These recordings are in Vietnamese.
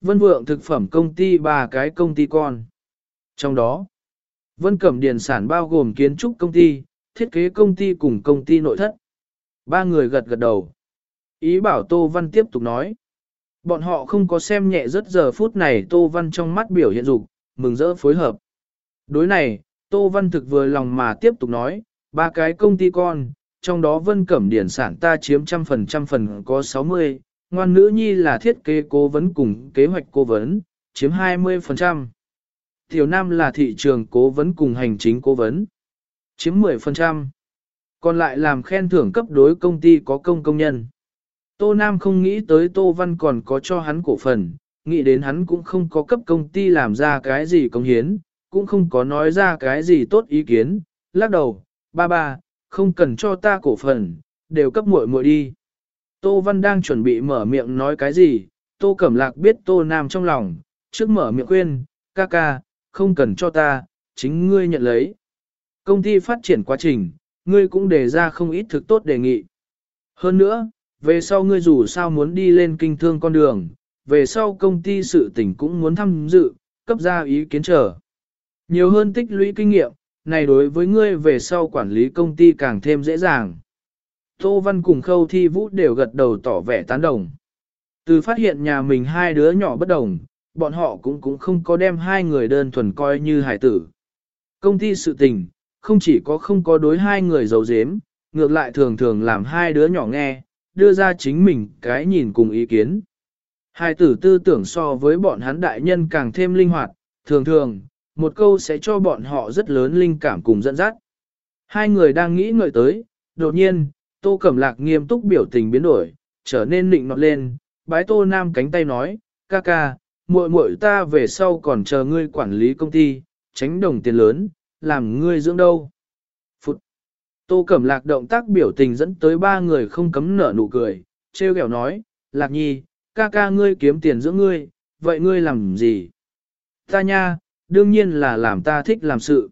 Vân Vượng thực phẩm công ty ba cái công ty con. Trong đó, Vân Cẩm Điền sản bao gồm kiến trúc công ty, thiết kế công ty cùng công ty nội thất. Ba người gật gật đầu. Ý bảo Tô Văn tiếp tục nói. Bọn họ không có xem nhẹ rất giờ phút này Tô Văn trong mắt biểu hiện dục mừng rỡ phối hợp. Đối này, Tô Văn thực vừa lòng mà tiếp tục nói, ba cái công ty con, trong đó Vân Cẩm Điển sản ta chiếm trăm phần trăm phần có 60, ngoan nữ nhi là thiết kế cố vấn cùng kế hoạch cố vấn, chiếm 20%. Tiểu Nam là thị trường cố vấn cùng hành chính cố vấn, chiếm 10%. Còn lại làm khen thưởng cấp đối công ty có công công nhân. Tô Nam không nghĩ tới Tô Văn còn có cho hắn cổ phần, nghĩ đến hắn cũng không có cấp công ty làm ra cái gì công hiến, cũng không có nói ra cái gì tốt ý kiến, lắc đầu, ba ba, không cần cho ta cổ phần, đều cấp muội muội đi. Tô Văn đang chuẩn bị mở miệng nói cái gì, Tô Cẩm Lạc biết Tô Nam trong lòng, trước mở miệng khuyên, ca ca, không cần cho ta, chính ngươi nhận lấy. Công ty phát triển quá trình, ngươi cũng đề ra không ít thực tốt đề nghị. Hơn nữa, về sau ngươi dù sao muốn đi lên kinh thương con đường, về sau công ty sự tỉnh cũng muốn tham dự, cấp ra ý kiến trở. Nhiều hơn tích lũy kinh nghiệm, này đối với ngươi về sau quản lý công ty càng thêm dễ dàng. Tô Văn cùng Khâu Thi Vũ đều gật đầu tỏ vẻ tán đồng. Từ phát hiện nhà mình hai đứa nhỏ bất đồng, bọn họ cũng cũng không có đem hai người đơn thuần coi như hải tử. Công ty sự tình, không chỉ có không có đối hai người giấu giếm, ngược lại thường thường làm hai đứa nhỏ nghe, đưa ra chính mình cái nhìn cùng ý kiến. Hai tử tư tưởng so với bọn hắn đại nhân càng thêm linh hoạt, thường thường, một câu sẽ cho bọn họ rất lớn linh cảm cùng dẫn dắt. Hai người đang nghĩ ngợi tới, đột nhiên, Tô Cẩm Lạc nghiêm túc biểu tình biến đổi, trở nên nịnh nọt lên, bái Tô Nam cánh tay nói, ca ca, muội muội ta về sau còn chờ ngươi quản lý công ty, tránh đồng tiền lớn, làm ngươi dưỡng đâu. Phụt! Tô Cẩm Lạc động tác biểu tình dẫn tới ba người không cấm nở nụ cười, treo kẹo nói, Lạc Nhi, ca ca ngươi kiếm tiền dưỡng ngươi, vậy ngươi làm gì? Ta nha, đương nhiên là làm ta thích làm sự.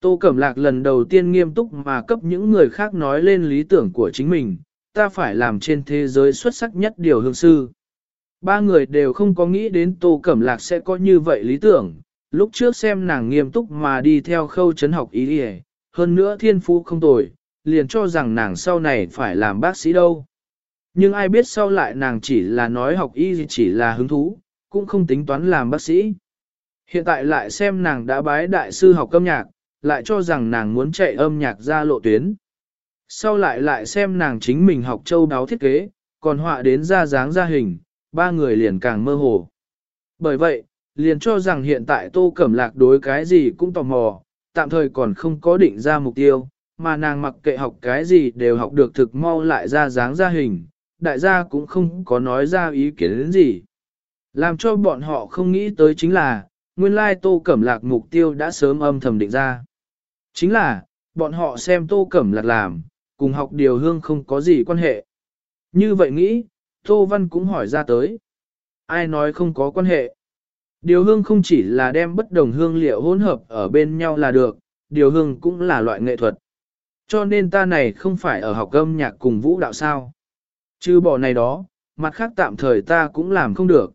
Tô Cẩm Lạc lần đầu tiên nghiêm túc mà cấp những người khác nói lên lý tưởng của chính mình, ta phải làm trên thế giới xuất sắc nhất điều hương sư. Ba người đều không có nghĩ đến Tô Cẩm Lạc sẽ có như vậy lý tưởng, lúc trước xem nàng nghiêm túc mà đi theo khâu chấn học ý đi hơn nữa thiên phú không tồi, liền cho rằng nàng sau này phải làm bác sĩ đâu. Nhưng ai biết sau lại nàng chỉ là nói học y chỉ là hứng thú, cũng không tính toán làm bác sĩ. Hiện tại lại xem nàng đã bái đại sư học âm nhạc, lại cho rằng nàng muốn chạy âm nhạc ra lộ tuyến. Sau lại lại xem nàng chính mình học châu đáo thiết kế, còn họa đến ra dáng ra hình, ba người liền càng mơ hồ. Bởi vậy, liền cho rằng hiện tại tô cẩm lạc đối cái gì cũng tò mò, tạm thời còn không có định ra mục tiêu, mà nàng mặc kệ học cái gì đều học được thực mau lại ra dáng ra hình, đại gia cũng không có nói ra ý kiến đến gì. Làm cho bọn họ không nghĩ tới chính là, nguyên lai Tô Cẩm Lạc mục tiêu đã sớm âm thầm định ra. Chính là, bọn họ xem Tô Cẩm Lạc làm, cùng học điều hương không có gì quan hệ. Như vậy nghĩ, Tô Văn cũng hỏi ra tới. Ai nói không có quan hệ? Điều hương không chỉ là đem bất đồng hương liệu hỗn hợp ở bên nhau là được, điều hương cũng là loại nghệ thuật. Cho nên ta này không phải ở học âm nhạc cùng vũ đạo sao. Chứ bỏ này đó, mặt khác tạm thời ta cũng làm không được.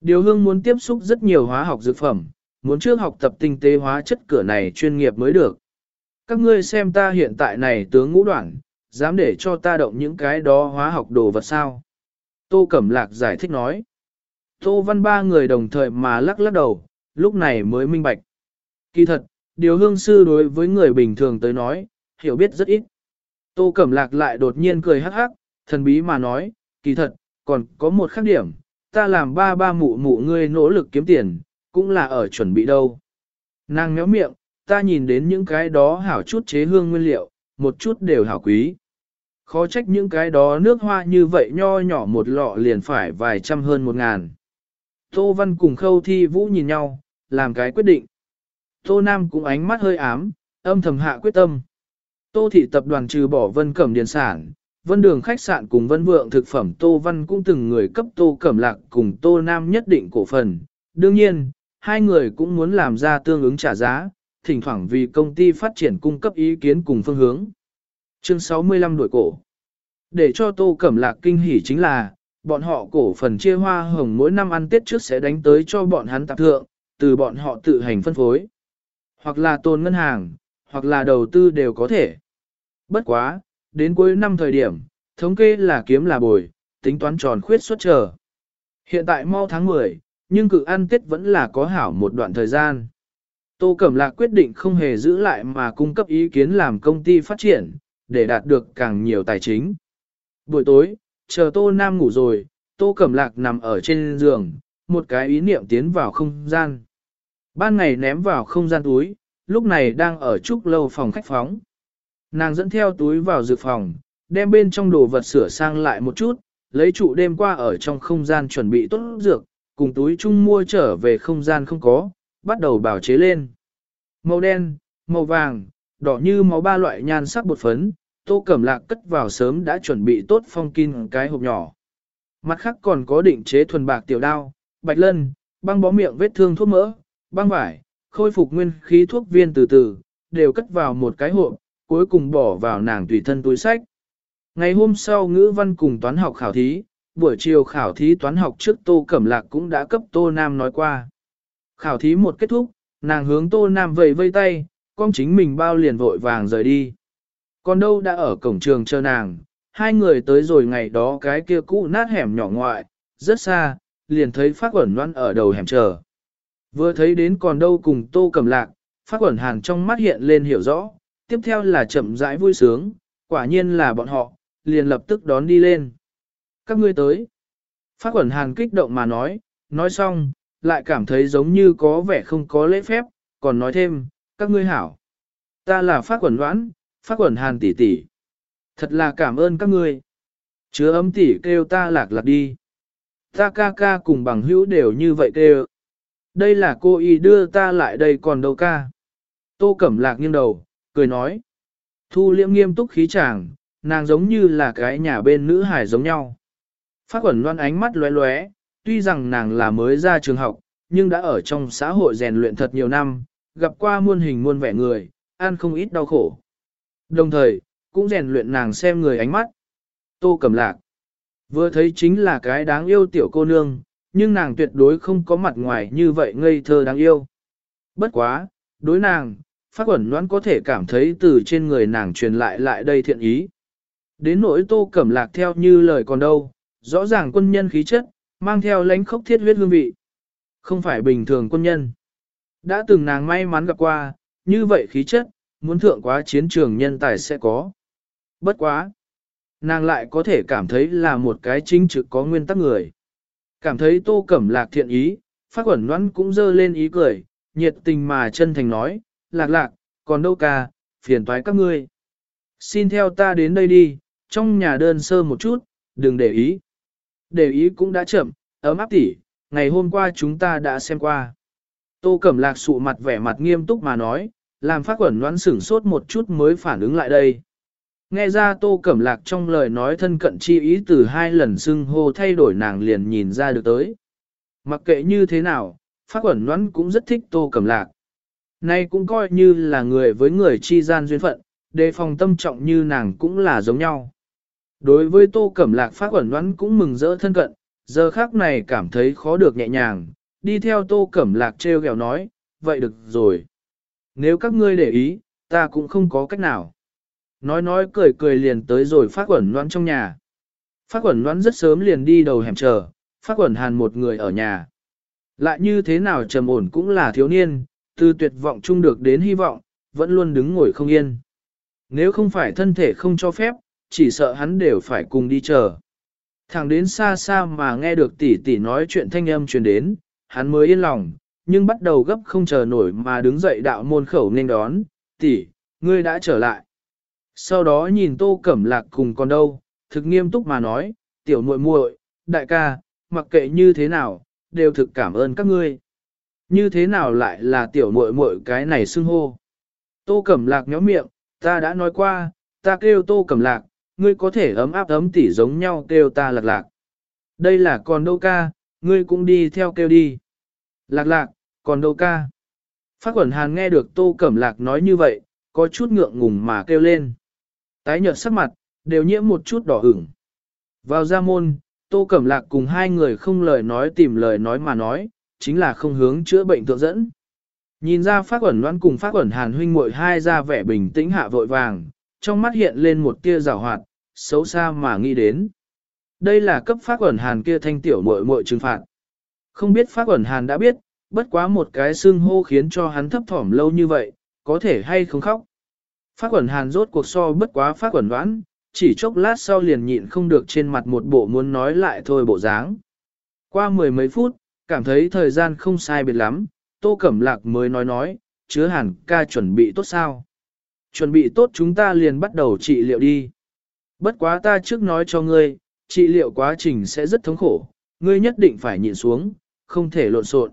Điều hương muốn tiếp xúc rất nhiều hóa học dược phẩm, muốn trước học tập tinh tế hóa chất cửa này chuyên nghiệp mới được. Các ngươi xem ta hiện tại này tướng ngũ đoạn, dám để cho ta động những cái đó hóa học đồ vật sao. Tô Cẩm Lạc giải thích nói. Tô Văn ba người đồng thời mà lắc lắc đầu, lúc này mới minh bạch. Kỳ thật, điều hương sư đối với người bình thường tới nói, hiểu biết rất ít. Tô Cẩm Lạc lại đột nhiên cười hắc hắc, thần bí mà nói, kỳ thật, còn có một khác điểm, ta làm ba ba mụ mụ ngươi nỗ lực kiếm tiền, cũng là ở chuẩn bị đâu. Nàng méo miệng, ta nhìn đến những cái đó hảo chút chế hương nguyên liệu, một chút đều hảo quý. Khó trách những cái đó nước hoa như vậy nho nhỏ một lọ liền phải vài trăm hơn một ngàn. Tô Văn cùng Khâu Thi Vũ nhìn nhau, làm cái quyết định. Tô Nam cũng ánh mắt hơi ám, âm thầm hạ quyết tâm. Tô thị tập đoàn trừ bỏ vân cẩm điền sản, vân đường khách sạn cùng vân vượng thực phẩm Tô Văn cũng từng người cấp Tô Cẩm Lạc cùng Tô Nam nhất định cổ phần. Đương nhiên, hai người cũng muốn làm ra tương ứng trả giá, thỉnh thoảng vì công ty phát triển cung cấp ý kiến cùng phương hướng. Chương 65 đổi cổ. Để cho Tô Cẩm Lạc kinh hỉ chính là, bọn họ cổ phần chia hoa hồng mỗi năm ăn Tết trước sẽ đánh tới cho bọn hắn tạp thượng, từ bọn họ tự hành phân phối. Hoặc là tồn ngân hàng, hoặc là đầu tư đều có thể. Bất quá, đến cuối năm thời điểm, thống kê là kiếm là bồi, tính toán tròn khuyết suất chờ. Hiện tại mau tháng 10, nhưng cự ăn Tết vẫn là có hảo một đoạn thời gian. Tô Cẩm Lạc quyết định không hề giữ lại mà cung cấp ý kiến làm công ty phát triển, để đạt được càng nhiều tài chính. Buổi tối, chờ Tô Nam ngủ rồi, Tô Cẩm Lạc nằm ở trên giường, một cái ý niệm tiến vào không gian. Ban ngày ném vào không gian túi, lúc này đang ở trúc lâu phòng khách phóng. Nàng dẫn theo túi vào dự phòng, đem bên trong đồ vật sửa sang lại một chút, lấy trụ đêm qua ở trong không gian chuẩn bị tốt dược, cùng túi chung mua trở về không gian không có, bắt đầu bảo chế lên. Màu đen, màu vàng, đỏ như máu ba loại nhan sắc bột phấn, tô cẩm lạc cất vào sớm đã chuẩn bị tốt phong kin cái hộp nhỏ. Mặt khác còn có định chế thuần bạc tiểu đao, bạch lân, băng bó miệng vết thương thuốc mỡ, băng vải, khôi phục nguyên khí thuốc viên từ từ, đều cất vào một cái hộp, cuối cùng bỏ vào nàng tùy thân túi sách. Ngày hôm sau ngữ văn cùng toán học khảo thí, buổi chiều khảo thí toán học trước Tô Cẩm Lạc cũng đã cấp Tô Nam nói qua. Khảo thí một kết thúc, nàng hướng Tô Nam vẫy vây tay, con chính mình bao liền vội vàng rời đi. Còn đâu đã ở cổng trường chờ nàng, hai người tới rồi ngày đó cái kia cũ nát hẻm nhỏ ngoại, rất xa, liền thấy phát quẩn loan ở đầu hẻm chờ. Vừa thấy đến còn đâu cùng Tô Cẩm Lạc, phát quẩn hàn trong mắt hiện lên hiểu rõ, tiếp theo là chậm rãi vui sướng, quả nhiên là bọn họ, liền lập tức đón đi lên. Các ngươi tới. Phát quẩn hàn kích động mà nói, nói xong, lại cảm thấy giống như có vẻ không có lễ phép, còn nói thêm, các ngươi hảo. Ta là phát quẩn đoán, phát quẩn hàn tỷ tỷ. Thật là cảm ơn các ngươi. Chứa ấm tỷ kêu ta lạc lạc đi. Ta ca ca cùng bằng hữu đều như vậy kêu. Đây là cô y đưa ta lại đây còn đâu ca. Tô Cẩm Lạc nghiêng đầu, cười nói. Thu liễm nghiêm túc khí chàng, nàng giống như là cái nhà bên nữ hải giống nhau. Phát quẩn loan ánh mắt lóe lóe, tuy rằng nàng là mới ra trường học, nhưng đã ở trong xã hội rèn luyện thật nhiều năm, gặp qua muôn hình muôn vẻ người, ăn không ít đau khổ. Đồng thời, cũng rèn luyện nàng xem người ánh mắt. Tô Cẩm Lạc. Vừa thấy chính là cái đáng yêu tiểu cô nương, nhưng nàng tuyệt đối không có mặt ngoài như vậy ngây thơ đáng yêu. Bất quá, đối nàng, phát quẩn đoán có thể cảm thấy từ trên người nàng truyền lại lại đây thiện ý. Đến nỗi tô cẩm lạc theo như lời còn đâu, rõ ràng quân nhân khí chất, mang theo lãnh khốc thiết huyết hương vị. Không phải bình thường quân nhân. Đã từng nàng may mắn gặp qua, như vậy khí chất, muốn thượng quá chiến trường nhân tài sẽ có. Bất quá. Nàng lại có thể cảm thấy là một cái chính trực có nguyên tắc người. Cảm thấy tô cẩm lạc thiện ý, phát quẩn noãn cũng dơ lên ý cười, nhiệt tình mà chân thành nói, lạc lạc, còn đâu ca, phiền toái các ngươi. Xin theo ta đến đây đi, trong nhà đơn sơ một chút, đừng để ý. Để ý cũng đã chậm, ấm áp tỉ, ngày hôm qua chúng ta đã xem qua. Tô Cẩm Lạc sụ mặt vẻ mặt nghiêm túc mà nói, làm phát quẩn đoán sửng sốt một chút mới phản ứng lại đây. Nghe ra Tô Cẩm Lạc trong lời nói thân cận chi ý từ hai lần xưng hô thay đổi nàng liền nhìn ra được tới. Mặc kệ như thế nào, phát quẩn đoán cũng rất thích Tô Cẩm Lạc. Nay cũng coi như là người với người chi gian duyên phận, đề phòng tâm trọng như nàng cũng là giống nhau. Đối với Tô Cẩm Lạc phát ẩn đoán cũng mừng rỡ thân cận, giờ khác này cảm thấy khó được nhẹ nhàng, đi theo Tô Cẩm Lạc treo gẹo nói, vậy được rồi. Nếu các ngươi để ý, ta cũng không có cách nào. Nói nói cười cười liền tới rồi phát ẩn đoán trong nhà. Phát ẩn đoán rất sớm liền đi đầu hẻm chờ, phát ẩn hàn một người ở nhà. Lại như thế nào trầm ổn cũng là thiếu niên, từ tuyệt vọng chung được đến hy vọng, vẫn luôn đứng ngồi không yên. Nếu không phải thân thể không cho phép, chỉ sợ hắn đều phải cùng đi chờ. Thẳng đến xa xa mà nghe được tỷ tỷ nói chuyện thanh âm truyền đến, hắn mới yên lòng, nhưng bắt đầu gấp không chờ nổi mà đứng dậy đạo môn khẩu nên đón, tỷ, ngươi đã trở lại. Sau đó nhìn tô cẩm lạc cùng con đâu, thực nghiêm túc mà nói, tiểu muội muội, đại ca, mặc kệ như thế nào, đều thực cảm ơn các ngươi. Như thế nào lại là tiểu muội muội cái này xưng hô? Tô Cẩm Lạc nhó miệng, ta đã nói qua, ta kêu Tô Cẩm Lạc, ngươi có thể ấm áp ấm tỉ giống nhau kêu ta lạc lạc. Đây là còn đâu ca, ngươi cũng đi theo kêu đi. Lạc lạc, còn đâu ca. Phát quẩn hàn nghe được Tô Cẩm Lạc nói như vậy, có chút ngượng ngùng mà kêu lên. Tái nhợt sắc mặt, đều nhiễm một chút đỏ ửng. Vào ra môn, Tô Cẩm Lạc cùng hai người không lời nói tìm lời nói mà nói, chính là không hướng chữa bệnh tượng dẫn. Nhìn ra phát quẩn đoán cùng phát quẩn hàn huynh muội hai ra vẻ bình tĩnh hạ vội vàng, trong mắt hiện lên một tia rào hoạt, xấu xa mà nghĩ đến. Đây là cấp phát ẩn hàn kia thanh tiểu muội muội trừng phạt. Không biết phát ẩn hàn đã biết, bất quá một cái xương hô khiến cho hắn thấp thỏm lâu như vậy, có thể hay không khóc. Phát ẩn hàn rốt cuộc so bất quá phát ẩn đoán, chỉ chốc lát sau liền nhịn không được trên mặt một bộ muốn nói lại thôi bộ dáng. Qua mười mấy phút, cảm thấy thời gian không sai biệt lắm, Tô Cẩm Lạc mới nói nói, chứa hàn ca chuẩn bị tốt sao. Chuẩn bị tốt chúng ta liền bắt đầu trị liệu đi. Bất quá ta trước nói cho ngươi, trị liệu quá trình sẽ rất thống khổ, ngươi nhất định phải nhịn xuống, không thể lộn xộn.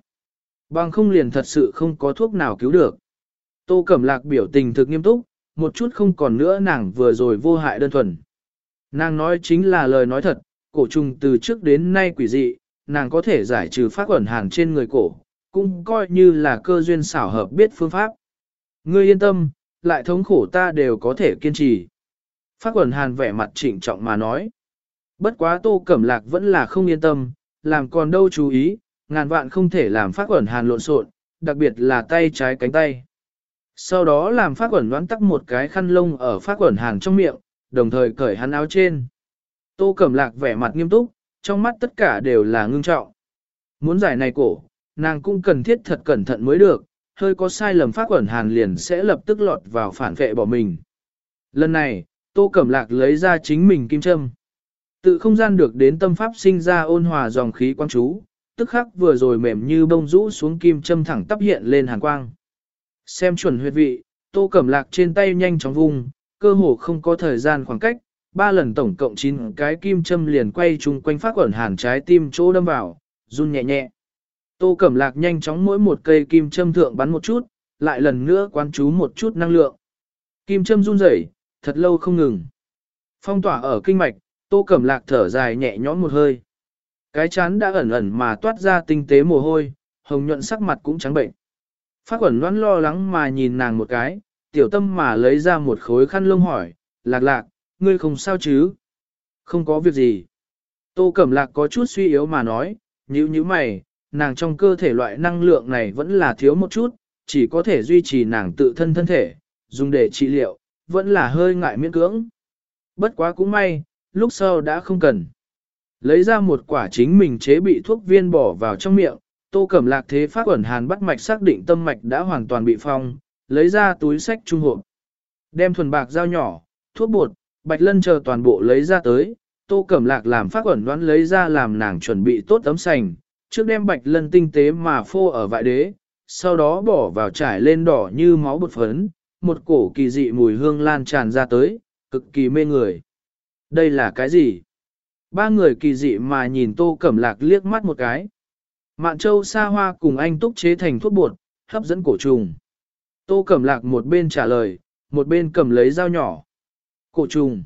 Bằng không liền thật sự không có thuốc nào cứu được. Tô Cẩm Lạc biểu tình thực nghiêm túc, một chút không còn nữa nàng vừa rồi vô hại đơn thuần. Nàng nói chính là lời nói thật, cổ trùng từ trước đến nay quỷ dị, nàng có thể giải trừ phát quẩn hàn trên người cổ, cũng coi như là cơ duyên xảo hợp biết phương pháp. Ngươi yên tâm, lại thống khổ ta đều có thể kiên trì. Phát quần hàn vẻ mặt trịnh trọng mà nói. Bất quá tô cẩm lạc vẫn là không yên tâm, làm còn đâu chú ý, ngàn vạn không thể làm phát quần hàn lộn xộn, đặc biệt là tay trái cánh tay. Sau đó làm phát quần đoán tắc một cái khăn lông ở phát quần hàn trong miệng, đồng thời cởi hắn áo trên. Tô Cẩm Lạc vẻ mặt nghiêm túc, trong mắt tất cả đều là ngưng trọng. Muốn giải này cổ, nàng cũng cần thiết thật cẩn thận mới được, hơi có sai lầm phát quẩn hàn liền sẽ lập tức lọt vào phản vệ bỏ mình. Lần này, Tô Cẩm Lạc lấy ra chính mình kim châm. Tự không gian được đến tâm pháp sinh ra ôn hòa dòng khí quang chú, tức khắc vừa rồi mềm như bông rũ xuống kim châm thẳng tắp hiện lên hàn quang. Xem chuẩn huyệt vị, Tô Cẩm Lạc trên tay nhanh chóng vùng, cơ hồ không có thời gian khoảng cách, ba lần tổng cộng 9 cái kim châm liền quay chung quanh phát quẩn hàn trái tim chỗ đâm vào, run nhẹ nhẹ. Tô Cẩm Lạc nhanh chóng mỗi một cây kim châm thượng bắn một chút, lại lần nữa quan chú một chút năng lượng. Kim châm run rẩy, thật lâu không ngừng. Phong tỏa ở kinh mạch, Tô Cẩm Lạc thở dài nhẹ nhõm một hơi. Cái chán đã ẩn ẩn mà toát ra tinh tế mồ hôi, hồng nhuận sắc mặt cũng trắng bệnh. Phát quẩn đoán lo lắng mà nhìn nàng một cái, tiểu tâm mà lấy ra một khối khăn lông hỏi, lạc lạc, ngươi không sao chứ? Không có việc gì. Tô Cẩm Lạc có chút suy yếu mà nói, như như mày, nàng trong cơ thể loại năng lượng này vẫn là thiếu một chút, chỉ có thể duy trì nàng tự thân thân thể, dùng để trị liệu, vẫn là hơi ngại miễn cưỡng. Bất quá cũng may, lúc sau đã không cần. Lấy ra một quả chính mình chế bị thuốc viên bỏ vào trong miệng, tô cẩm lạc thế phát quẩn hàn bắt mạch xác định tâm mạch đã hoàn toàn bị phong, lấy ra túi sách trung hộp. Đem thuần bạc dao nhỏ, thuốc bột, bạch lân chờ toàn bộ lấy ra tới, tô cẩm lạc làm phát quẩn đoán lấy ra làm nàng chuẩn bị tốt tấm sành, trước đem bạch lân tinh tế mà phô ở vại đế, sau đó bỏ vào trải lên đỏ như máu bột phấn, một cổ kỳ dị mùi hương lan tràn ra tới, cực kỳ mê người. Đây là cái gì? Ba người kỳ dị mà nhìn tô cẩm lạc liếc mắt một cái. Mạn châu sa hoa cùng anh túc chế thành thuốc bột, hấp dẫn cổ trùng. Tô cẩm lạc một bên trả lời, một bên cầm lấy dao nhỏ. Cổ trùng.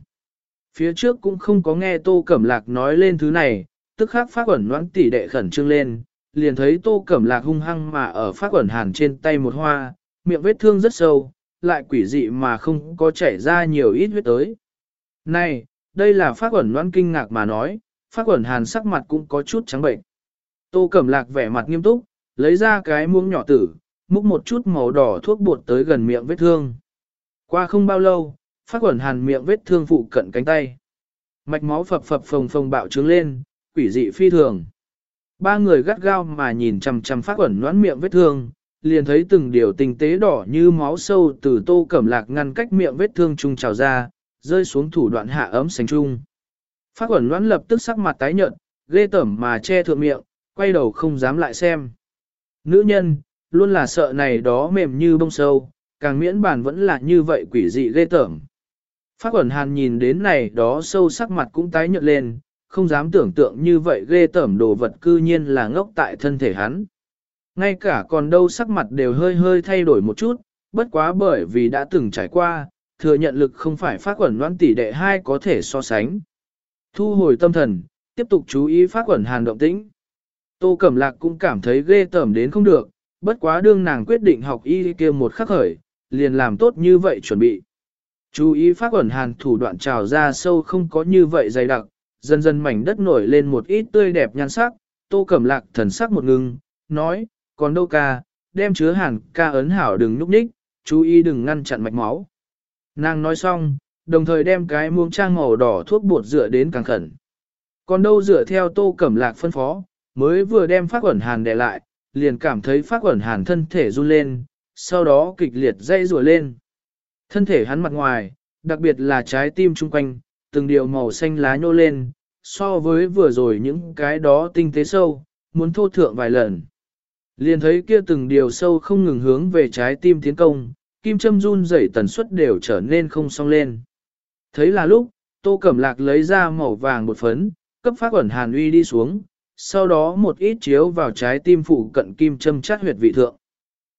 Phía trước cũng không có nghe tô cẩm lạc nói lên thứ này, tức khắc phát quẩn noãn tỷ đệ khẩn trương lên, liền thấy tô cẩm lạc hung hăng mà ở phát quẩn hàn trên tay một hoa, miệng vết thương rất sâu, lại quỷ dị mà không có chảy ra nhiều ít huyết tới. Này, đây là phát quẩn noan kinh ngạc mà nói, phát quẩn hàn sắc mặt cũng có chút trắng bệnh. Tô cẩm lạc vẻ mặt nghiêm túc, lấy ra cái muỗng nhỏ tử, múc một chút màu đỏ thuốc bột tới gần miệng vết thương. Qua không bao lâu, phát quẩn hàn miệng vết thương phụ cận cánh tay. Mạch máu phập phập phồng phồng bạo trướng lên, quỷ dị phi thường. Ba người gắt gao mà nhìn chằm chằm phát quẩn noãn miệng vết thương, liền thấy từng điều tình tế đỏ như máu sâu từ tô cẩm lạc ngăn cách miệng vết thương trung trào ra, rơi xuống thủ đoạn hạ ấm sành trung. Phát quẩn loãn lập tức sắc mặt tái nhợt, ghê tẩm mà che thượng miệng, quay đầu không dám lại xem. Nữ nhân, luôn là sợ này đó mềm như bông sâu, càng miễn bản vẫn là như vậy quỷ dị ghê tởm. Phát quẩn hàn nhìn đến này đó sâu sắc mặt cũng tái nhợt lên, không dám tưởng tượng như vậy ghê tởm đồ vật cư nhiên là ngốc tại thân thể hắn. Ngay cả còn đâu sắc mặt đều hơi hơi thay đổi một chút, bất quá bởi vì đã từng trải qua, thừa nhận lực không phải phát quẩn loan tỷ đệ hai có thể so sánh. Thu hồi tâm thần, tiếp tục chú ý phát quẩn hàn động tĩnh. Tô Cẩm Lạc cũng cảm thấy ghê tởm đến không được, bất quá đương nàng quyết định học y kia một khắc khởi, liền làm tốt như vậy chuẩn bị. Chú ý phát quẩn hàn thủ đoạn trào ra sâu không có như vậy dày đặc, dần dần mảnh đất nổi lên một ít tươi đẹp nhan sắc, tô cẩm lạc thần sắc một ngưng, nói, còn đâu ca, đem chứa hàn ca ấn hảo đừng núp ních, chú ý đừng ngăn chặn mạch máu. Nàng nói xong, đồng thời đem cái muông trang màu đỏ thuốc bột dựa đến càng khẩn. Còn đâu dựa theo tô cẩm lạc phân phó, mới vừa đem phát quẩn hàn đè lại, liền cảm thấy phát quẩn hàn thân thể run lên, sau đó kịch liệt dây rùa lên. Thân thể hắn mặt ngoài, đặc biệt là trái tim chung quanh, từng điều màu xanh lá nhô lên, so với vừa rồi những cái đó tinh tế sâu, muốn thô thượng vài lần. Liền thấy kia từng điều sâu không ngừng hướng về trái tim tiến công, kim châm run rẩy tần suất đều trở nên không song lên. Thấy là lúc, tô cẩm lạc lấy ra màu vàng một phấn, cấp phát ẩn hàn uy đi xuống, sau đó một ít chiếu vào trái tim phụ cận kim châm chát huyệt vị thượng.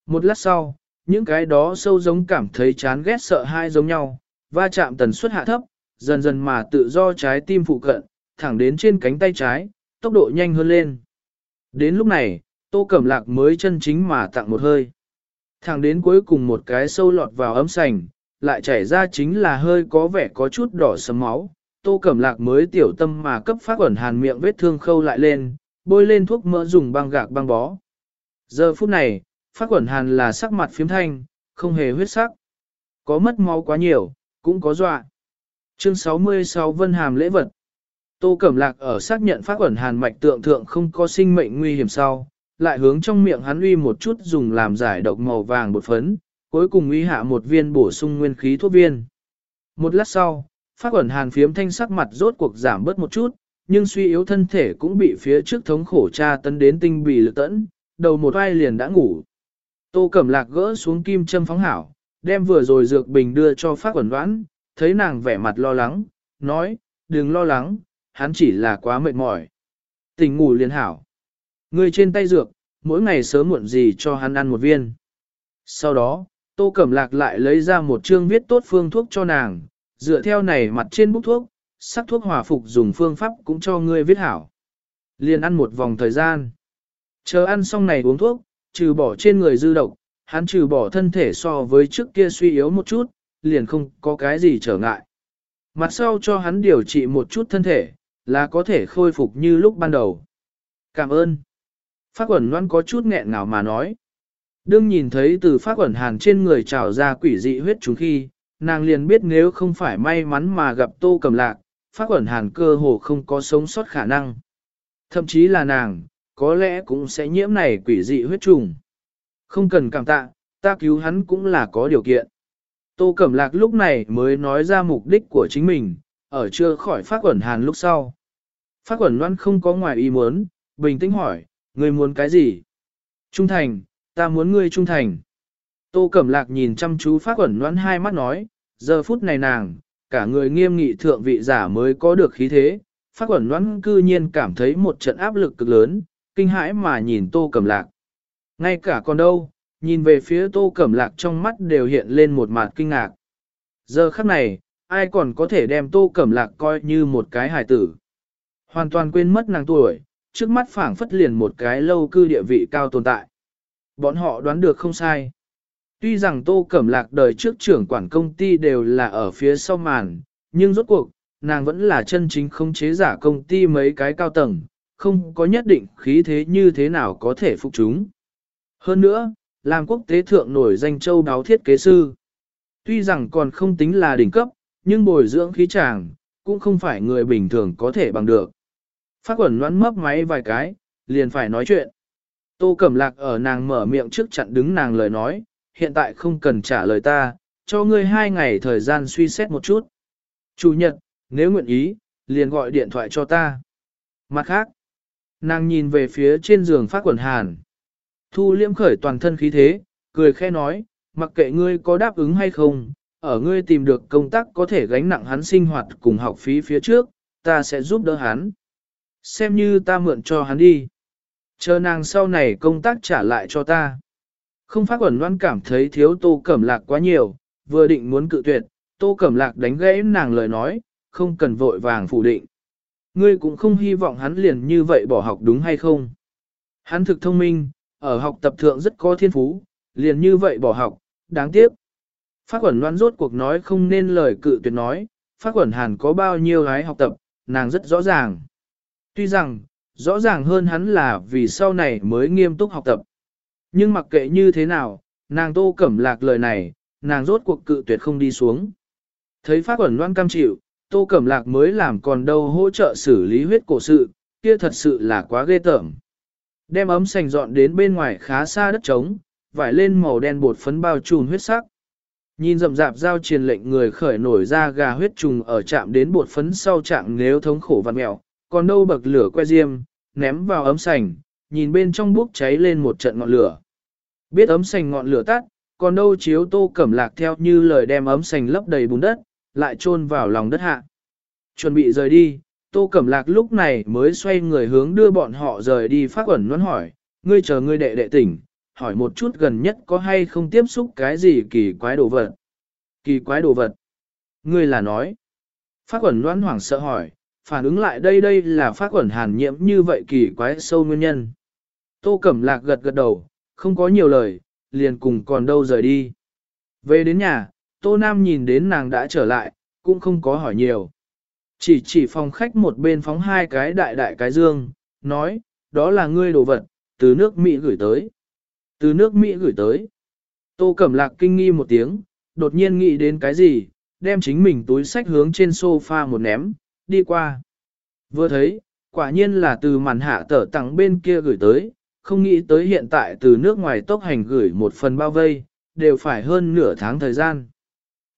Một lát sau, những cái đó sâu giống cảm thấy chán ghét sợ hai giống nhau, va chạm tần suất hạ thấp, dần dần mà tự do trái tim phụ cận, thẳng đến trên cánh tay trái, tốc độ nhanh hơn lên. Đến lúc này, Tô Cẩm Lạc mới chân chính mà tặng một hơi. Thẳng đến cuối cùng một cái sâu lọt vào ấm sành, lại chảy ra chính là hơi có vẻ có chút đỏ sấm máu. Tô Cẩm Lạc mới tiểu tâm mà cấp phát ẩn hàn miệng vết thương khâu lại lên, bôi lên thuốc mỡ dùng băng gạc băng bó. Giờ phút này, phát quẩn hàn là sắc mặt phiếm thanh, không hề huyết sắc. Có mất máu quá nhiều, cũng có dọa. Chương 66 Vân Hàm lễ vật Tô Cẩm Lạc ở xác nhận phát quẩn hàn mạch tượng thượng không có sinh mệnh nguy hiểm sau, lại hướng trong miệng hắn uy một chút dùng làm giải độc màu vàng bột phấn, cuối cùng uy hạ một viên bổ sung nguyên khí thuốc viên. Một lát sau, phát ẩn hàn phiếm thanh sắc mặt rốt cuộc giảm bớt một chút, nhưng suy yếu thân thể cũng bị phía trước thống khổ tra tấn đến tinh bì lực tẫn, đầu một vai liền đã ngủ. Tô Cẩm Lạc gỡ xuống kim châm phóng hảo, đem vừa rồi dược bình đưa cho phát ẩn đoán, thấy nàng vẻ mặt lo lắng, nói, đừng lo lắng, hắn chỉ là quá mệt mỏi. Tỉnh ngủ liền hảo. Người trên tay dược, mỗi ngày sớm muộn gì cho hắn ăn một viên. Sau đó, Tô Cẩm Lạc lại lấy ra một chương viết tốt phương thuốc cho nàng, dựa theo này mặt trên bút thuốc, sắc thuốc hòa phục dùng phương pháp cũng cho ngươi viết hảo. Liền ăn một vòng thời gian. Chờ ăn xong này uống thuốc, trừ bỏ trên người dư độc, hắn trừ bỏ thân thể so với trước kia suy yếu một chút, liền không có cái gì trở ngại. Mặt sau cho hắn điều trị một chút thân thể, là có thể khôi phục như lúc ban đầu. Cảm ơn. Phát quẩn loan có chút nghẹn ngào mà nói. Đương nhìn thấy từ phát quẩn hàn trên người trào ra quỷ dị huyết chúng khi, nàng liền biết nếu không phải may mắn mà gặp tô cầm lạc, phát quẩn hàn cơ hồ không có sống sót khả năng. Thậm chí là nàng, có lẽ cũng sẽ nhiễm này quỷ dị huyết trùng. Không cần cảm tạ, ta cứu hắn cũng là có điều kiện. Tô Cẩm Lạc lúc này mới nói ra mục đích của chính mình, ở chưa khỏi phát quẩn hàn lúc sau. Phát quẩn loan không có ngoài ý muốn, bình tĩnh hỏi, ngươi muốn cái gì? Trung thành, ta muốn ngươi trung thành. Tô Cẩm Lạc nhìn chăm chú phát quẩn loan hai mắt nói, giờ phút này nàng, cả người nghiêm nghị thượng vị giả mới có được khí thế. Phát quẩn loan cư nhiên cảm thấy một trận áp lực cực lớn, kinh hãi mà nhìn Tô Cẩm Lạc. Ngay cả còn đâu, nhìn về phía Tô Cẩm Lạc trong mắt đều hiện lên một mặt kinh ngạc. Giờ khắc này, ai còn có thể đem Tô Cẩm Lạc coi như một cái hài tử. Hoàn toàn quên mất nàng tuổi, trước mắt phảng phất liền một cái lâu cư địa vị cao tồn tại. Bọn họ đoán được không sai. Tuy rằng Tô Cẩm Lạc đời trước trưởng quản công ty đều là ở phía sau màn, nhưng rốt cuộc, nàng vẫn là chân chính không chế giả công ty mấy cái cao tầng, không có nhất định khí thế như thế nào có thể phục chúng. Hơn nữa, làm quốc tế thượng nổi danh châu đáo thiết kế sư. Tuy rằng còn không tính là đỉnh cấp, nhưng bồi dưỡng khí chàng, cũng không phải người bình thường có thể bằng được. Phát quẩn loãn mấp máy vài cái, liền phải nói chuyện. Tô Cẩm Lạc ở nàng mở miệng trước chặn đứng nàng lời nói, hiện tại không cần trả lời ta, cho ngươi hai ngày thời gian suy xét một chút. Chủ nhật, nếu nguyện ý, liền gọi điện thoại cho ta. Mặt khác, nàng nhìn về phía trên giường phát quần hàn. Thu liêm khởi toàn thân khí thế, cười khẽ nói, mặc kệ ngươi có đáp ứng hay không, ở ngươi tìm được công tác có thể gánh nặng hắn sinh hoạt cùng học phí phía trước, ta sẽ giúp đỡ hắn. Xem như ta mượn cho hắn đi. Chờ nàng sau này công tác trả lại cho ta. Không phát quẩn loan cảm thấy thiếu tô cẩm lạc quá nhiều, vừa định muốn cự tuyệt, tô cẩm lạc đánh gãy nàng lời nói, không cần vội vàng phủ định. Ngươi cũng không hy vọng hắn liền như vậy bỏ học đúng hay không. Hắn thực thông minh, ở học tập thượng rất có thiên phú, liền như vậy bỏ học, đáng tiếc. Phát quẩn loan rốt cuộc nói không nên lời cự tuyệt nói, phát quẩn hàn có bao nhiêu gái học tập, nàng rất rõ ràng. Tuy rằng, rõ ràng hơn hắn là vì sau này mới nghiêm túc học tập. Nhưng mặc kệ như thế nào, nàng tô cẩm lạc lời này, nàng rốt cuộc cự tuyệt không đi xuống. Thấy phát quẩn loan cam chịu, tô cẩm lạc mới làm còn đâu hỗ trợ xử lý huyết cổ sự, kia thật sự là quá ghê tởm. Đem ấm sành dọn đến bên ngoài khá xa đất trống, vải lên màu đen bột phấn bao trùm huyết sắc. Nhìn rậm rạp giao truyền lệnh người khởi nổi ra gà huyết trùng ở chạm đến bột phấn sau trạng nếu thống khổ văn mẹo, còn đâu bậc lửa que diêm, ném vào ấm sành, nhìn bên trong bốc cháy lên một trận ngọn lửa. Biết ấm sành ngọn lửa tắt, còn đâu chiếu tô cẩm lạc theo như lời đem ấm sành lấp đầy bùn đất, lại chôn vào lòng đất hạ. Chuẩn bị rời đi, tô cẩm lạc lúc này mới xoay người hướng đưa bọn họ rời đi phát quẩn nuốt hỏi, ngươi chờ ngươi đệ đệ tỉnh, hỏi một chút gần nhất có hay không tiếp xúc cái gì kỳ quái đồ vật. Kỳ quái đồ vật. Ngươi là nói. Phát quẩn Loãn hoảng sợ hỏi, phản ứng lại đây đây là phát quẩn hàn nhiễm như vậy kỳ quái sâu nguyên nhân. Tô Cẩm Lạc gật gật đầu, không có nhiều lời, liền cùng còn đâu rời đi. Về đến nhà, Tô Nam nhìn đến nàng đã trở lại, cũng không có hỏi nhiều. Chỉ chỉ phòng khách một bên phóng hai cái đại đại cái dương, nói, đó là ngươi đồ vật, từ nước Mỹ gửi tới. Từ nước Mỹ gửi tới. Tô Cẩm Lạc kinh nghi một tiếng, đột nhiên nghĩ đến cái gì, đem chính mình túi sách hướng trên sofa một ném, đi qua. Vừa thấy, quả nhiên là từ màn hạ tở tặng bên kia gửi tới, không nghĩ tới hiện tại từ nước ngoài tốc hành gửi một phần bao vây, đều phải hơn nửa tháng thời gian.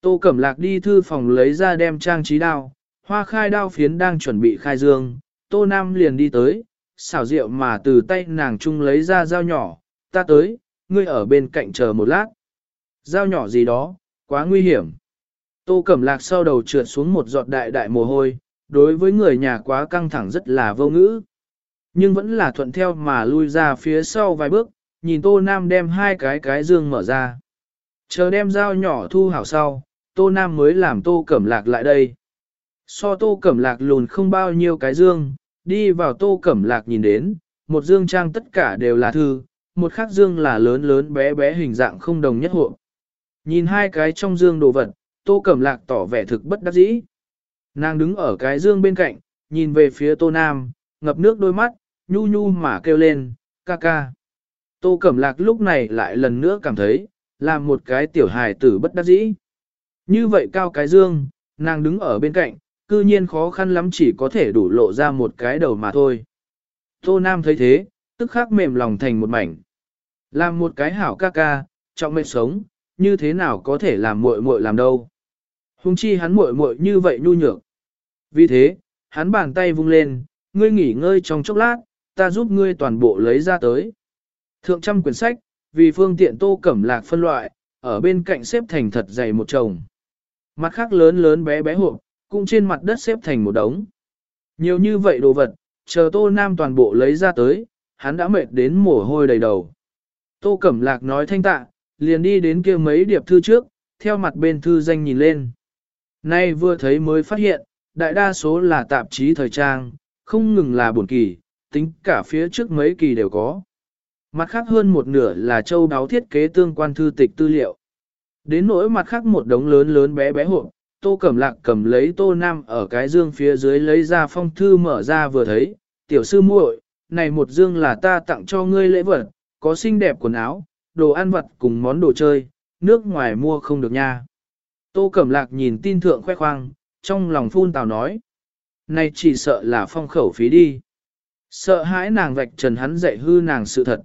Tô Cẩm Lạc đi thư phòng lấy ra đem trang trí đao, hoa khai đao phiến đang chuẩn bị khai dương, Tô Nam liền đi tới, xảo rượu mà từ tay nàng chung lấy ra dao nhỏ, ta tới, ngươi ở bên cạnh chờ một lát. Dao nhỏ gì đó, quá nguy hiểm. Tô Cẩm Lạc sau đầu trượt xuống một giọt đại đại mồ hôi, đối với người nhà quá căng thẳng rất là vô ngữ. Nhưng vẫn là thuận theo mà lui ra phía sau vài bước, nhìn Tô Nam đem hai cái cái dương mở ra. Chờ đem dao nhỏ thu hảo sau, Tô Nam mới làm Tô Cẩm Lạc lại đây. So Tô Cẩm Lạc lùn không bao nhiêu cái dương, đi vào Tô Cẩm Lạc nhìn đến, một dương trang tất cả đều là thư, một khác dương là lớn lớn bé bé hình dạng không đồng nhất hộ. Nhìn hai cái trong dương đồ vật, Tô Cẩm Lạc tỏ vẻ thực bất đắc dĩ. Nàng đứng ở cái dương bên cạnh, nhìn về phía Tô Nam, ngập nước đôi mắt, nhu nhu mà kêu lên, ca ca. Tô Cẩm Lạc lúc này lại lần nữa cảm thấy, là một cái tiểu hài tử bất đắc dĩ. Như vậy cao cái dương, nàng đứng ở bên cạnh, cư nhiên khó khăn lắm chỉ có thể đủ lộ ra một cái đầu mà thôi. Tô Nam thấy thế, tức khắc mềm lòng thành một mảnh. Làm một cái hảo ca ca, trọng mệnh sống, như thế nào có thể làm muội muội làm đâu. Hùng chi hắn muội muội như vậy nhu nhược. Vì thế, hắn bàn tay vung lên, ngươi nghỉ ngơi trong chốc lát, ta giúp ngươi toàn bộ lấy ra tới. Thượng trăm quyển sách, vì phương tiện tô cẩm lạc phân loại, ở bên cạnh xếp thành thật dày một chồng. Mặt khác lớn lớn bé bé hộp, cũng trên mặt đất xếp thành một đống. Nhiều như vậy đồ vật, chờ tô nam toàn bộ lấy ra tới, hắn đã mệt đến mồ hôi đầy đầu. Tô Cẩm Lạc nói thanh tạ, liền đi đến kia mấy điệp thư trước, theo mặt bên thư danh nhìn lên. Nay vừa thấy mới phát hiện, đại đa số là tạp chí thời trang, không ngừng là buồn kỳ, tính cả phía trước mấy kỳ đều có. Mặt khác hơn một nửa là châu đáo thiết kế tương quan thư tịch tư liệu. Đến nỗi mặt khác một đống lớn lớn bé bé hộp, tô cẩm lạc cầm lấy tô nam ở cái dương phía dưới lấy ra phong thư mở ra vừa thấy, tiểu sư muội, này một dương là ta tặng cho ngươi lễ vật, có xinh đẹp quần áo, đồ ăn vặt cùng món đồ chơi, nước ngoài mua không được nha. Tô Cẩm Lạc nhìn tin thượng khoe khoang, trong lòng phun tào nói. Này chỉ sợ là phong khẩu phí đi. Sợ hãi nàng vạch trần hắn dạy hư nàng sự thật.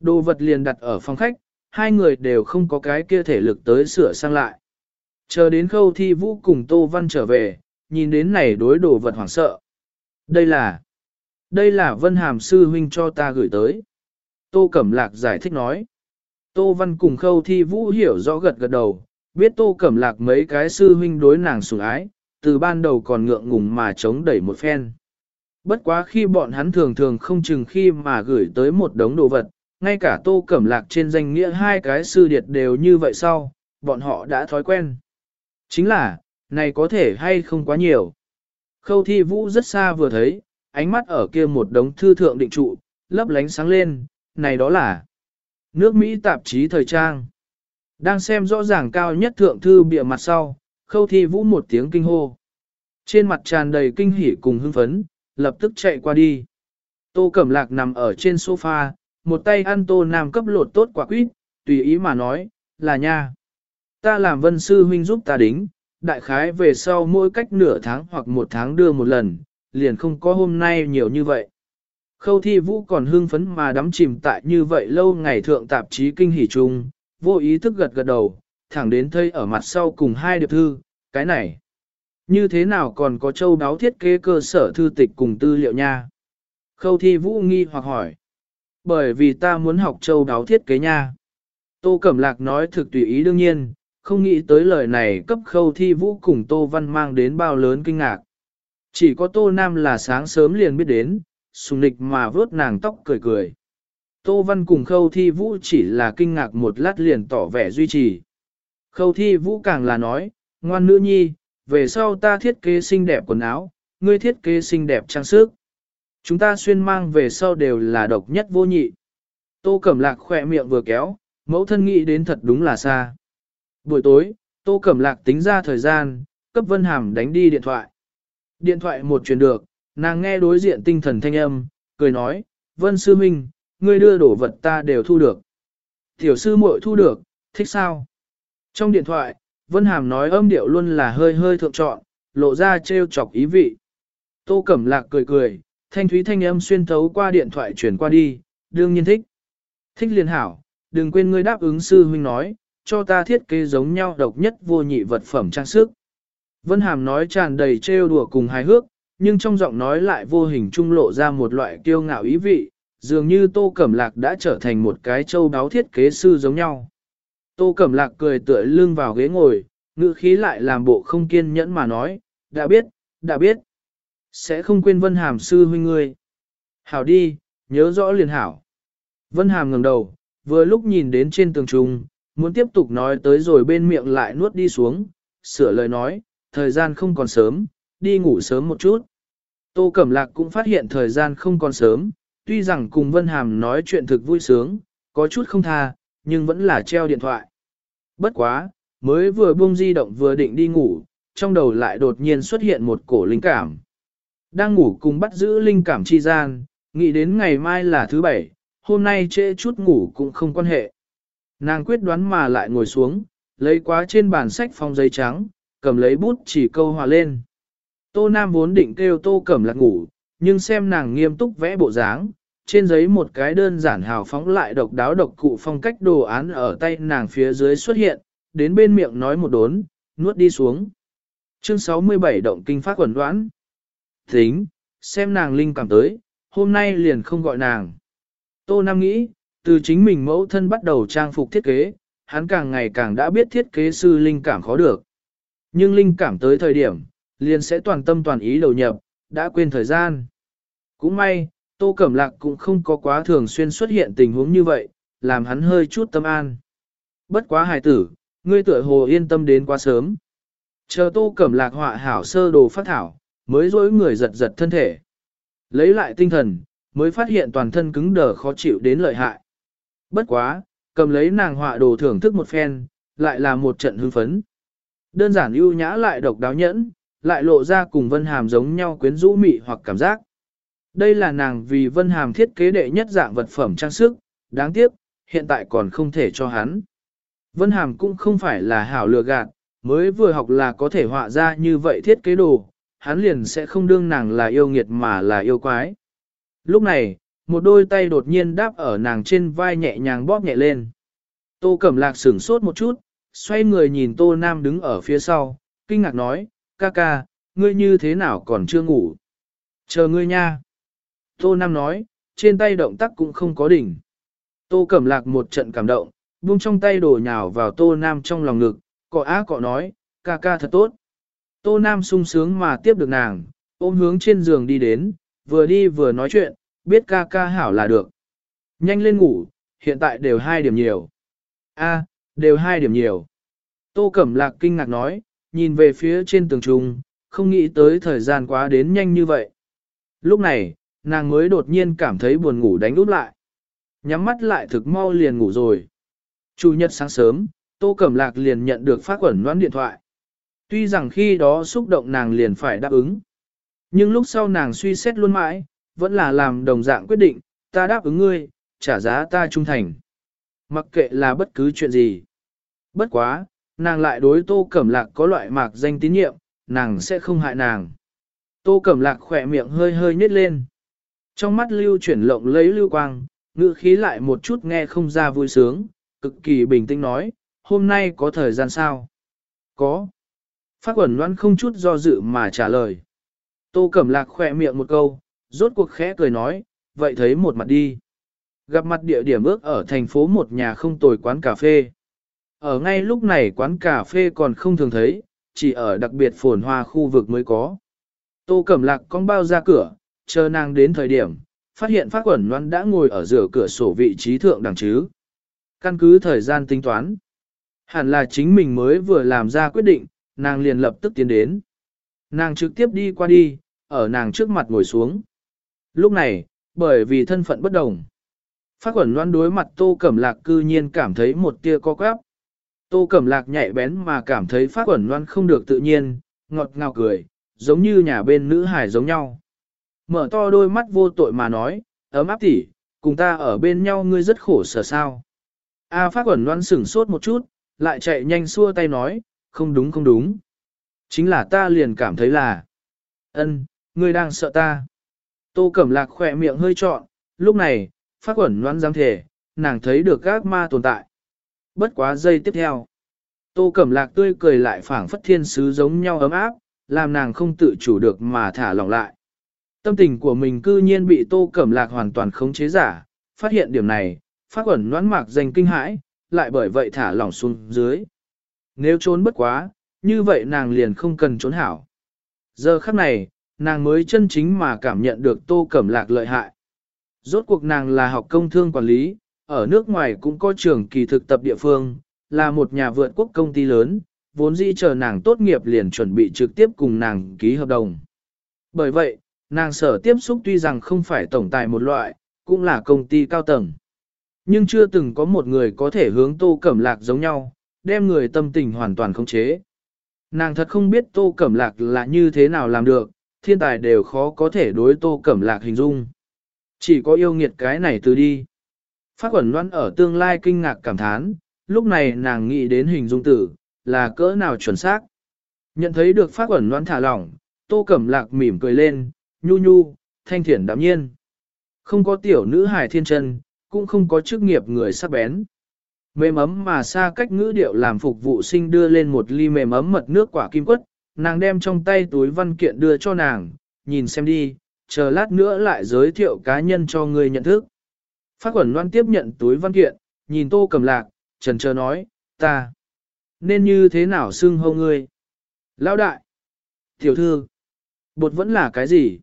Đồ vật liền đặt ở phòng khách, hai người đều không có cái kia thể lực tới sửa sang lại. Chờ đến khâu thi vũ cùng Tô Văn trở về, nhìn đến này đối đồ vật hoảng sợ. Đây là, đây là Vân Hàm Sư Huynh cho ta gửi tới. Tô Cẩm Lạc giải thích nói. Tô Văn cùng khâu thi vũ hiểu rõ gật gật đầu, biết Tô Cẩm Lạc mấy cái sư huynh đối nàng sủng ái, từ ban đầu còn ngượng ngùng mà chống đẩy một phen. Bất quá khi bọn hắn thường thường không chừng khi mà gửi tới một đống đồ vật, ngay cả Tô Cẩm Lạc trên danh nghĩa hai cái sư điệt đều như vậy sau, bọn họ đã thói quen. Chính là, này có thể hay không quá nhiều. Khâu thi vũ rất xa vừa thấy, ánh mắt ở kia một đống thư thượng định trụ, lấp lánh sáng lên, này đó là nước Mỹ tạp chí thời trang. Đang xem rõ ràng cao nhất thượng thư bìa mặt sau, khâu thi vũ một tiếng kinh hô. Trên mặt tràn đầy kinh hỉ cùng hưng phấn, lập tức chạy qua đi. Tô Cẩm Lạc nằm ở trên sofa, một tay ăn Tô Nam cấp lột tốt quả quýt, tùy ý mà nói, là nha. Ta làm vân sư huynh giúp ta đính, đại khái về sau mỗi cách nửa tháng hoặc một tháng đưa một lần, liền không có hôm nay nhiều như vậy. Khâu thi vũ còn hưng phấn mà đắm chìm tại như vậy lâu ngày thượng tạp chí kinh hỉ chung, vô ý thức gật gật đầu, thẳng đến thây ở mặt sau cùng hai điệp thư, cái này. Như thế nào còn có châu đáo thiết kế cơ sở thư tịch cùng tư liệu nha? Khâu thi vũ nghi hoặc hỏi. Bởi vì ta muốn học châu đáo thiết kế nha. Tô Cẩm Lạc nói thực tùy ý đương nhiên, không nghĩ tới lời này cấp khâu thi vũ cùng Tô Văn mang đến bao lớn kinh ngạc. Chỉ có Tô Nam là sáng sớm liền biết đến, sùng nịch mà vớt nàng tóc cười cười. Tô Văn cùng khâu thi vũ chỉ là kinh ngạc một lát liền tỏ vẻ duy trì. Khâu thi vũ càng là nói, ngoan nữ nhi, về sau ta thiết kế xinh đẹp quần áo, ngươi thiết kế xinh đẹp trang sức. Chúng ta xuyên mang về sau đều là độc nhất vô nhị. Tô Cẩm Lạc khỏe miệng vừa kéo, mẫu thân nghĩ đến thật đúng là xa. Buổi tối, Tô Cẩm Lạc tính ra thời gian, cấp Vân Hàm đánh đi điện thoại. Điện thoại một truyền được, nàng nghe đối diện tinh thần thanh âm, cười nói, Vân Sư Minh, ngươi đưa đồ vật ta đều thu được. Tiểu sư muội thu được, thích sao? Trong điện thoại, Vân Hàm nói âm điệu luôn là hơi hơi thượng trọn, lộ ra trêu chọc ý vị. Tô Cẩm Lạc cười cười, thanh thúy thanh âm xuyên thấu qua điện thoại chuyển qua đi, đương nhiên thích. Thích liền hảo, đừng quên ngươi đáp ứng sư huynh nói, cho ta thiết kế giống nhau độc nhất vô nhị vật phẩm trang sức. Vân Hàm nói tràn đầy trêu đùa cùng hài hước, nhưng trong giọng nói lại vô hình trung lộ ra một loại kiêu ngạo ý vị, dường như Tô Cẩm Lạc đã trở thành một cái châu đáo thiết kế sư giống nhau. Tô Cẩm Lạc cười tựa lưng vào ghế ngồi, ngữ khí lại làm bộ không kiên nhẫn mà nói, đã biết, đã biết. Sẽ không quên Vân Hàm sư huynh ngươi. Hảo đi, nhớ rõ liền hảo. Vân Hàm ngẩng đầu, vừa lúc nhìn đến trên tường trùng, muốn tiếp tục nói tới rồi bên miệng lại nuốt đi xuống, sửa lời nói, thời gian không còn sớm, đi ngủ sớm một chút. Tô Cẩm Lạc cũng phát hiện thời gian không còn sớm, tuy rằng cùng Vân Hàm nói chuyện thực vui sướng, có chút không tha, nhưng vẫn là treo điện thoại. Bất quá, mới vừa buông di động vừa định đi ngủ, trong đầu lại đột nhiên xuất hiện một cổ linh cảm. Đang ngủ cùng bắt giữ linh cảm chi gian, nghĩ đến ngày mai là thứ bảy, hôm nay trễ chút ngủ cũng không quan hệ. Nàng quyết đoán mà lại ngồi xuống, lấy quá trên bàn sách phong giấy trắng, cầm lấy bút chỉ câu hòa lên. Tô Nam vốn định kêu Tô Cẩm Lạc ngủ, nhưng xem nàng nghiêm túc vẽ bộ dáng, trên giấy một cái đơn giản hào phóng lại độc đáo độc cụ phong cách đồ án ở tay nàng phía dưới xuất hiện, đến bên miệng nói một đốn, nuốt đi xuống. Chương 67 động kinh phát quẩn đoán. Tính, xem nàng linh cảm tới, hôm nay liền không gọi nàng. Tô Nam nghĩ, từ chính mình mẫu thân bắt đầu trang phục thiết kế, hắn càng ngày càng đã biết thiết kế sư linh cảm khó được. Nhưng linh cảm tới thời điểm, liền sẽ toàn tâm toàn ý đầu nhập, đã quên thời gian. Cũng may, Tô Cẩm Lạc cũng không có quá thường xuyên xuất hiện tình huống như vậy, làm hắn hơi chút tâm an. Bất quá hài tử, ngươi tựa hồ yên tâm đến quá sớm. Chờ Tô Cẩm Lạc họa hảo sơ đồ phát thảo, mới dối người giật giật thân thể. Lấy lại tinh thần, mới phát hiện toàn thân cứng đờ khó chịu đến lợi hại. Bất quá, cầm lấy nàng họa đồ thưởng thức một phen, lại là một trận hưng phấn. Đơn giản ưu nhã lại độc đáo nhẫn, lại lộ ra cùng Vân Hàm giống nhau quyến rũ mị hoặc cảm giác. Đây là nàng vì Vân Hàm thiết kế đệ nhất dạng vật phẩm trang sức, đáng tiếc, hiện tại còn không thể cho hắn. Vân Hàm cũng không phải là hảo lừa gạt, mới vừa học là có thể họa ra như vậy thiết kế đồ, hắn liền sẽ không đương nàng là yêu nghiệt mà là yêu quái. Lúc này, một đôi tay đột nhiên đáp ở nàng trên vai nhẹ nhàng bóp nhẹ lên. Tô Cẩm Lạc sửng sốt một chút, xoay người nhìn Tô Nam đứng ở phía sau, kinh ngạc nói, ca ca, ngươi như thế nào còn chưa ngủ? Chờ ngươi nha. Tô Nam nói, trên tay động tác cũng không có đỉnh. Tô Cẩm Lạc một trận cảm động, buông trong tay đổ nhào vào Tô Nam trong lòng ngực, cọ á cọ nói, ca ca thật tốt. Tô Nam sung sướng mà tiếp được nàng, ôm hướng trên giường đi đến, vừa đi vừa nói chuyện, biết ca ca hảo là được. Nhanh lên ngủ, hiện tại đều hai điểm nhiều. A, đều hai điểm nhiều. Tô Cẩm Lạc kinh ngạc nói, nhìn về phía trên tường trung, không nghĩ tới thời gian quá đến nhanh như vậy. Lúc này, nàng mới đột nhiên cảm thấy buồn ngủ đánh úp lại. Nhắm mắt lại thực mau liền ngủ rồi. Chủ nhật sáng sớm, Tô Cẩm Lạc liền nhận được phát quẩn noãn điện thoại. Tuy rằng khi đó xúc động nàng liền phải đáp ứng. Nhưng lúc sau nàng suy xét luôn mãi, vẫn là làm đồng dạng quyết định, ta đáp ứng ngươi, trả giá ta trung thành. Mặc kệ là bất cứ chuyện gì. Bất quá, nàng lại đối tô cẩm lạc có loại mạc danh tín nhiệm, nàng sẽ không hại nàng. Tô cẩm lạc khỏe miệng hơi hơi nhếch lên. Trong mắt lưu chuyển lộng lấy lưu quang, ngữ khí lại một chút nghe không ra vui sướng, cực kỳ bình tĩnh nói, hôm nay có thời gian sao? Có. Phát quẩn loan không chút do dự mà trả lời. Tô Cẩm Lạc khỏe miệng một câu, rốt cuộc khẽ cười nói, vậy thấy một mặt đi. Gặp mặt địa điểm ước ở thành phố một nhà không tồi quán cà phê. Ở ngay lúc này quán cà phê còn không thường thấy, chỉ ở đặc biệt phồn hoa khu vực mới có. Tô Cẩm Lạc con bao ra cửa, chờ nàng đến thời điểm, phát hiện phát quẩn loan đã ngồi ở giữa cửa sổ vị trí thượng đẳng chứ. Căn cứ thời gian tính toán. Hẳn là chính mình mới vừa làm ra quyết định, nàng liền lập tức tiến đến. Nàng trực tiếp đi qua đi, ở nàng trước mặt ngồi xuống. Lúc này, bởi vì thân phận bất đồng, phát quẩn loan đối mặt tô cẩm lạc cư nhiên cảm thấy một tia co quắp. Tô cẩm lạc nhạy bén mà cảm thấy phát quẩn loan không được tự nhiên, ngọt ngào cười, giống như nhà bên nữ hải giống nhau. Mở to đôi mắt vô tội mà nói, ấm áp tỉ, cùng ta ở bên nhau ngươi rất khổ sở sao. A phát quẩn loan sửng sốt một chút, lại chạy nhanh xua tay nói, không đúng không đúng. Chính là ta liền cảm thấy là, ân, ngươi đang sợ ta. Tô Cẩm Lạc khỏe miệng hơi trọn, lúc này, phát quẩn loan dám thể, nàng thấy được các ma tồn tại. Bất quá giây tiếp theo. Tô Cẩm Lạc tươi cười lại phảng phất thiên sứ giống nhau ấm áp, làm nàng không tự chủ được mà thả lỏng lại. Tâm tình của mình cư nhiên bị Tô Cẩm Lạc hoàn toàn khống chế giả, phát hiện điểm này, phát quẩn noãn mạc danh kinh hãi, lại bởi vậy thả lỏng xuống dưới. Nếu trốn bất quá, như vậy nàng liền không cần trốn hảo. Giờ khắc này, nàng mới chân chính mà cảm nhận được tô cẩm lạc lợi hại. Rốt cuộc nàng là học công thương quản lý, ở nước ngoài cũng có trường kỳ thực tập địa phương, là một nhà vượt quốc công ty lớn, vốn dĩ chờ nàng tốt nghiệp liền chuẩn bị trực tiếp cùng nàng ký hợp đồng. Bởi vậy, nàng sở tiếp xúc tuy rằng không phải tổng tài một loại, cũng là công ty cao tầng. Nhưng chưa từng có một người có thể hướng tô cẩm lạc giống nhau, đem người tâm tình hoàn toàn khống chế. Nàng thật không biết tô cẩm lạc là như thế nào làm được, thiên tài đều khó có thể đối tô cẩm lạc hình dung. Chỉ có yêu nghiệt cái này từ đi. Phát quẩn loan ở tương lai kinh ngạc cảm thán, lúc này nàng nghĩ đến hình dung tử, là cỡ nào chuẩn xác. Nhận thấy được phát quẩn loan thả lỏng, tô cẩm lạc mỉm cười lên, nhu nhu, thanh thiển đạm nhiên. Không có tiểu nữ hài thiên chân, cũng không có chức nghiệp người sắc bén. Mềm ấm mà xa cách ngữ điệu làm phục vụ sinh đưa lên một ly mềm ấm mật nước quả kim quất, nàng đem trong tay túi văn kiện đưa cho nàng, nhìn xem đi, chờ lát nữa lại giới thiệu cá nhân cho người nhận thức. Phát quẩn loan tiếp nhận túi văn kiện, nhìn tô cầm lạc, trần chờ nói, ta, nên như thế nào xưng hô ngươi? Lão đại, tiểu thư, bột vẫn là cái gì?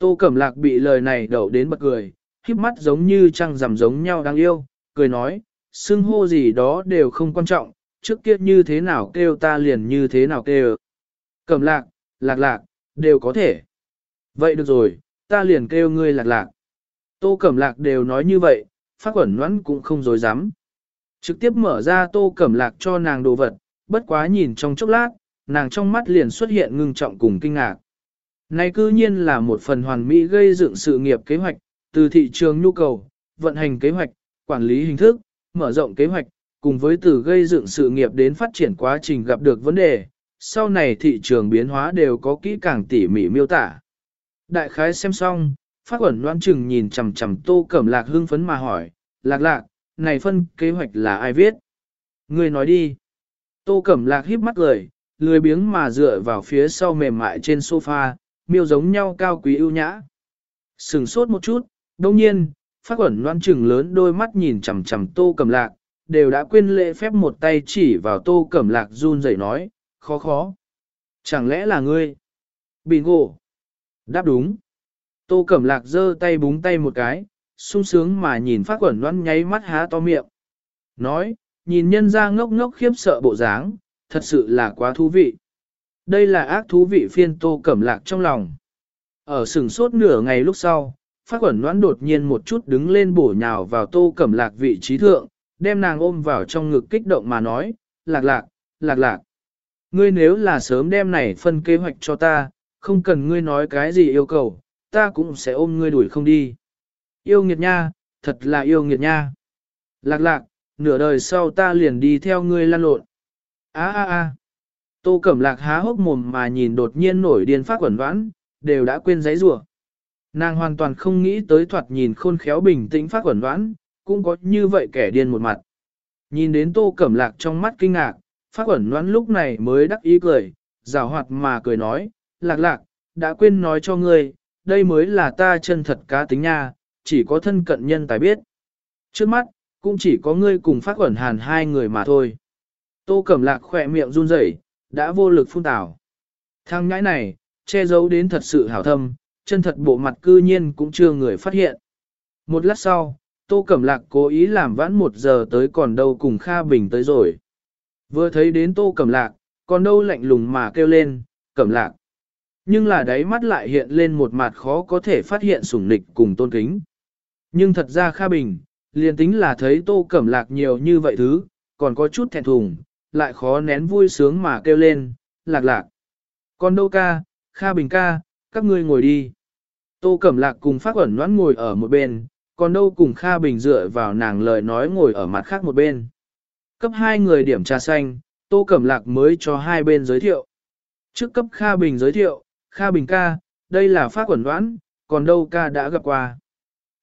Tô Cẩm Lạc bị lời này đậu đến bật cười, khiếp mắt giống như trăng rằm giống nhau đang yêu, cười nói, xưng hô gì đó đều không quan trọng, trước kia như thế nào kêu ta liền như thế nào kêu. Cẩm lạc, lạc lạc, đều có thể. Vậy được rồi, ta liền kêu ngươi lạc lạc. Tô Cẩm Lạc đều nói như vậy, phát quẩn nhoắn cũng không dối dám. Trực tiếp mở ra Tô Cẩm Lạc cho nàng đồ vật, bất quá nhìn trong chốc lát, nàng trong mắt liền xuất hiện ngưng trọng cùng kinh ngạc. Này cư nhiên là một phần hoàn mỹ gây dựng sự nghiệp kế hoạch, từ thị trường nhu cầu, vận hành kế hoạch, quản lý hình thức, mở rộng kế hoạch, cùng với từ gây dựng sự nghiệp đến phát triển quá trình gặp được vấn đề, sau này thị trường biến hóa đều có kỹ càng tỉ mỉ miêu tả. Đại khái xem xong, phát quẩn loan chừng nhìn chằm chằm tô cẩm lạc hưng phấn mà hỏi, lạc lạc, này phân kế hoạch là ai viết? Người nói đi. Tô cẩm lạc híp mắt lời, lười biếng mà dựa vào phía sau mềm mại trên sofa, miêu giống nhau cao quý ưu nhã. Sừng sốt một chút, đồng nhiên, phát quẩn loan trừng lớn đôi mắt nhìn chằm chằm tô cẩm lạc, đều đã quên lễ phép một tay chỉ vào tô cẩm lạc run rẩy nói, khó khó. Chẳng lẽ là ngươi? Bingo. Đáp đúng. Tô cẩm lạc giơ tay búng tay một cái, sung sướng mà nhìn phát quẩn loan nháy mắt há to miệng. Nói, nhìn nhân ra ngốc ngốc khiếp sợ bộ dáng, thật sự là quá thú vị. Đây là ác thú vị phiên tô cẩm lạc trong lòng. Ở sừng sốt nửa ngày lúc sau, phát quẩn noãn đột nhiên một chút đứng lên bổ nhào vào tô cẩm lạc vị trí thượng, đem nàng ôm vào trong ngực kích động mà nói, lạc lạc, lạc lạc. Ngươi nếu là sớm đem này phân kế hoạch cho ta, không cần ngươi nói cái gì yêu cầu, ta cũng sẽ ôm ngươi đuổi không đi. Yêu nghiệt nha, thật là yêu nghiệt nha. Lạc lạc, nửa đời sau ta liền đi theo ngươi lan lộn. Á á á. Tô Cẩm Lạc há hốc mồm mà nhìn đột nhiên nổi điên phát quẩn vãn, đều đã quên giấy rủa. Nàng hoàn toàn không nghĩ tới thoạt nhìn khôn khéo bình tĩnh phát quẩn vãn, cũng có như vậy kẻ điên một mặt. Nhìn đến Tô Cẩm Lạc trong mắt kinh ngạc, phát quẩn vãn lúc này mới đắc ý cười, rào hoạt mà cười nói, lạc lạc, đã quên nói cho ngươi, đây mới là ta chân thật cá tính nha, chỉ có thân cận nhân tài biết. Trước mắt, cũng chỉ có ngươi cùng phát quẩn hàn hai người mà thôi. Tô Cẩm Lạc khỏe miệng run rẩy, đã vô lực phun tảo. Thằng ngãi này, che giấu đến thật sự hảo thâm, chân thật bộ mặt cư nhiên cũng chưa người phát hiện. Một lát sau, Tô Cẩm Lạc cố ý làm vãn một giờ tới còn đâu cùng Kha Bình tới rồi. Vừa thấy đến Tô Cẩm Lạc, còn đâu lạnh lùng mà kêu lên, Cẩm Lạc. Nhưng là đáy mắt lại hiện lên một mặt khó có thể phát hiện sủng nịch cùng tôn kính. Nhưng thật ra Kha Bình, liền tính là thấy Tô Cẩm Lạc nhiều như vậy thứ, còn có chút thẹn thùng, lại khó nén vui sướng mà kêu lên, lạc lạc. Còn đâu ca, Kha Bình ca, các ngươi ngồi đi. Tô Cẩm Lạc cùng Phát Quẩn noãn ngồi ở một bên, còn đâu cùng Kha Bình dựa vào nàng lời nói ngồi ở mặt khác một bên. Cấp hai người điểm trà xanh, Tô Cẩm Lạc mới cho hai bên giới thiệu. Trước cấp Kha Bình giới thiệu, Kha Bình ca, đây là Phát Quẩn noãn, còn đâu ca đã gặp qua.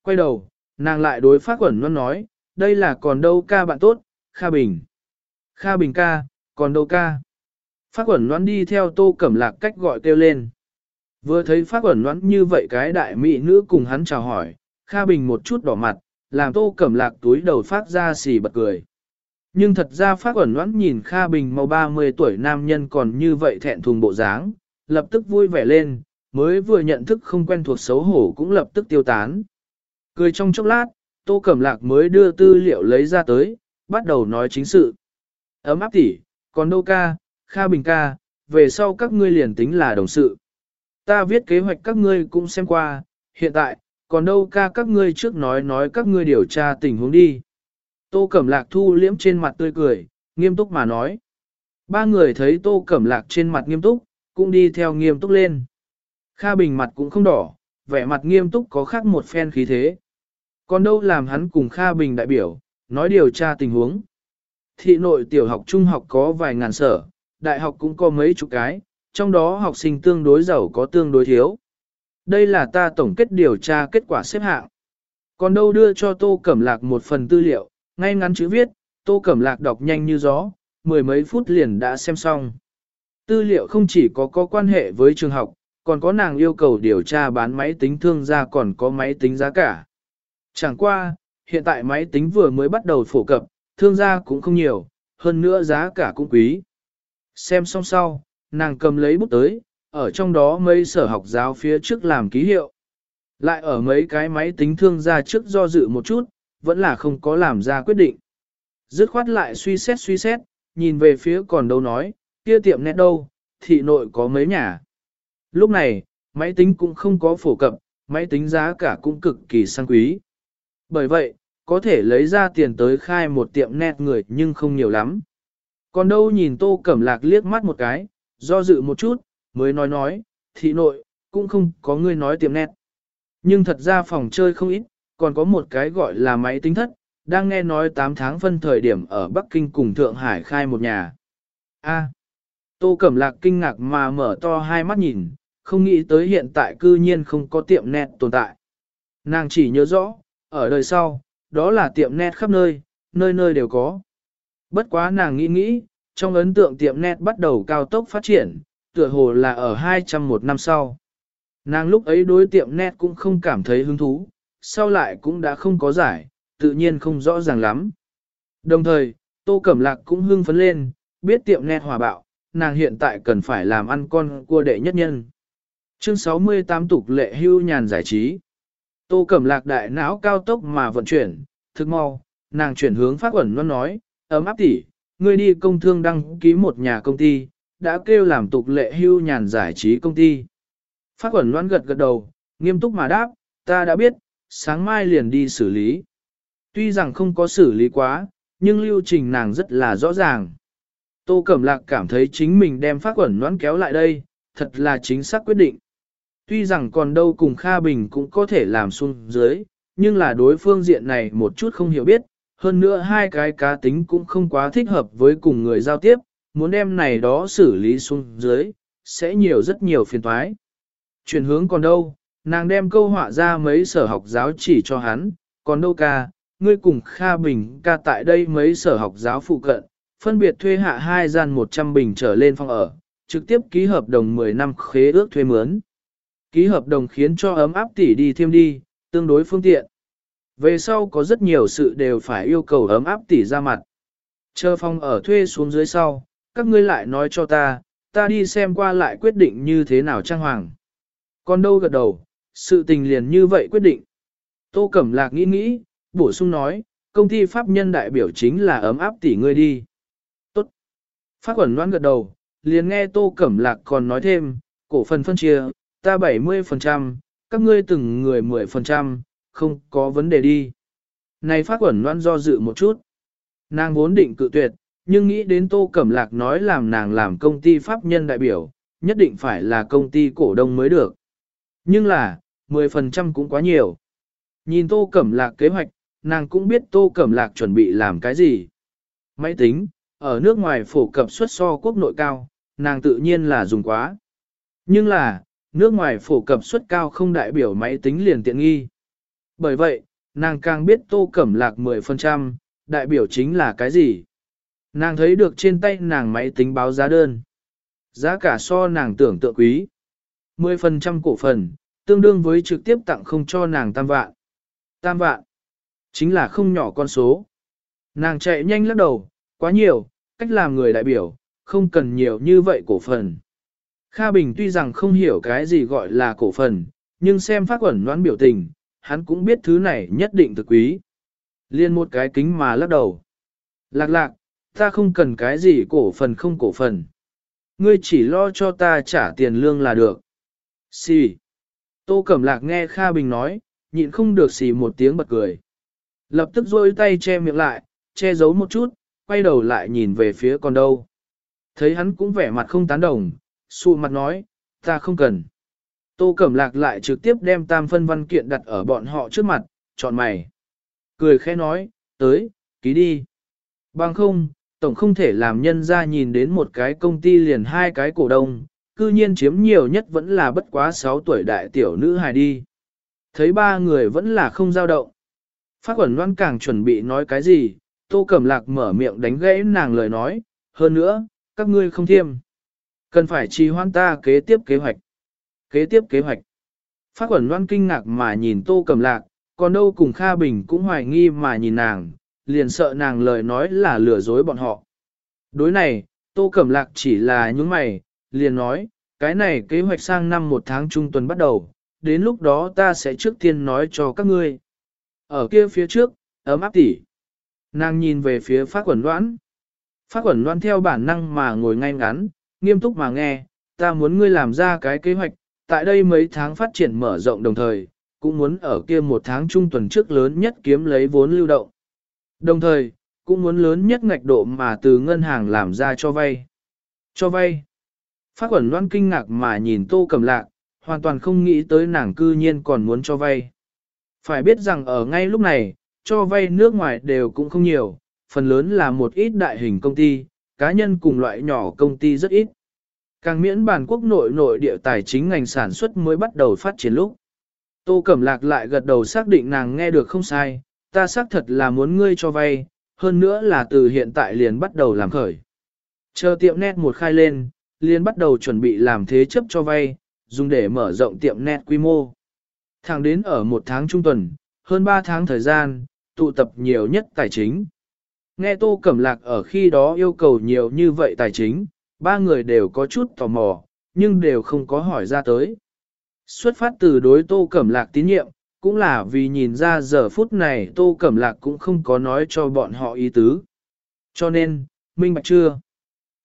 Quay đầu, nàng lại đối Phát Quẩn noãn nói, đây là còn đâu ca bạn tốt, Kha Bình. Kha Bình ca, còn đâu ca? Phát quẩn noãn đi theo tô cẩm lạc cách gọi kêu lên. Vừa thấy phát quẩn noãn như vậy cái đại mỹ nữ cùng hắn chào hỏi, Kha Bình một chút đỏ mặt, làm tô cẩm lạc túi đầu phát ra xì bật cười. Nhưng thật ra phát quẩn noãn nhìn Kha Bình màu 30 tuổi nam nhân còn như vậy thẹn thùng bộ dáng, lập tức vui vẻ lên, mới vừa nhận thức không quen thuộc xấu hổ cũng lập tức tiêu tán. Cười trong chốc lát, tô cẩm lạc mới đưa tư liệu lấy ra tới, bắt đầu nói chính sự. Ấm áp tỉ, còn đâu ca, Kha Bình ca, về sau các ngươi liền tính là đồng sự. Ta viết kế hoạch các ngươi cũng xem qua, hiện tại, còn đâu ca các ngươi trước nói nói các ngươi điều tra tình huống đi. Tô Cẩm Lạc thu liễm trên mặt tươi cười, nghiêm túc mà nói. Ba người thấy Tô Cẩm Lạc trên mặt nghiêm túc, cũng đi theo nghiêm túc lên. Kha Bình mặt cũng không đỏ, vẻ mặt nghiêm túc có khác một phen khí thế. Còn đâu làm hắn cùng Kha Bình đại biểu, nói điều tra tình huống. Thị nội tiểu học trung học có vài ngàn sở, đại học cũng có mấy chục cái, trong đó học sinh tương đối giàu có tương đối thiếu. Đây là ta tổng kết điều tra kết quả xếp hạng. Còn đâu đưa cho Tô Cẩm Lạc một phần tư liệu, ngay ngắn chữ viết, Tô Cẩm Lạc đọc nhanh như gió, mười mấy phút liền đã xem xong. Tư liệu không chỉ có có quan hệ với trường học, còn có nàng yêu cầu điều tra bán máy tính thương gia còn có máy tính giá cả. Chẳng qua, hiện tại máy tính vừa mới bắt đầu phổ cập, thương gia cũng không nhiều, hơn nữa giá cả cũng quý. Xem xong sau, nàng cầm lấy bút tới, ở trong đó mấy sở học giáo phía trước làm ký hiệu. Lại ở mấy cái máy tính thương gia trước do dự một chút, vẫn là không có làm ra quyết định. Dứt khoát lại suy xét suy xét, nhìn về phía còn đâu nói, kia tiệm nét đâu, thị nội có mấy nhà. Lúc này, máy tính cũng không có phổ cập, máy tính giá cả cũng cực kỳ sang quý. Bởi vậy, có thể lấy ra tiền tới khai một tiệm nét người nhưng không nhiều lắm. Còn đâu nhìn tô cẩm lạc liếc mắt một cái, do dự một chút, mới nói nói, thị nội, cũng không có người nói tiệm nét. Nhưng thật ra phòng chơi không ít, còn có một cái gọi là máy tính thất, đang nghe nói 8 tháng phân thời điểm ở Bắc Kinh cùng Thượng Hải khai một nhà. A. tô Cẩm Lạc kinh ngạc mà mở to hai mắt nhìn, không nghĩ tới hiện tại cư nhiên không có tiệm nét tồn tại. Nàng chỉ nhớ rõ, ở đời sau, đó là tiệm net khắp nơi, nơi nơi đều có. Bất quá nàng nghĩ nghĩ, trong ấn tượng tiệm net bắt đầu cao tốc phát triển, tựa hồ là ở 201 năm sau. Nàng lúc ấy đối tiệm net cũng không cảm thấy hứng thú, sau lại cũng đã không có giải, tự nhiên không rõ ràng lắm. Đồng thời, Tô Cẩm Lạc cũng hưng phấn lên, biết tiệm net hòa bạo, nàng hiện tại cần phải làm ăn con cua đệ nhất nhân. Chương 68 tục lệ hưu nhàn giải trí. Tô Cẩm Lạc đại não cao tốc mà vận chuyển, thực mau, nàng chuyển hướng phát ẩn luôn nói, ấm áp tỉ, ngươi đi công thương đăng ký một nhà công ty, đã kêu làm tục lệ hưu nhàn giải trí công ty. Phát ẩn loan gật gật đầu, nghiêm túc mà đáp, ta đã biết, sáng mai liền đi xử lý. Tuy rằng không có xử lý quá, nhưng lưu trình nàng rất là rõ ràng. Tô Cẩm Lạc cảm thấy chính mình đem phát quẩn noãn kéo lại đây, thật là chính xác quyết định. Tuy rằng còn đâu cùng Kha Bình cũng có thể làm xuống dưới, nhưng là đối phương diện này một chút không hiểu biết, hơn nữa hai cái cá tính cũng không quá thích hợp với cùng người giao tiếp, muốn đem này đó xử lý xuống dưới, sẽ nhiều rất nhiều phiền toái. Chuyển hướng còn đâu, nàng đem câu họa ra mấy sở học giáo chỉ cho hắn, còn đâu ca, ngươi cùng Kha Bình ca tại đây mấy sở học giáo phụ cận, phân biệt thuê hạ hai gian 100 bình trở lên phòng ở, trực tiếp ký hợp đồng 10 năm khế ước thuê mướn. Ký hợp đồng khiến cho ấm áp tỷ đi thêm đi, tương đối phương tiện. Về sau có rất nhiều sự đều phải yêu cầu ấm áp tỷ ra mặt. Chờ phòng ở thuê xuống dưới sau, các ngươi lại nói cho ta, ta đi xem qua lại quyết định như thế nào trang hoàng. Còn đâu gật đầu, sự tình liền như vậy quyết định. Tô Cẩm Lạc nghĩ nghĩ, bổ sung nói, công ty pháp nhân đại biểu chính là ấm áp tỷ ngươi đi. Tốt. Phát quẩn loan gật đầu, liền nghe Tô Cẩm Lạc còn nói thêm, cổ phần phân chia, ta 70%, các ngươi từng người 10%, không có vấn đề đi. Này phát quẩn loan do dự một chút. Nàng vốn định cự tuyệt, nhưng nghĩ đến Tô Cẩm Lạc nói làm nàng làm công ty pháp nhân đại biểu, nhất định phải là công ty cổ đông mới được. Nhưng là, 10% cũng quá nhiều. Nhìn Tô Cẩm Lạc kế hoạch, nàng cũng biết Tô Cẩm Lạc chuẩn bị làm cái gì. Máy tính, ở nước ngoài phổ cập xuất so quốc nội cao, nàng tự nhiên là dùng quá. Nhưng là, nước ngoài phổ cập suất cao không đại biểu máy tính liền tiện nghi. Bởi vậy, nàng càng biết Tô Cẩm Lạc 10%, đại biểu chính là cái gì. Nàng thấy được trên tay nàng máy tính báo giá đơn. Giá cả so nàng tưởng tượng quý. 10% cổ phần, tương đương với trực tiếp tặng không cho nàng tam vạn. Tam vạn, chính là không nhỏ con số. Nàng chạy nhanh lắc đầu, quá nhiều, cách làm người đại biểu, không cần nhiều như vậy cổ phần. Kha Bình tuy rằng không hiểu cái gì gọi là cổ phần, nhưng xem phát quẩn đoán biểu tình, hắn cũng biết thứ này nhất định thực quý. Liên một cái kính mà lắc đầu. Lạc lạc, ta không cần cái gì cổ phần không cổ phần. Ngươi chỉ lo cho ta trả tiền lương là được. Xì. Tô Cẩm Lạc nghe Kha Bình nói, nhịn không được xì một tiếng bật cười. Lập tức rôi tay che miệng lại, che giấu một chút, quay đầu lại nhìn về phía con đâu. Thấy hắn cũng vẻ mặt không tán đồng, xù mặt nói, ta không cần. Tô Cẩm Lạc lại trực tiếp đem tam phân văn kiện đặt ở bọn họ trước mặt, chọn mày. Cười khẽ nói, tới, ký đi. Bằng không, tổng không thể làm nhân ra nhìn đến một cái công ty liền hai cái cổ đông, cư nhiên chiếm nhiều nhất vẫn là bất quá 6 tuổi đại tiểu nữ hài đi. Thấy ba người vẫn là không giao động. Phát quẩn loan càng chuẩn bị nói cái gì, tô cẩm lạc mở miệng đánh gãy nàng lời nói, hơn nữa, các ngươi không thiêm. Cần phải trì hoãn ta kế tiếp kế hoạch. Kế tiếp kế hoạch. Phát quẩn loan kinh ngạc mà nhìn tô cẩm lạc, còn đâu cùng Kha Bình cũng hoài nghi mà nhìn nàng, liền sợ nàng lời nói là lừa dối bọn họ. Đối này, tô cẩm lạc chỉ là những mày, liền nói, cái này kế hoạch sang năm một tháng trung tuần bắt đầu, đến lúc đó ta sẽ trước tiên nói cho các ngươi. Ở kia phía trước, ấm áp tỉ. Nàng nhìn về phía phát quẩn đoán. Phát quẩn đoán theo bản năng mà ngồi ngay ngắn, nghiêm túc mà nghe, ta muốn ngươi làm ra cái kế hoạch, tại đây mấy tháng phát triển mở rộng đồng thời, cũng muốn ở kia một tháng trung tuần trước lớn nhất kiếm lấy vốn lưu động. Đồng thời, cũng muốn lớn nhất ngạch độ mà từ ngân hàng làm ra cho vay. Cho vay. Phát quẩn loan kinh ngạc mà nhìn tô cầm lạc, hoàn toàn không nghĩ tới nàng cư nhiên còn muốn cho vay. Phải biết rằng ở ngay lúc này, cho vay nước ngoài đều cũng không nhiều, phần lớn là một ít đại hình công ty, cá nhân cùng loại nhỏ công ty rất ít. Càng miễn bản quốc nội nội địa tài chính ngành sản xuất mới bắt đầu phát triển lúc. Tô Cẩm Lạc lại gật đầu xác định nàng nghe được không sai, ta xác thật là muốn ngươi cho vay, hơn nữa là từ hiện tại liền bắt đầu làm khởi. Chờ tiệm net một khai lên, liền bắt đầu chuẩn bị làm thế chấp cho vay, dùng để mở rộng tiệm net quy mô. Thẳng đến ở một tháng trung tuần, hơn 3 tháng thời gian, tụ tập nhiều nhất tài chính. Nghe Tô Cẩm Lạc ở khi đó yêu cầu nhiều như vậy tài chính, ba người đều có chút tò mò, nhưng đều không có hỏi ra tới. Xuất phát từ đối Tô Cẩm Lạc tín nhiệm, cũng là vì nhìn ra giờ phút này Tô Cẩm Lạc cũng không có nói cho bọn họ ý tứ. Cho nên, minh bạch chưa?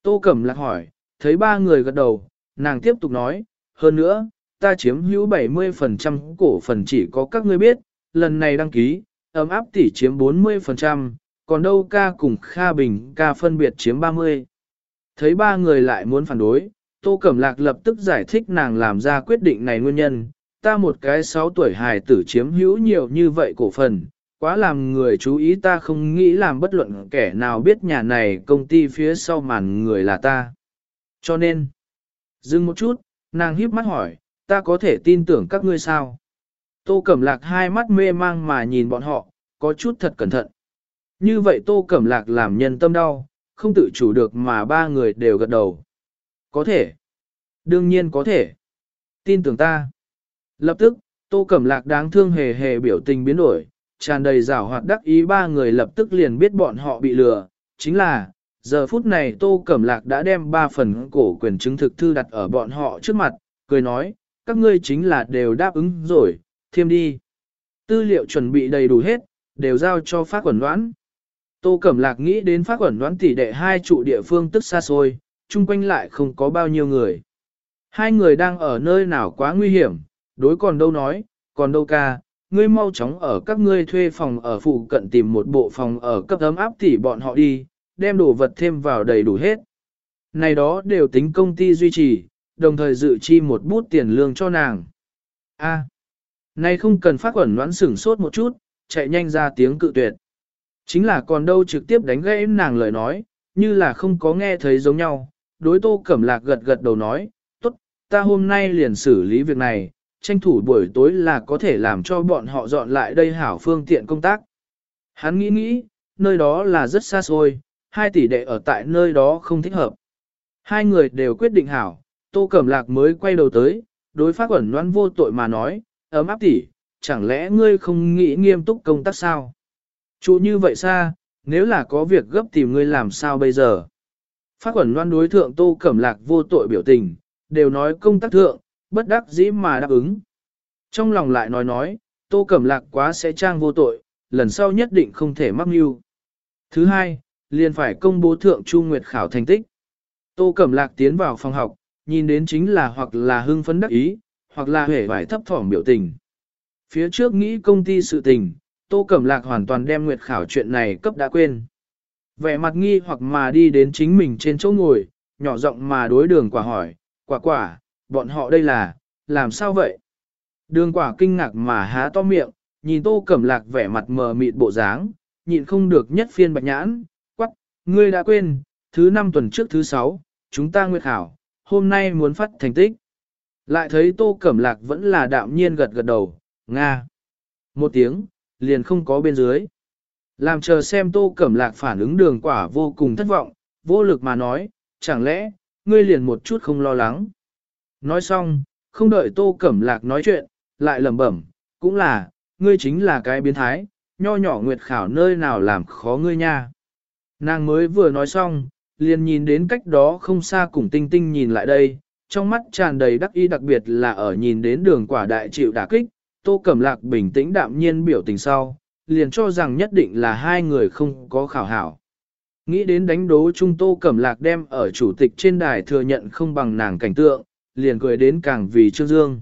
Tô Cẩm Lạc hỏi, thấy ba người gật đầu, nàng tiếp tục nói, hơn nữa, ta chiếm hữu 70% cổ phần chỉ có các ngươi biết, lần này đăng ký, ấm áp tỷ chiếm 40%, còn đâu ca cùng Kha Bình ca phân biệt chiếm 30%. thấy ba người lại muốn phản đối, Tô Cẩm Lạc lập tức giải thích nàng làm ra quyết định này nguyên nhân, ta một cái 6 tuổi hài tử chiếm hữu nhiều như vậy cổ phần, quá làm người chú ý ta không nghĩ làm bất luận kẻ nào biết nhà này công ty phía sau màn người là ta. Cho nên, dừng một chút, nàng híp mắt hỏi, ta có thể tin tưởng các ngươi sao? Tô Cẩm Lạc hai mắt mê mang mà nhìn bọn họ, có chút thật cẩn thận. Như vậy Tô Cẩm Lạc làm nhân tâm đau, không tự chủ được mà ba người đều gật đầu. Có thể. Đương nhiên có thể. Tin tưởng ta. Lập tức, Tô Cẩm Lạc đáng thương hề hề biểu tình biến đổi, tràn đầy rảo hoạt đắc ý ba người lập tức liền biết bọn họ bị lừa. Chính là, giờ phút này Tô Cẩm Lạc đã đem ba phần cổ quyền chứng thực thư đặt ở bọn họ trước mặt, cười nói, các ngươi chính là đều đáp ứng rồi, thêm đi. Tư liệu chuẩn bị đầy đủ hết, đều giao cho phát quẩn đoán. Tô Cẩm Lạc nghĩ đến phát quẩn đoán tỷ đệ hai trụ địa phương tức xa xôi, chung quanh lại không có bao nhiêu người. Hai người đang ở nơi nào quá nguy hiểm, đối còn đâu nói, còn đâu ca, ngươi mau chóng ở các ngươi thuê phòng ở phụ cận tìm một bộ phòng ở cấp ấm áp tỷ bọn họ đi, đem đồ vật thêm vào đầy đủ hết. Này đó đều tính công ty duy trì, đồng thời dự chi một bút tiền lương cho nàng. A, này không cần phát quẩn đoán sửng sốt một chút, chạy nhanh ra tiếng cự tuyệt. Chính là còn đâu trực tiếp đánh gãy nàng lời nói, như là không có nghe thấy giống nhau, đối tô cẩm lạc gật gật đầu nói, tốt, ta hôm nay liền xử lý việc này, tranh thủ buổi tối là có thể làm cho bọn họ dọn lại đây hảo phương tiện công tác. Hắn nghĩ nghĩ, nơi đó là rất xa xôi, hai tỷ đệ ở tại nơi đó không thích hợp. Hai người đều quyết định hảo, tô cẩm lạc mới quay đầu tới, đối phát ẩn loan vô tội mà nói, ấm áp tỷ, chẳng lẽ ngươi không nghĩ nghiêm túc công tác sao? Chủ như vậy xa, nếu là có việc gấp tìm ngươi làm sao bây giờ? Phát quẩn loan đối thượng tô cẩm lạc vô tội biểu tình, đều nói công tác thượng, bất đắc dĩ mà đáp ứng. Trong lòng lại nói nói, tô cẩm lạc quá sẽ trang vô tội, lần sau nhất định không thể mắc mưu. Thứ hai, liền phải công bố thượng Chu Nguyệt khảo thành tích. Tô cẩm lạc tiến vào phòng học, nhìn đến chính là hoặc là hưng phấn đắc ý, hoặc là hể vải thấp thỏm biểu tình. Phía trước nghĩ công ty sự tình, Tô Cẩm Lạc hoàn toàn đem Nguyệt khảo chuyện này cấp đã quên. Vẻ mặt nghi hoặc mà đi đến chính mình trên chỗ ngồi, nhỏ giọng mà đối đường quả hỏi, quả quả, bọn họ đây là, làm sao vậy? Đường quả kinh ngạc mà há to miệng, nhìn Tô Cẩm Lạc vẻ mặt mờ mịt bộ dáng, nhịn không được nhất phiên bạch nhãn, quắc, ngươi đã quên, thứ năm tuần trước thứ sáu, chúng ta Nguyệt khảo, hôm nay muốn phát thành tích. Lại thấy Tô Cẩm Lạc vẫn là đạm nhiên gật gật đầu, Nga. Một tiếng, liền không có bên dưới. Làm chờ xem Tô Cẩm Lạc phản ứng đường quả vô cùng thất vọng, vô lực mà nói, chẳng lẽ, ngươi liền một chút không lo lắng. Nói xong, không đợi Tô Cẩm Lạc nói chuyện, lại lẩm bẩm, cũng là, ngươi chính là cái biến thái, nho nhỏ nguyệt khảo nơi nào làm khó ngươi nha. Nàng mới vừa nói xong, liền nhìn đến cách đó không xa cùng tinh tinh nhìn lại đây, trong mắt tràn đầy đắc ý đặc biệt là ở nhìn đến đường quả đại chịu đả kích, Tô Cẩm Lạc bình tĩnh đạm nhiên biểu tình sau, liền cho rằng nhất định là hai người không có khảo hảo. Nghĩ đến đánh đố chung Tô Cẩm Lạc đem ở chủ tịch trên đài thừa nhận không bằng nàng cảnh tượng, liền cười đến càng vì Trương Dương.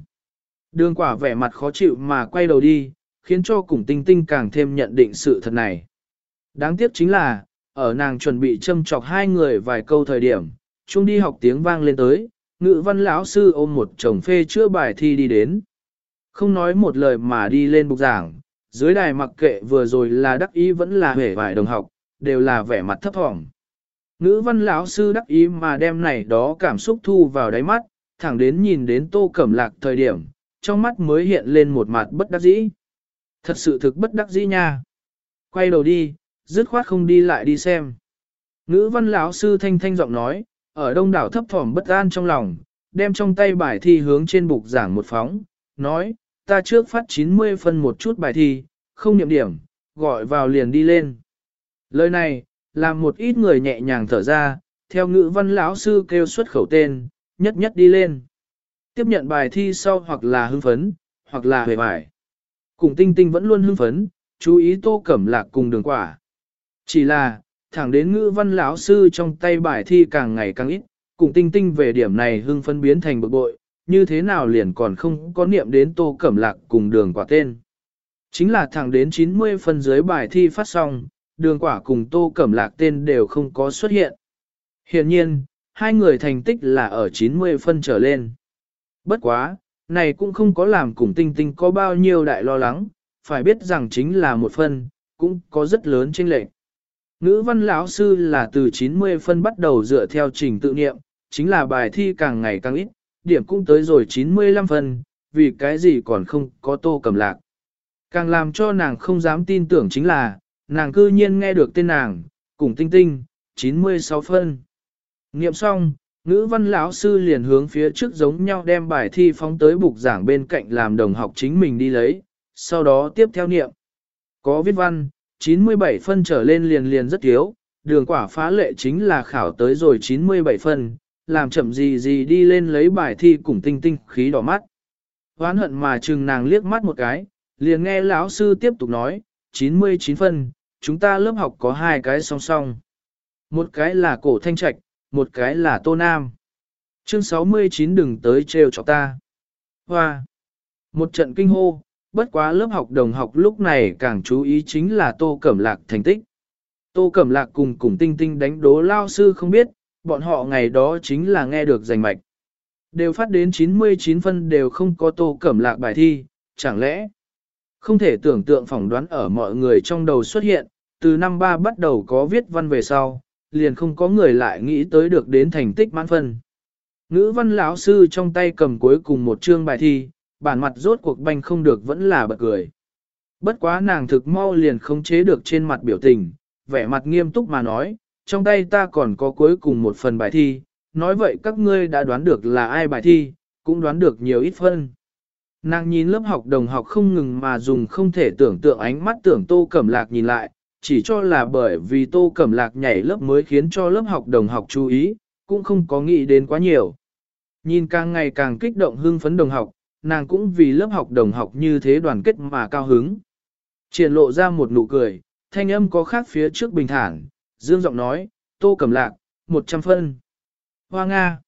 Đường quả vẻ mặt khó chịu mà quay đầu đi, khiến cho cùng tinh tinh càng thêm nhận định sự thật này. Đáng tiếc chính là, ở nàng chuẩn bị châm chọc hai người vài câu thời điểm, chung đi học tiếng vang lên tới, ngữ văn lão sư ôm một chồng phê chữa bài thi đi đến. Không nói một lời mà đi lên bục giảng, dưới đài mặc kệ vừa rồi là đắc ý vẫn là vẻ vải đồng học, đều là vẻ mặt thấp thỏm. Ngữ văn lão sư đắc ý mà đem này đó cảm xúc thu vào đáy mắt, thẳng đến nhìn đến tô cẩm lạc thời điểm, trong mắt mới hiện lên một mặt bất đắc dĩ. Thật sự thực bất đắc dĩ nha. Quay đầu đi, dứt khoát không đi lại đi xem. Ngữ văn lão sư thanh thanh giọng nói, ở đông đảo thấp thỏm bất an trong lòng, đem trong tay bài thi hướng trên bục giảng một phóng, nói, ta trước phát 90 phân một chút bài thi, không niệm điểm, gọi vào liền đi lên. Lời này, làm một ít người nhẹ nhàng thở ra, theo ngữ văn lão sư kêu xuất khẩu tên, nhất nhất đi lên. Tiếp nhận bài thi sau hoặc là hưng phấn, hoặc là hề bài. Cùng tinh tinh vẫn luôn hưng phấn, chú ý tô cẩm lạc cùng đường quả. Chỉ là, thẳng đến ngữ văn lão sư trong tay bài thi càng ngày càng ít, cùng tinh tinh về điểm này hưng phấn biến thành bực bội, như thế nào liền còn không có niệm đến tô cẩm lạc cùng đường quả tên. Chính là thẳng đến 90 phân dưới bài thi phát xong, đường quả cùng tô cẩm lạc tên đều không có xuất hiện. Hiện nhiên, hai người thành tích là ở 90 phân trở lên. Bất quá, này cũng không có làm cùng tinh tinh có bao nhiêu đại lo lắng, phải biết rằng chính là một phân, cũng có rất lớn chênh lệch. Ngữ văn lão sư là từ 90 phân bắt đầu dựa theo trình tự niệm, chính là bài thi càng ngày càng ít, điểm cũng tới rồi 95 phần vì cái gì còn không có tô cầm lạc. Càng làm cho nàng không dám tin tưởng chính là, nàng cư nhiên nghe được tên nàng, cùng tinh tinh, 96 phân. Nghiệm xong, ngữ văn lão sư liền hướng phía trước giống nhau đem bài thi phóng tới bục giảng bên cạnh làm đồng học chính mình đi lấy, sau đó tiếp theo niệm. Có viết văn, 97 phân trở lên liền liền rất thiếu, đường quả phá lệ chính là khảo tới rồi 97 phân, làm chậm gì gì đi lên lấy bài thi cùng tinh tinh khí đỏ mắt. Hoán hận mà chừng nàng liếc mắt một cái, liền nghe lão sư tiếp tục nói, 99 phân, chúng ta lớp học có hai cái song song. Một cái là cổ thanh trạch, một cái là tô nam. Chương 69 đừng tới trêu chọc ta. Hoa! Một trận kinh hô, bất quá lớp học đồng học lúc này càng chú ý chính là tô cẩm lạc thành tích. Tô cẩm lạc cùng cùng tinh tinh đánh đố lao sư không biết, bọn họ ngày đó chính là nghe được giành mạch. Đều phát đến 99 phân đều không có tô cẩm lạc bài thi, chẳng lẽ không thể tưởng tượng phỏng đoán ở mọi người trong đầu xuất hiện, từ năm ba bắt đầu có viết văn về sau, liền không có người lại nghĩ tới được đến thành tích mãn phân. Ngữ văn lão sư trong tay cầm cuối cùng một chương bài thi, bản mặt rốt cuộc banh không được vẫn là bật cười. Bất quá nàng thực mau liền không chế được trên mặt biểu tình, vẻ mặt nghiêm túc mà nói, trong tay ta còn có cuối cùng một phần bài thi, nói vậy các ngươi đã đoán được là ai bài thi, cũng đoán được nhiều ít phân. Nàng nhìn lớp học đồng học không ngừng mà dùng không thể tưởng tượng ánh mắt tưởng tô cẩm lạc nhìn lại, chỉ cho là bởi vì tô cẩm lạc nhảy lớp mới khiến cho lớp học đồng học chú ý, cũng không có nghĩ đến quá nhiều. Nhìn càng ngày càng kích động hưng phấn đồng học, nàng cũng vì lớp học đồng học như thế đoàn kết mà cao hứng. Triển lộ ra một nụ cười, thanh âm có khác phía trước bình thản, dương giọng nói, tô cẩm lạc, 100 phân. Hoa Nga.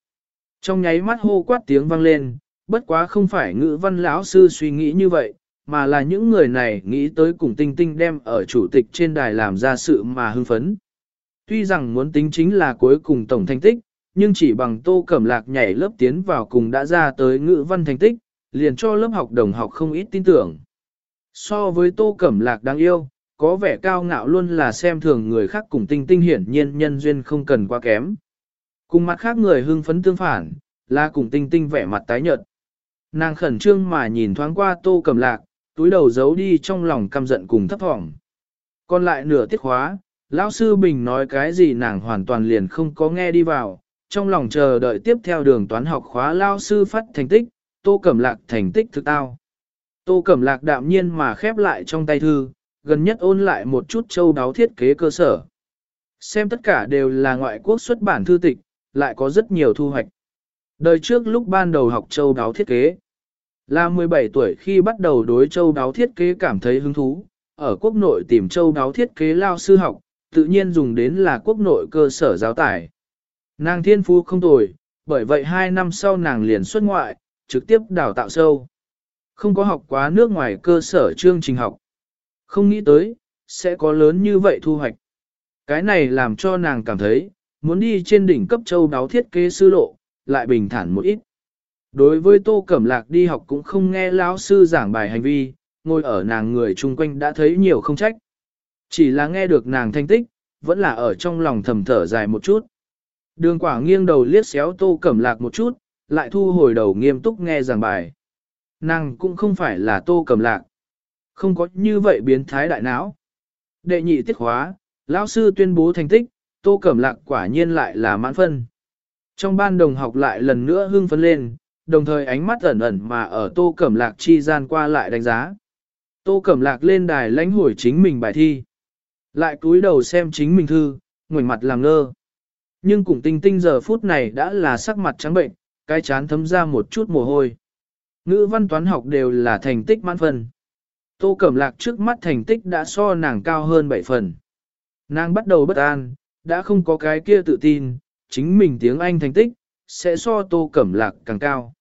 Trong nháy mắt hô quát tiếng vang lên, bất quá không phải ngữ văn lão sư suy nghĩ như vậy, mà là những người này nghĩ tới cùng tinh tinh đem ở chủ tịch trên đài làm ra sự mà hưng phấn. Tuy rằng muốn tính chính là cuối cùng tổng thành tích, nhưng chỉ bằng tô cẩm lạc nhảy lớp tiến vào cùng đã ra tới ngữ văn thành tích, liền cho lớp học đồng học không ít tin tưởng. So với tô cẩm lạc đáng yêu, có vẻ cao ngạo luôn là xem thường người khác cùng tinh tinh hiển nhiên nhân duyên không cần quá kém. Cùng mặt khác người hưng phấn tương phản, là cùng tinh tinh vẻ mặt tái nhợt. Nàng khẩn trương mà nhìn thoáng qua tô cẩm lạc, túi đầu giấu đi trong lòng căm giận cùng thấp thỏm. Còn lại nửa tiết khóa, lão sư Bình nói cái gì nàng hoàn toàn liền không có nghe đi vào, trong lòng chờ đợi tiếp theo đường toán học khóa lão sư phát thành tích, tô cẩm lạc thành tích thực tao. Tô cẩm lạc đạm nhiên mà khép lại trong tay thư, gần nhất ôn lại một chút châu đáo thiết kế cơ sở. Xem tất cả đều là ngoại quốc xuất bản thư tịch, lại có rất nhiều thu hoạch. Đời trước lúc ban đầu học châu đáo thiết kế, là 17 tuổi khi bắt đầu đối châu đáo thiết kế cảm thấy hứng thú, ở quốc nội tìm châu đáo thiết kế lao sư học, tự nhiên dùng đến là quốc nội cơ sở giáo tải. Nàng thiên phú không tồi, bởi vậy hai năm sau nàng liền xuất ngoại, trực tiếp đào tạo sâu. Không có học quá nước ngoài cơ sở chương trình học. Không nghĩ tới, sẽ có lớn như vậy thu hoạch. Cái này làm cho nàng cảm thấy, muốn đi trên đỉnh cấp châu đáo thiết kế sư lộ, lại bình thản một ít. Đối với Tô Cẩm Lạc đi học cũng không nghe lão sư giảng bài hành vi, ngồi ở nàng người chung quanh đã thấy nhiều không trách. Chỉ là nghe được nàng thanh tích, vẫn là ở trong lòng thầm thở dài một chút. Đường quả nghiêng đầu liếc xéo Tô Cẩm Lạc một chút, lại thu hồi đầu nghiêm túc nghe giảng bài. Nàng cũng không phải là Tô Cẩm Lạc. Không có như vậy biến thái đại não. Đệ nhị tiết khóa, lão sư tuyên bố thành tích, Tô Cẩm Lạc quả nhiên lại là mãn phân. Trong ban đồng học lại lần nữa hưng phấn lên, đồng thời ánh mắt ẩn ẩn mà ở Tô Cẩm Lạc chi gian qua lại đánh giá. Tô Cẩm Lạc lên đài lãnh hồi chính mình bài thi. Lại cúi đầu xem chính mình thư, ngoảnh mặt làm ngơ. Nhưng cùng tinh tinh giờ phút này đã là sắc mặt trắng bệnh, cái chán thấm ra một chút mồ hôi. Ngữ văn toán học đều là thành tích mãn phần. Tô Cẩm Lạc trước mắt thành tích đã so nàng cao hơn 7 phần. Nàng bắt đầu bất an, đã không có cái kia tự tin, chính mình tiếng Anh thành tích, sẽ so Tô Cẩm Lạc càng cao.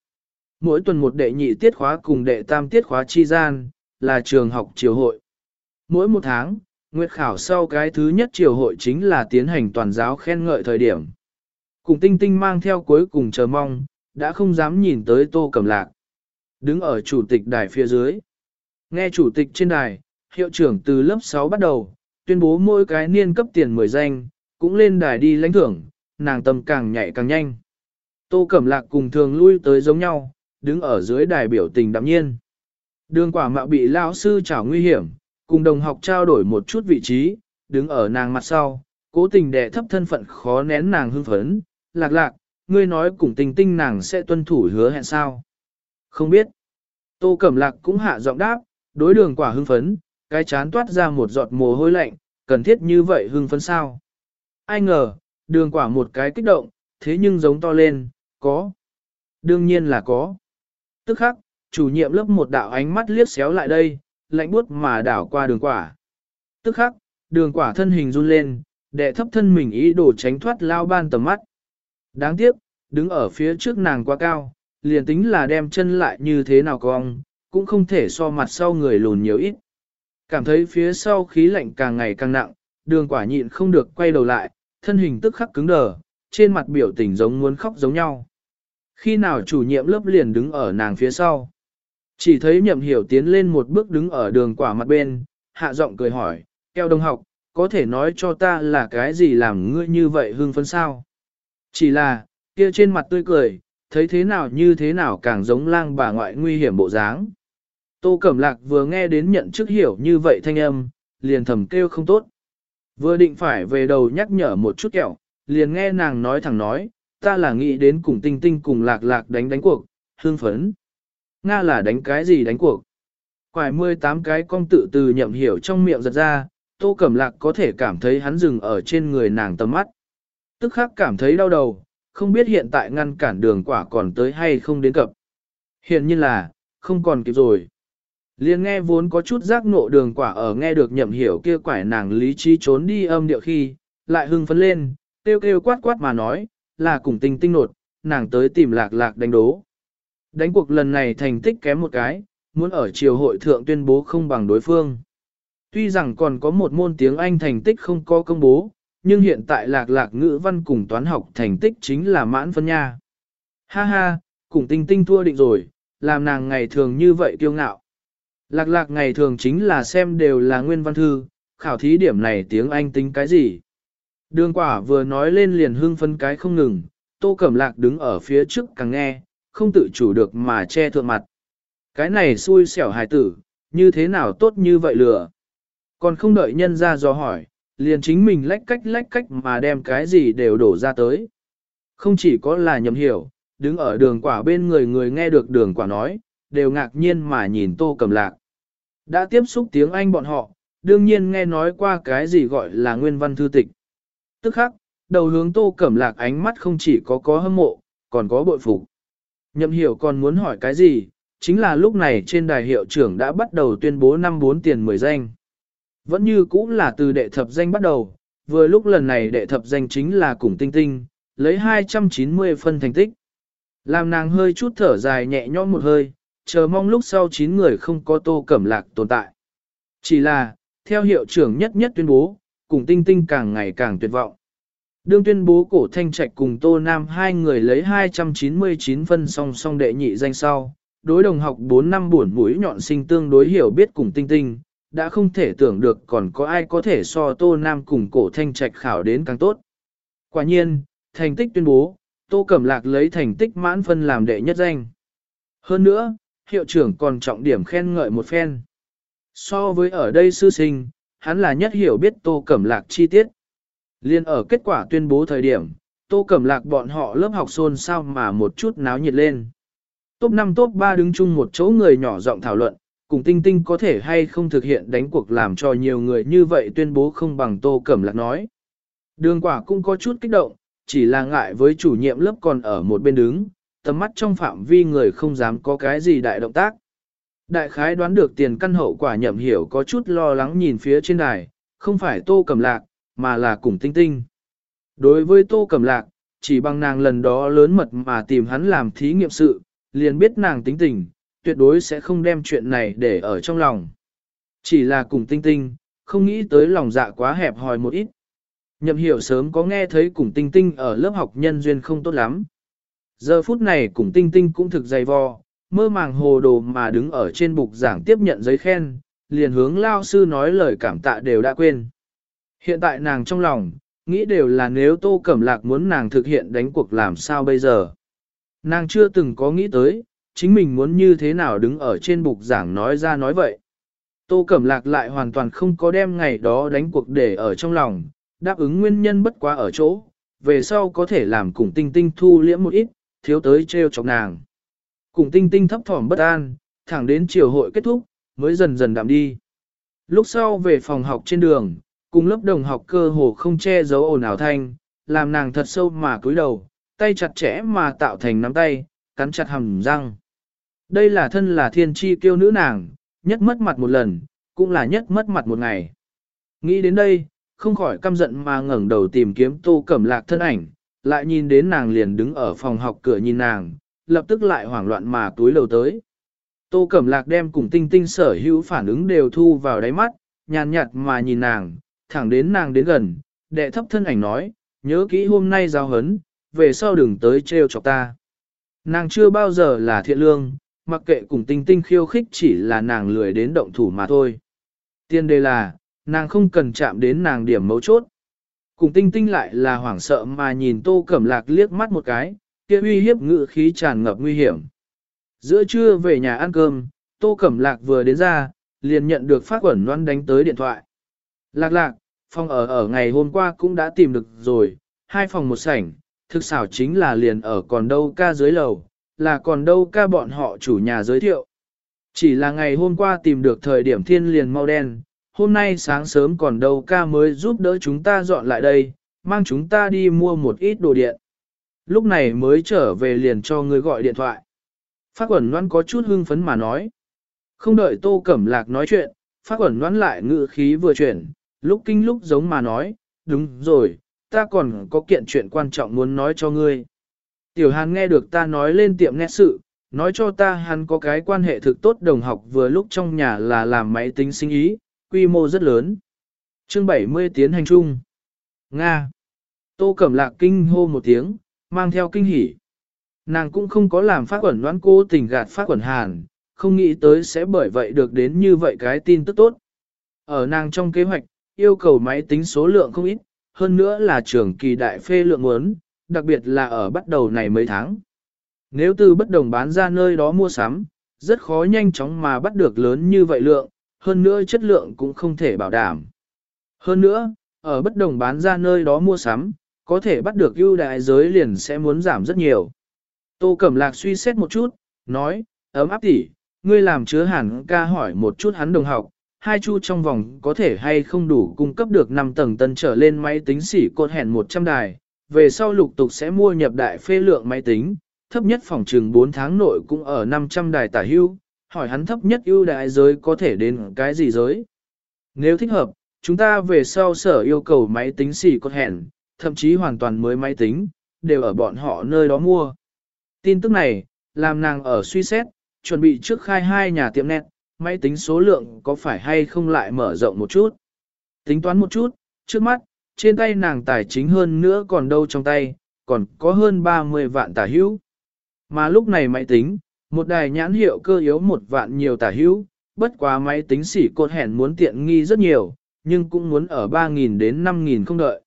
Mỗi tuần một đệ nhị tiết khóa cùng đệ tam tiết khóa chi gian, là trường học triều hội. Mỗi một tháng, Nguyệt khảo sau cái thứ nhất triều hội chính là tiến hành toàn giáo khen ngợi thời điểm. Cùng tinh tinh mang theo cuối cùng chờ mong, đã không dám nhìn tới tô cẩm lạc. Đứng ở chủ tịch đài phía dưới. Nghe chủ tịch trên đài, hiệu trưởng từ lớp 6 bắt đầu, tuyên bố mỗi cái niên cấp tiền 10 danh, cũng lên đài đi lãnh thưởng, nàng tâm càng nhạy càng nhanh. Tô Cẩm Lạc cùng thường lui tới giống nhau, đứng ở dưới đài biểu tình đạm nhiên. Đường quả mạo bị lao sư chảo nguy hiểm, cùng đồng học trao đổi một chút vị trí, đứng ở nàng mặt sau, cố tình đè thấp thân phận khó nén nàng hưng phấn, lạc lạc, ngươi nói cùng tình tinh nàng sẽ tuân thủ hứa hẹn sao. Không biết. Tô Cẩm Lạc cũng hạ giọng đáp, đối đường quả hưng phấn, cái chán toát ra một giọt mồ hôi lạnh, cần thiết như vậy hưng phấn sao. Ai ngờ, đường quả một cái kích động, thế nhưng giống to lên, có. Đương nhiên là có. Tức khắc, chủ nhiệm lớp một đạo ánh mắt liếc xéo lại đây, lạnh buốt mà đảo qua đường quả. Tức khắc, đường quả thân hình run lên, đệ thấp thân mình ý đồ tránh thoát lao ban tầm mắt. Đáng tiếc, đứng ở phía trước nàng quá cao, liền tính là đem chân lại như thế nào cong, cũng không thể so mặt sau người lùn nhiều ít. Cảm thấy phía sau khí lạnh càng ngày càng nặng, đường quả nhịn không được quay đầu lại, thân hình tức khắc cứng đờ, trên mặt biểu tình giống muốn khóc giống nhau. Khi nào chủ nhiệm lớp liền đứng ở nàng phía sau. Chỉ thấy nhậm hiểu tiến lên một bước đứng ở đường quả mặt bên, hạ giọng cười hỏi, keo đồng học, có thể nói cho ta là cái gì làm ngươi như vậy hưng phấn sao? Chỉ là, kia trên mặt tươi cười, thấy thế nào như thế nào càng giống lang bà ngoại nguy hiểm bộ dáng. Tô Cẩm Lạc vừa nghe đến nhận chức hiểu như vậy thanh âm, liền thầm kêu không tốt. Vừa định phải về đầu nhắc nhở một chút kẹo, liền nghe nàng nói thẳng nói, ta là nghĩ đến cùng tinh tinh cùng lạc lạc đánh đánh cuộc, hương phấn. Nga là đánh cái gì đánh cuộc? Quải 18 cái con tự từ nhậm hiểu trong miệng giật ra, tô cẩm lạc có thể cảm thấy hắn dừng ở trên người nàng tầm mắt. Tức khắc cảm thấy đau đầu, không biết hiện tại ngăn cản đường quả còn tới hay không đến cập. Hiện nhiên là, không còn kịp rồi. Liên nghe vốn có chút giác nộ đường quả ở nghe được nhậm hiểu kia quải nàng lý trí trốn đi âm điệu khi, lại hưng phấn lên, kêu kêu quát quát mà nói, là cùng tinh tinh nột, nàng tới tìm lạc lạc đánh đố. Đánh cuộc lần này thành tích kém một cái, muốn ở triều hội thượng tuyên bố không bằng đối phương. Tuy rằng còn có một môn tiếng Anh thành tích không có công bố, nhưng hiện tại lạc lạc ngữ văn cùng toán học thành tích chính là mãn phân nha. Ha ha, cùng tinh tinh thua định rồi, làm nàng ngày thường như vậy kiêu ngạo. Lạc lạc ngày thường chính là xem đều là nguyên văn thư, khảo thí điểm này tiếng Anh tính cái gì. Đường quả vừa nói lên liền hưng phân cái không ngừng, tô cẩm lạc đứng ở phía trước càng nghe, không tự chủ được mà che thượng mặt. Cái này xui xẻo hài tử, như thế nào tốt như vậy lừa. Còn không đợi nhân ra do hỏi, liền chính mình lách cách lách cách mà đem cái gì đều đổ ra tới. Không chỉ có là nhầm hiểu, đứng ở đường quả bên người người nghe được đường quả nói, đều ngạc nhiên mà nhìn tô cầm lạc. Đã tiếp xúc tiếng Anh bọn họ, đương nhiên nghe nói qua cái gì gọi là nguyên văn thư tịch. Tức khắc, đầu hướng tô cẩm lạc ánh mắt không chỉ có có hâm mộ, còn có bội phục. Nhậm hiểu còn muốn hỏi cái gì, chính là lúc này trên đài hiệu trưởng đã bắt đầu tuyên bố năm bốn tiền 10 danh. Vẫn như cũ là từ đệ thập danh bắt đầu, vừa lúc lần này đệ thập danh chính là cùng tinh tinh, lấy 290 phân thành tích. Làm nàng hơi chút thở dài nhẹ nhõm một hơi, chờ mong lúc sau 9 người không có tô cẩm lạc tồn tại. Chỉ là, theo hiệu trưởng nhất nhất tuyên bố, cùng tinh tinh càng ngày càng tuyệt vọng. Đương tuyên bố cổ thanh trạch cùng tô nam hai người lấy 299 phân song song đệ nhị danh sau, đối đồng học 4 năm buồn mũi nhọn sinh tương đối hiểu biết cùng tinh tinh, đã không thể tưởng được còn có ai có thể so tô nam cùng cổ thanh trạch khảo đến càng tốt. Quả nhiên, thành tích tuyên bố, tô cẩm lạc lấy thành tích mãn phân làm đệ nhất danh. Hơn nữa, hiệu trưởng còn trọng điểm khen ngợi một phen. So với ở đây sư sinh, hắn là nhất hiểu biết Tô Cẩm Lạc chi tiết. Liên ở kết quả tuyên bố thời điểm, Tô Cẩm Lạc bọn họ lớp học xôn sao mà một chút náo nhiệt lên. Top 5 top 3 đứng chung một chỗ người nhỏ giọng thảo luận, cùng tinh tinh có thể hay không thực hiện đánh cuộc làm cho nhiều người như vậy tuyên bố không bằng Tô Cẩm Lạc nói. Đường quả cũng có chút kích động, chỉ là ngại với chủ nhiệm lớp còn ở một bên đứng, tầm mắt trong phạm vi người không dám có cái gì đại động tác. Đại khái đoán được tiền căn hậu quả nhậm hiểu có chút lo lắng nhìn phía trên đài, không phải tô cầm lạc, mà là cùng tinh tinh. Đối với tô cầm lạc, chỉ bằng nàng lần đó lớn mật mà tìm hắn làm thí nghiệm sự, liền biết nàng tính tình, tuyệt đối sẽ không đem chuyện này để ở trong lòng. Chỉ là cùng tinh tinh, không nghĩ tới lòng dạ quá hẹp hòi một ít. Nhậm hiểu sớm có nghe thấy cùng tinh tinh ở lớp học nhân duyên không tốt lắm. Giờ phút này cùng tinh tinh cũng thực dày vò, mơ màng hồ đồ mà đứng ở trên bục giảng tiếp nhận giấy khen, liền hướng lao sư nói lời cảm tạ đều đã quên. Hiện tại nàng trong lòng, nghĩ đều là nếu Tô Cẩm Lạc muốn nàng thực hiện đánh cuộc làm sao bây giờ. Nàng chưa từng có nghĩ tới, chính mình muốn như thế nào đứng ở trên bục giảng nói ra nói vậy. Tô Cẩm Lạc lại hoàn toàn không có đem ngày đó đánh cuộc để ở trong lòng, đáp ứng nguyên nhân bất quá ở chỗ, về sau có thể làm cùng tinh tinh thu liễm một ít, thiếu tới treo chọc nàng. Cùng tinh tinh thấp thỏm bất an, thẳng đến chiều hội kết thúc, mới dần dần đạm đi. Lúc sau về phòng học trên đường, cùng lớp đồng học cơ hồ không che giấu ồn ào thanh, làm nàng thật sâu mà cúi đầu, tay chặt chẽ mà tạo thành nắm tay, cắn chặt hàm răng. Đây là thân là thiên tri kiêu nữ nàng, nhất mất mặt một lần, cũng là nhất mất mặt một ngày. Nghĩ đến đây, không khỏi căm giận mà ngẩng đầu tìm kiếm tô cẩm lạc thân ảnh, lại nhìn đến nàng liền đứng ở phòng học cửa nhìn nàng, lập tức lại hoảng loạn mà túi lầu tới. Tô cẩm lạc đem cùng tinh tinh sở hữu phản ứng đều thu vào đáy mắt, nhàn nhạt mà nhìn nàng, thẳng đến nàng đến gần, đệ thấp thân ảnh nói, nhớ kỹ hôm nay giao hấn, về sau đừng tới trêu chọc ta. Nàng chưa bao giờ là thiện lương, mặc kệ cùng tinh tinh khiêu khích chỉ là nàng lười đến động thủ mà thôi. Tiên đề là, nàng không cần chạm đến nàng điểm mấu chốt. Cùng tinh tinh lại là hoảng sợ mà nhìn tô cẩm lạc liếc mắt một cái, kia uy hiếp ngự khí tràn ngập nguy hiểm. Giữa trưa về nhà ăn cơm, tô cẩm lạc vừa đến ra, liền nhận được phát quẩn loan đánh tới điện thoại. Lạc lạc, phòng ở ở ngày hôm qua cũng đã tìm được rồi, hai phòng một sảnh, thực xảo chính là liền ở còn đâu ca dưới lầu, là còn đâu ca bọn họ chủ nhà giới thiệu. Chỉ là ngày hôm qua tìm được thời điểm thiên liền mau đen, hôm nay sáng sớm còn đâu ca mới giúp đỡ chúng ta dọn lại đây, mang chúng ta đi mua một ít đồ điện. Lúc này mới trở về liền cho người gọi điện thoại. Phát quẩn loan có chút hưng phấn mà nói. Không đợi tô cẩm lạc nói chuyện, phát quẩn loan lại ngự khí vừa chuyển, lúc kinh lúc giống mà nói, đúng rồi, ta còn có kiện chuyện quan trọng muốn nói cho ngươi. Tiểu Hàn nghe được ta nói lên tiệm nét sự, nói cho ta hắn có cái quan hệ thực tốt đồng học vừa lúc trong nhà là làm máy tính sinh ý, quy mô rất lớn. Chương 70 tiến hành chung. Nga. Tô Cẩm Lạc kinh hô một tiếng, mang theo kinh hỉ. Nàng cũng không có làm phát quẩn đoán cô tình gạt phát quẩn Hàn, không nghĩ tới sẽ bởi vậy được đến như vậy cái tin tức tốt. Ở nàng trong kế hoạch, yêu cầu máy tính số lượng không ít, hơn nữa là trường kỳ đại phê lượng muốn, đặc biệt là ở bắt đầu này mấy tháng. Nếu từ bất đồng bán ra nơi đó mua sắm, rất khó nhanh chóng mà bắt được lớn như vậy lượng, hơn nữa chất lượng cũng không thể bảo đảm. Hơn nữa, ở bất đồng bán ra nơi đó mua sắm, có thể bắt được ưu đại giới liền sẽ muốn giảm rất nhiều. Tô Cẩm Lạc suy xét một chút, nói, ấm áp tỉ, ngươi làm chứa hẳn ca hỏi một chút hắn đồng học, hai chu trong vòng có thể hay không đủ cung cấp được 5 tầng tân trở lên máy tính xỉ cột hẹn 100 đài, về sau lục tục sẽ mua nhập đại phê lượng máy tính, thấp nhất phòng trường 4 tháng nội cũng ở 500 đài tả hưu, hỏi hắn thấp nhất ưu đại giới có thể đến cái gì giới. Nếu thích hợp, chúng ta về sau sở yêu cầu máy tính xỉ có hẹn, thậm chí hoàn toàn mới máy tính, đều ở bọn họ nơi đó mua. Tin tức này, làm nàng ở suy xét, chuẩn bị trước khai hai nhà tiệm net, máy tính số lượng có phải hay không lại mở rộng một chút. Tính toán một chút, trước mắt, trên tay nàng tài chính hơn nữa còn đâu trong tay, còn có hơn 30 vạn tả hữu. Mà lúc này máy tính, một đài nhãn hiệu cơ yếu một vạn nhiều tả hữu, bất quá máy tính xỉ cột hẹn muốn tiện nghi rất nhiều, nhưng cũng muốn ở 3.000 đến 5.000 không đợi.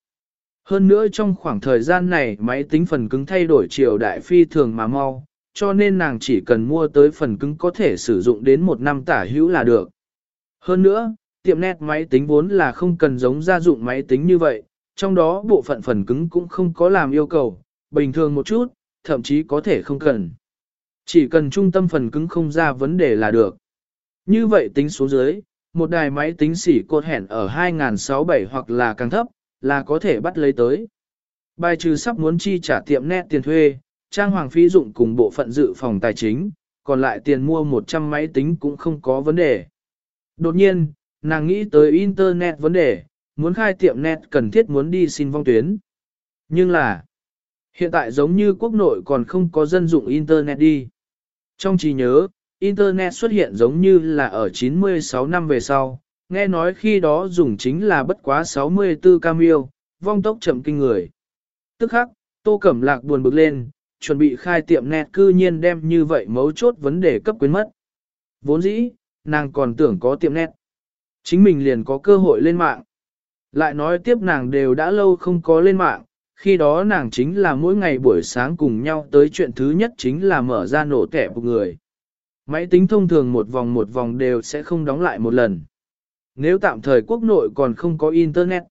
Hơn nữa trong khoảng thời gian này máy tính phần cứng thay đổi chiều đại phi thường mà mau, cho nên nàng chỉ cần mua tới phần cứng có thể sử dụng đến một năm tả hữu là được. Hơn nữa, tiệm nét máy tính vốn là không cần giống gia dụng máy tính như vậy, trong đó bộ phận phần cứng cũng không có làm yêu cầu, bình thường một chút, thậm chí có thể không cần. Chỉ cần trung tâm phần cứng không ra vấn đề là được. Như vậy tính số dưới, một đài máy tính xỉ cột hẹn ở 2067 hoặc là càng thấp, là có thể bắt lấy tới. Bài trừ sắp muốn chi trả tiệm net tiền thuê, trang hoàng phí dụng cùng bộ phận dự phòng tài chính, còn lại tiền mua 100 máy tính cũng không có vấn đề. Đột nhiên, nàng nghĩ tới Internet vấn đề, muốn khai tiệm net cần thiết muốn đi xin vong tuyến. Nhưng là, hiện tại giống như quốc nội còn không có dân dụng Internet đi. Trong trí nhớ, Internet xuất hiện giống như là ở 96 năm về sau, nghe nói khi đó dùng chính là bất quá 64 camio, vong tốc chậm kinh người. Tức khắc, Tô Cẩm Lạc buồn bực lên, chuẩn bị khai tiệm net cư nhiên đem như vậy mấu chốt vấn đề cấp quyến mất. Vốn dĩ, nàng còn tưởng có tiệm net, Chính mình liền có cơ hội lên mạng. Lại nói tiếp nàng đều đã lâu không có lên mạng, khi đó nàng chính là mỗi ngày buổi sáng cùng nhau tới chuyện thứ nhất chính là mở ra nổ kẻ một người. Máy tính thông thường một vòng một vòng đều sẽ không đóng lại một lần. Nếu tạm thời quốc nội còn không có Internet,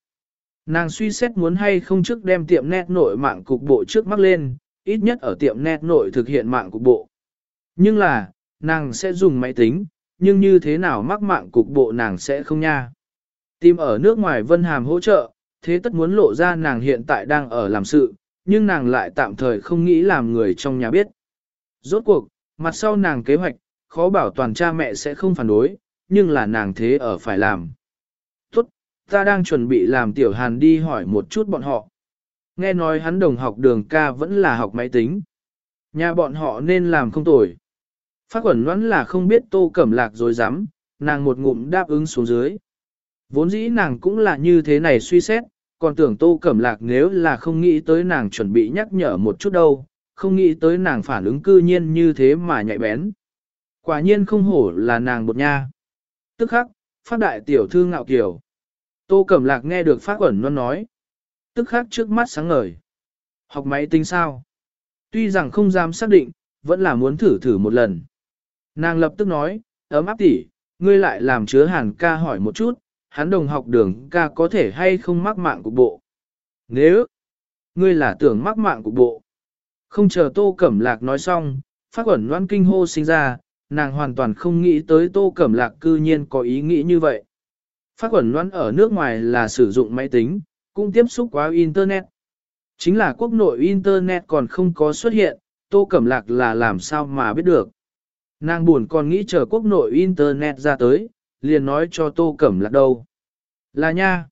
nàng suy xét muốn hay không trước đem tiệm net nội mạng cục bộ trước mắt lên, ít nhất ở tiệm net nội thực hiện mạng cục bộ. Nhưng là, nàng sẽ dùng máy tính, nhưng như thế nào mắc mạng cục bộ nàng sẽ không nha. Tìm ở nước ngoài Vân Hàm hỗ trợ, thế tất muốn lộ ra nàng hiện tại đang ở làm sự, nhưng nàng lại tạm thời không nghĩ làm người trong nhà biết. Rốt cuộc, mặt sau nàng kế hoạch, khó bảo toàn cha mẹ sẽ không phản đối, nhưng là nàng thế ở phải làm. Tốt, ta đang chuẩn bị làm tiểu hàn đi hỏi một chút bọn họ. Nghe nói hắn đồng học đường ca vẫn là học máy tính. Nhà bọn họ nên làm không tồi. Phát quẩn đoán là không biết tô cẩm lạc rồi dám, nàng một ngụm đáp ứng xuống dưới. Vốn dĩ nàng cũng là như thế này suy xét, còn tưởng tô cẩm lạc nếu là không nghĩ tới nàng chuẩn bị nhắc nhở một chút đâu, không nghĩ tới nàng phản ứng cư nhiên như thế mà nhạy bén. Quả nhiên không hổ là nàng bột nha. Tức khắc, phát đại tiểu thư ngạo kiều. Tô Cẩm Lạc nghe được phát ẩn luôn nói. Tức khắc trước mắt sáng ngời. Học máy tính sao? Tuy rằng không dám xác định, vẫn là muốn thử thử một lần. Nàng lập tức nói, ấm áp tỉ, ngươi lại làm chứa hàn ca hỏi một chút, hắn đồng học đường ca có thể hay không mắc mạng cục bộ. Nếu, ngươi là tưởng mắc mạng cục bộ. Không chờ Tô Cẩm Lạc nói xong, phát ẩn loan kinh hô sinh ra, nàng hoàn toàn không nghĩ tới Tô Cẩm Lạc cư nhiên có ý nghĩ như vậy. Phát quẩn loan ở nước ngoài là sử dụng máy tính, cũng tiếp xúc qua Internet. Chính là quốc nội Internet còn không có xuất hiện, Tô Cẩm Lạc là làm sao mà biết được. Nàng buồn còn nghĩ chờ quốc nội Internet ra tới, liền nói cho Tô Cẩm Lạc đâu. Là nha.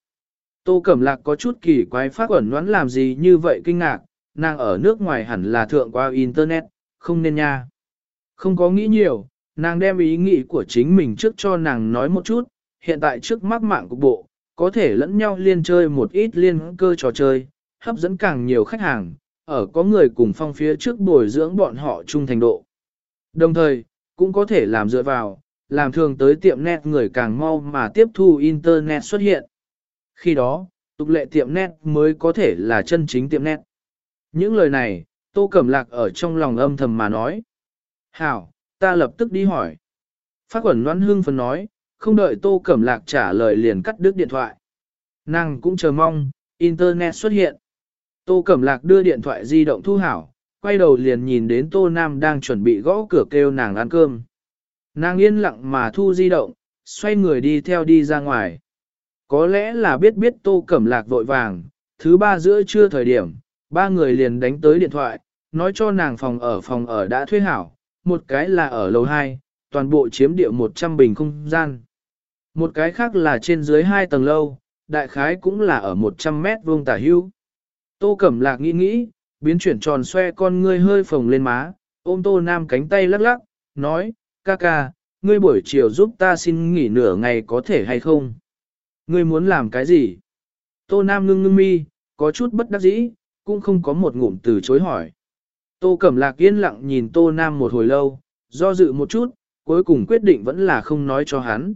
Tô Cẩm Lạc có chút kỳ quái phát quẩn đoán làm gì như vậy kinh ngạc, nàng ở nước ngoài hẳn là thượng qua Internet, không nên nha. Không có nghĩ nhiều, nàng đem ý nghĩ của chính mình trước cho nàng nói một chút, hiện tại trước mắt mạng cục bộ, có thể lẫn nhau liên chơi một ít liên cơ trò chơi, hấp dẫn càng nhiều khách hàng, ở có người cùng phong phía trước bồi dưỡng bọn họ trung thành độ. Đồng thời, cũng có thể làm dựa vào, làm thường tới tiệm net người càng mau mà tiếp thu Internet xuất hiện. Khi đó, tục lệ tiệm net mới có thể là chân chính tiệm net. Những lời này, Tô Cẩm Lạc ở trong lòng âm thầm mà nói. Hảo, ta lập tức đi hỏi. Phát quẩn loan hương phần nói, không đợi Tô Cẩm Lạc trả lời liền cắt đứt điện thoại. Nàng cũng chờ mong, Internet xuất hiện. Tô Cẩm Lạc đưa điện thoại di động thu hảo, quay đầu liền nhìn đến Tô Nam đang chuẩn bị gõ cửa kêu nàng ăn cơm. Nàng yên lặng mà thu di động, xoay người đi theo đi ra ngoài. Có lẽ là biết biết Tô Cẩm Lạc vội vàng, thứ ba giữa trưa thời điểm, ba người liền đánh tới điện thoại, nói cho nàng phòng ở phòng ở đã thuê hảo, một cái là ở lầu 2, toàn bộ chiếm địa 100 bình không gian. Một cái khác là trên dưới 2 tầng lâu, đại khái cũng là ở 100 mét vuông tả hưu. Tô Cẩm Lạc nghĩ nghĩ, biến chuyển tròn xoe con ngươi hơi phồng lên má, ôm Tô Nam cánh tay lắc lắc, nói, ca ca, ngươi buổi chiều giúp ta xin nghỉ nửa ngày có thể hay không? Ngươi muốn làm cái gì? Tô Nam ngưng ngưng mi, có chút bất đắc dĩ, cũng không có một ngụm từ chối hỏi. Tô Cẩm Lạc yên lặng nhìn Tô Nam một hồi lâu, do dự một chút, cuối cùng quyết định vẫn là không nói cho hắn.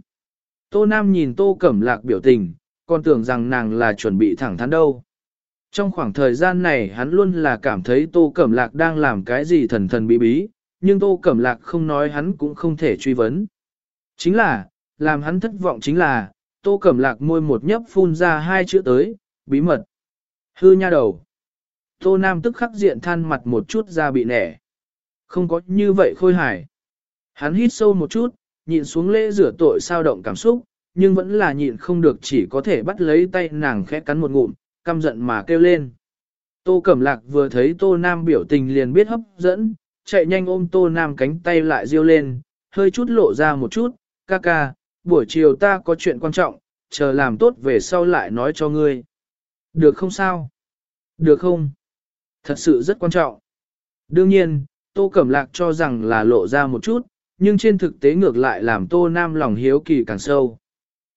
Tô Nam nhìn Tô Cẩm Lạc biểu tình, còn tưởng rằng nàng là chuẩn bị thẳng thắn đâu. Trong khoảng thời gian này hắn luôn là cảm thấy Tô Cẩm Lạc đang làm cái gì thần thần bí bí, nhưng Tô Cẩm Lạc không nói hắn cũng không thể truy vấn. Chính là, làm hắn thất vọng chính là, Tô Cẩm Lạc môi một nhấp phun ra hai chữ tới, bí mật. Hư nha đầu. Tô Nam tức khắc diện than mặt một chút ra bị nẻ. Không có như vậy khôi hài. Hắn hít sâu một chút, nhịn xuống lễ rửa tội sao động cảm xúc, nhưng vẫn là nhịn không được chỉ có thể bắt lấy tay nàng khẽ cắn một ngụm, căm giận mà kêu lên. Tô Cẩm Lạc vừa thấy Tô Nam biểu tình liền biết hấp dẫn, chạy nhanh ôm Tô Nam cánh tay lại riêu lên, hơi chút lộ ra một chút, ca ca, buổi chiều ta có chuyện quan trọng, chờ làm tốt về sau lại nói cho ngươi. Được không sao? Được không? Thật sự rất quan trọng. Đương nhiên, Tô Cẩm Lạc cho rằng là lộ ra một chút, nhưng trên thực tế ngược lại làm Tô Nam lòng hiếu kỳ càng sâu.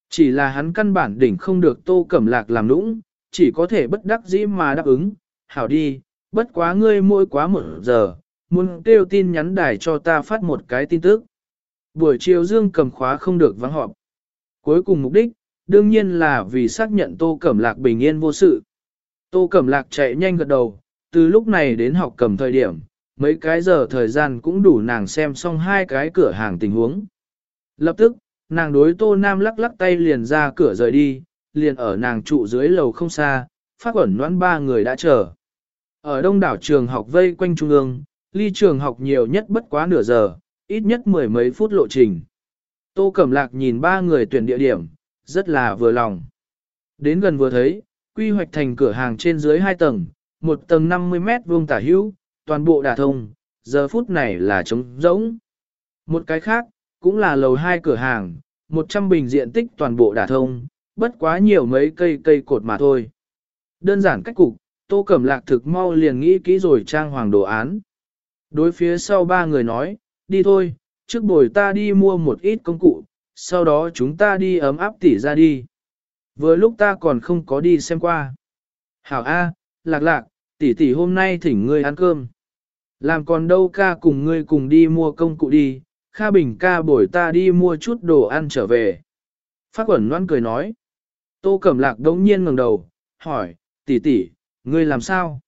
Chỉ là hắn căn bản đỉnh không được Tô Cẩm Lạc làm nũng, chỉ có thể bất đắc dĩ mà đáp ứng, hảo đi, bất quá ngươi mỗi quá một giờ, muốn kêu tin nhắn đài cho ta phát một cái tin tức. Buổi chiều Dương cầm khóa không được vắng họp. Cuối cùng mục đích, đương nhiên là vì xác nhận Tô Cẩm Lạc bình yên vô sự. Tô Cẩm Lạc chạy nhanh gật đầu, từ lúc này đến học cầm thời điểm, mấy cái giờ thời gian cũng đủ nàng xem xong hai cái cửa hàng tình huống. Lập tức, nàng đối Tô Nam lắc lắc tay liền ra cửa rời đi, liền ở nàng trụ dưới lầu không xa, phát ẩn noãn ba người đã chờ. Ở đông đảo trường học vây quanh trung ương, ly trường học nhiều nhất bất quá nửa giờ, ít nhất mười mấy phút lộ trình. Tô Cẩm Lạc nhìn ba người tuyển địa điểm, rất là vừa lòng. Đến gần vừa thấy, quy hoạch thành cửa hàng trên dưới hai tầng, một tầng 50 mét vuông tả hữu, toàn bộ đà thông, giờ phút này là trống rỗng. Một cái khác, cũng là lầu hai cửa hàng, 100 bình diện tích toàn bộ đà thông, bất quá nhiều mấy cây cây cột mà thôi. Đơn giản cách cục, Tô Cẩm Lạc thực mau liền nghĩ kỹ rồi trang hoàng đồ án. Đối phía sau ba người nói, đi thôi, trước buổi ta đi mua một ít công cụ, sau đó chúng ta đi ấm áp tỉ ra đi. Vừa lúc ta còn không có đi xem qua. Hảo A, lạc lạc, tỷ tỷ hôm nay thỉnh ngươi ăn cơm. Làm còn đâu ca cùng ngươi cùng đi mua công cụ đi, Kha Bình ca bổi ta đi mua chút đồ ăn trở về. Phát quẩn loan cười nói. Tô Cẩm Lạc đống nhiên ngẩng đầu, hỏi, tỷ tỷ, ngươi làm sao?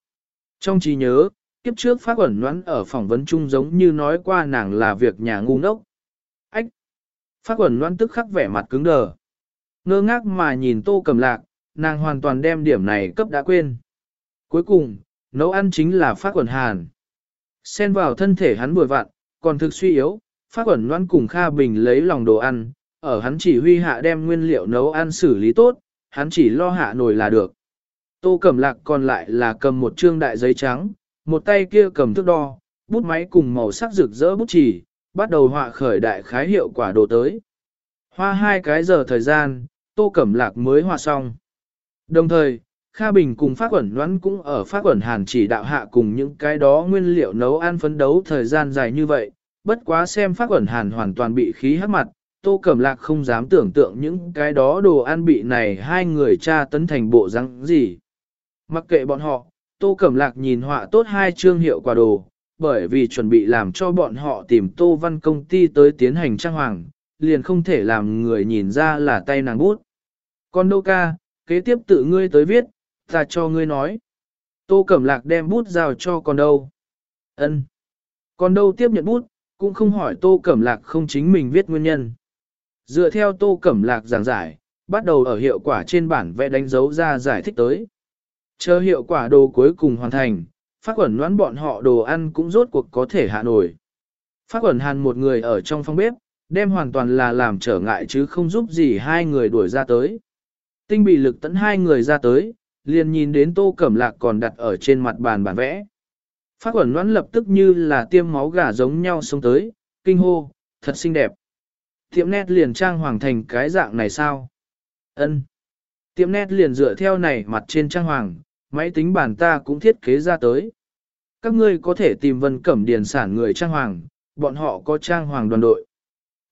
Trong trí nhớ, kiếp trước Phát ẩn loan ở phỏng vấn chung giống như nói qua nàng là việc nhà ngu ngốc. Ách! Phát ẩn loan tức khắc vẻ mặt cứng đờ. Ngơ ngác mà nhìn Tô Cẩm Lạc, nàng hoàn toàn đem điểm này cấp đã quên. Cuối cùng, nấu ăn chính là Phát ẩn hàn. Xen vào thân thể hắn bồi vặn, còn thực suy yếu, Phát ẩn loan cùng Kha Bình lấy lòng đồ ăn, ở hắn chỉ huy hạ đem nguyên liệu nấu ăn xử lý tốt, hắn chỉ lo hạ nồi là được. Tô Cẩm Lạc còn lại là cầm một trương đại giấy trắng, một tay kia cầm thước đo, bút máy cùng màu sắc rực rỡ bút chỉ, bắt đầu họa khởi đại khái hiệu quả đồ tới. Hoa hai cái giờ thời gian, Tô Cẩm Lạc mới họa xong. Đồng thời, Kha Bình cùng Phát Quẩn Ngoãn cũng ở Phát Quẩn Hàn chỉ đạo hạ cùng những cái đó nguyên liệu nấu ăn phấn đấu thời gian dài như vậy, bất quá xem Phát Quẩn Hàn hoàn toàn bị khí hắc mặt, Tô Cẩm Lạc không dám tưởng tượng những cái đó đồ ăn bị này hai người cha tấn thành bộ răng gì. Mặc kệ bọn họ, Tô Cẩm Lạc nhìn họa tốt hai chương hiệu quả đồ, bởi vì chuẩn bị làm cho bọn họ tìm Tô Văn công ty tới tiến hành trang hoàng, liền không thể làm người nhìn ra là tay nàng bút. Còn đâu ca, kế tiếp tự ngươi tới viết, ta cho ngươi nói. Tô Cẩm Lạc đem bút giao cho con đâu. ân Con đâu tiếp nhận bút, cũng không hỏi Tô Cẩm Lạc không chính mình viết nguyên nhân. Dựa theo Tô Cẩm Lạc giảng giải, bắt đầu ở hiệu quả trên bản vẽ đánh dấu ra giải thích tới. Chờ hiệu quả đồ cuối cùng hoàn thành, phát quẩn đoán bọn họ đồ ăn cũng rốt cuộc có thể hạ nổi. Phát quẩn hàn một người ở trong phòng bếp, đem hoàn toàn là làm trở ngại chứ không giúp gì hai người đuổi ra tới. Tinh bị lực tấn hai người ra tới, liền nhìn đến tô cẩm lạc còn đặt ở trên mặt bàn bản vẽ. Phát quẩn đoán lập tức như là tiêm máu gà giống nhau xông tới, kinh hô, thật xinh đẹp. Tiệm nét liền trang hoàng thành cái dạng này sao? Ân. Tiệm nét liền dựa theo này mặt trên trang hoàng, máy tính bản ta cũng thiết kế ra tới. Các ngươi có thể tìm vân cẩm điền sản người trang hoàng, bọn họ có trang hoàng đoàn đội.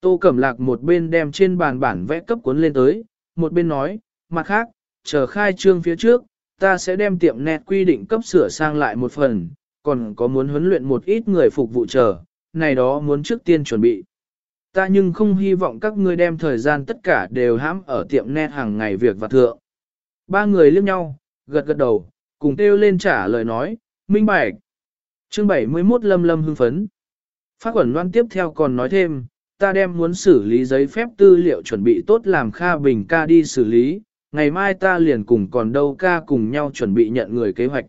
Tô Cẩm Lạc một bên đem trên bàn bản vẽ cấp cuốn lên tới, một bên nói, mặt khác, chờ khai trương phía trước, ta sẽ đem tiệm nét quy định cấp sửa sang lại một phần, còn có muốn huấn luyện một ít người phục vụ chờ, này đó muốn trước tiên chuẩn bị. Ta nhưng không hy vọng các ngươi đem thời gian tất cả đều hãm ở tiệm nét hàng ngày việc và thượng. Ba người liếc nhau, gật gật đầu, cùng kêu lên trả lời nói, minh bạch. Chương 71 lâm lâm hưng phấn. Phát quẩn loan tiếp theo còn nói thêm, ta đem muốn xử lý giấy phép tư liệu chuẩn bị tốt làm Kha Bình ca đi xử lý, ngày mai ta liền cùng còn đâu ca cùng nhau chuẩn bị nhận người kế hoạch.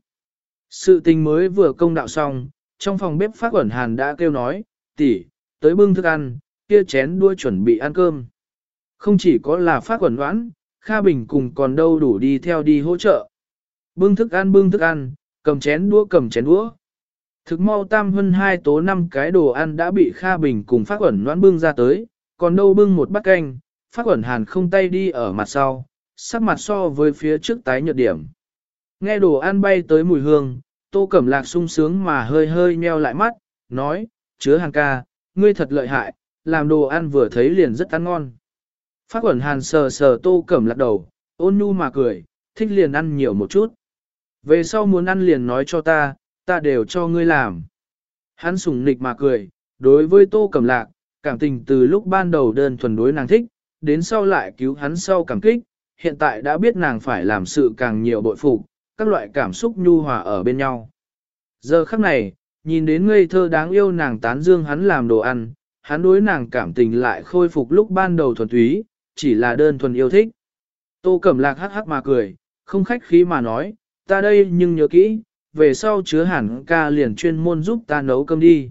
Sự tình mới vừa công đạo xong, trong phòng bếp phát quẩn hàn đã kêu nói, tỷ, tới bưng thức ăn, kia chén đua chuẩn bị ăn cơm. Không chỉ có là phát quẩn đoán, Kha Bình cùng còn đâu đủ đi theo đi hỗ trợ. Bưng thức ăn bưng thức ăn, cầm chén đũa cầm chén đũa. Thực mau tam hơn hai tố năm cái đồ ăn đã bị Kha Bình cùng phát quẩn đoán bưng ra tới, còn đâu bưng một bát canh, phát quẩn hàn không tay đi ở mặt sau, sắc mặt so với phía trước tái nhợt điểm. Nghe đồ ăn bay tới mùi hương, tô cẩm lạc sung sướng mà hơi hơi nheo lại mắt, nói, chứa hàng ca, ngươi thật lợi hại, làm đồ ăn vừa thấy liền rất ăn ngon. Phát quẩn hàn sờ sờ tô cẩm lạc đầu, ôn nhu mà cười, thích liền ăn nhiều một chút. Về sau muốn ăn liền nói cho ta, ta đều cho ngươi làm. Hắn sùng nịch mà cười, đối với tô cẩm lạc, cảm tình từ lúc ban đầu đơn thuần đối nàng thích, đến sau lại cứu hắn sau cảm kích, hiện tại đã biết nàng phải làm sự càng nhiều bội phục, các loại cảm xúc nhu hòa ở bên nhau. Giờ khắc này, nhìn đến ngây thơ đáng yêu nàng tán dương hắn làm đồ ăn, hắn đối nàng cảm tình lại khôi phục lúc ban đầu thuần túy, chỉ là đơn thuần yêu thích. Tô Cẩm Lạc hắc hắc mà cười, không khách khí mà nói, ta đây nhưng nhớ kỹ, về sau chứa hẳn ca liền chuyên môn giúp ta nấu cơm đi.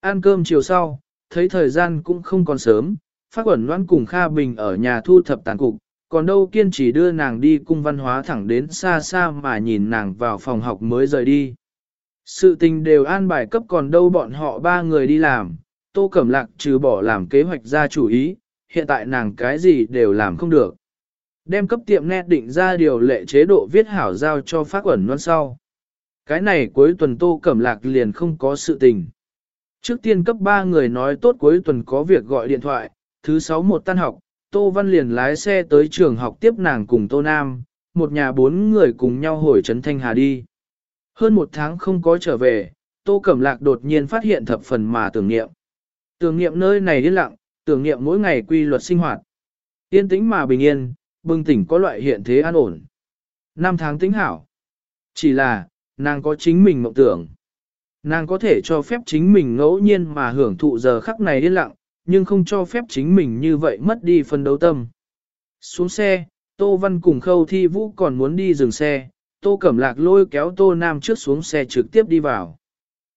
Ăn cơm chiều sau, thấy thời gian cũng không còn sớm, phát quẩn loan cùng Kha Bình ở nhà thu thập tàn cục, còn đâu kiên trì đưa nàng đi cung văn hóa thẳng đến xa xa mà nhìn nàng vào phòng học mới rời đi. Sự tình đều an bài cấp còn đâu bọn họ ba người đi làm, Tô Cẩm Lạc trừ bỏ làm kế hoạch ra chủ ý, hiện tại nàng cái gì đều làm không được. Đem cấp tiệm nét định ra điều lệ chế độ viết hảo giao cho phát ẩn non sau. Cái này cuối tuần Tô Cẩm Lạc liền không có sự tình. Trước tiên cấp 3 người nói tốt cuối tuần có việc gọi điện thoại, thứ 6 một tan học, Tô Văn liền lái xe tới trường học tiếp nàng cùng Tô Nam, một nhà bốn người cùng nhau hồi trấn Thanh Hà đi. Hơn một tháng không có trở về, Tô Cẩm Lạc đột nhiên phát hiện thập phần mà tưởng niệm. Tưởng niệm nơi này yên lặng, tưởng niệm mỗi ngày quy luật sinh hoạt. Yên tĩnh mà bình yên, bừng tỉnh có loại hiện thế an ổn. Năm tháng tính hảo. Chỉ là, nàng có chính mình mộng tưởng. Nàng có thể cho phép chính mình ngẫu nhiên mà hưởng thụ giờ khắc này yên lặng, nhưng không cho phép chính mình như vậy mất đi phân đấu tâm. Xuống xe, Tô Văn cùng Khâu Thi Vũ còn muốn đi dừng xe, Tô Cẩm Lạc lôi kéo Tô Nam trước xuống xe trực tiếp đi vào.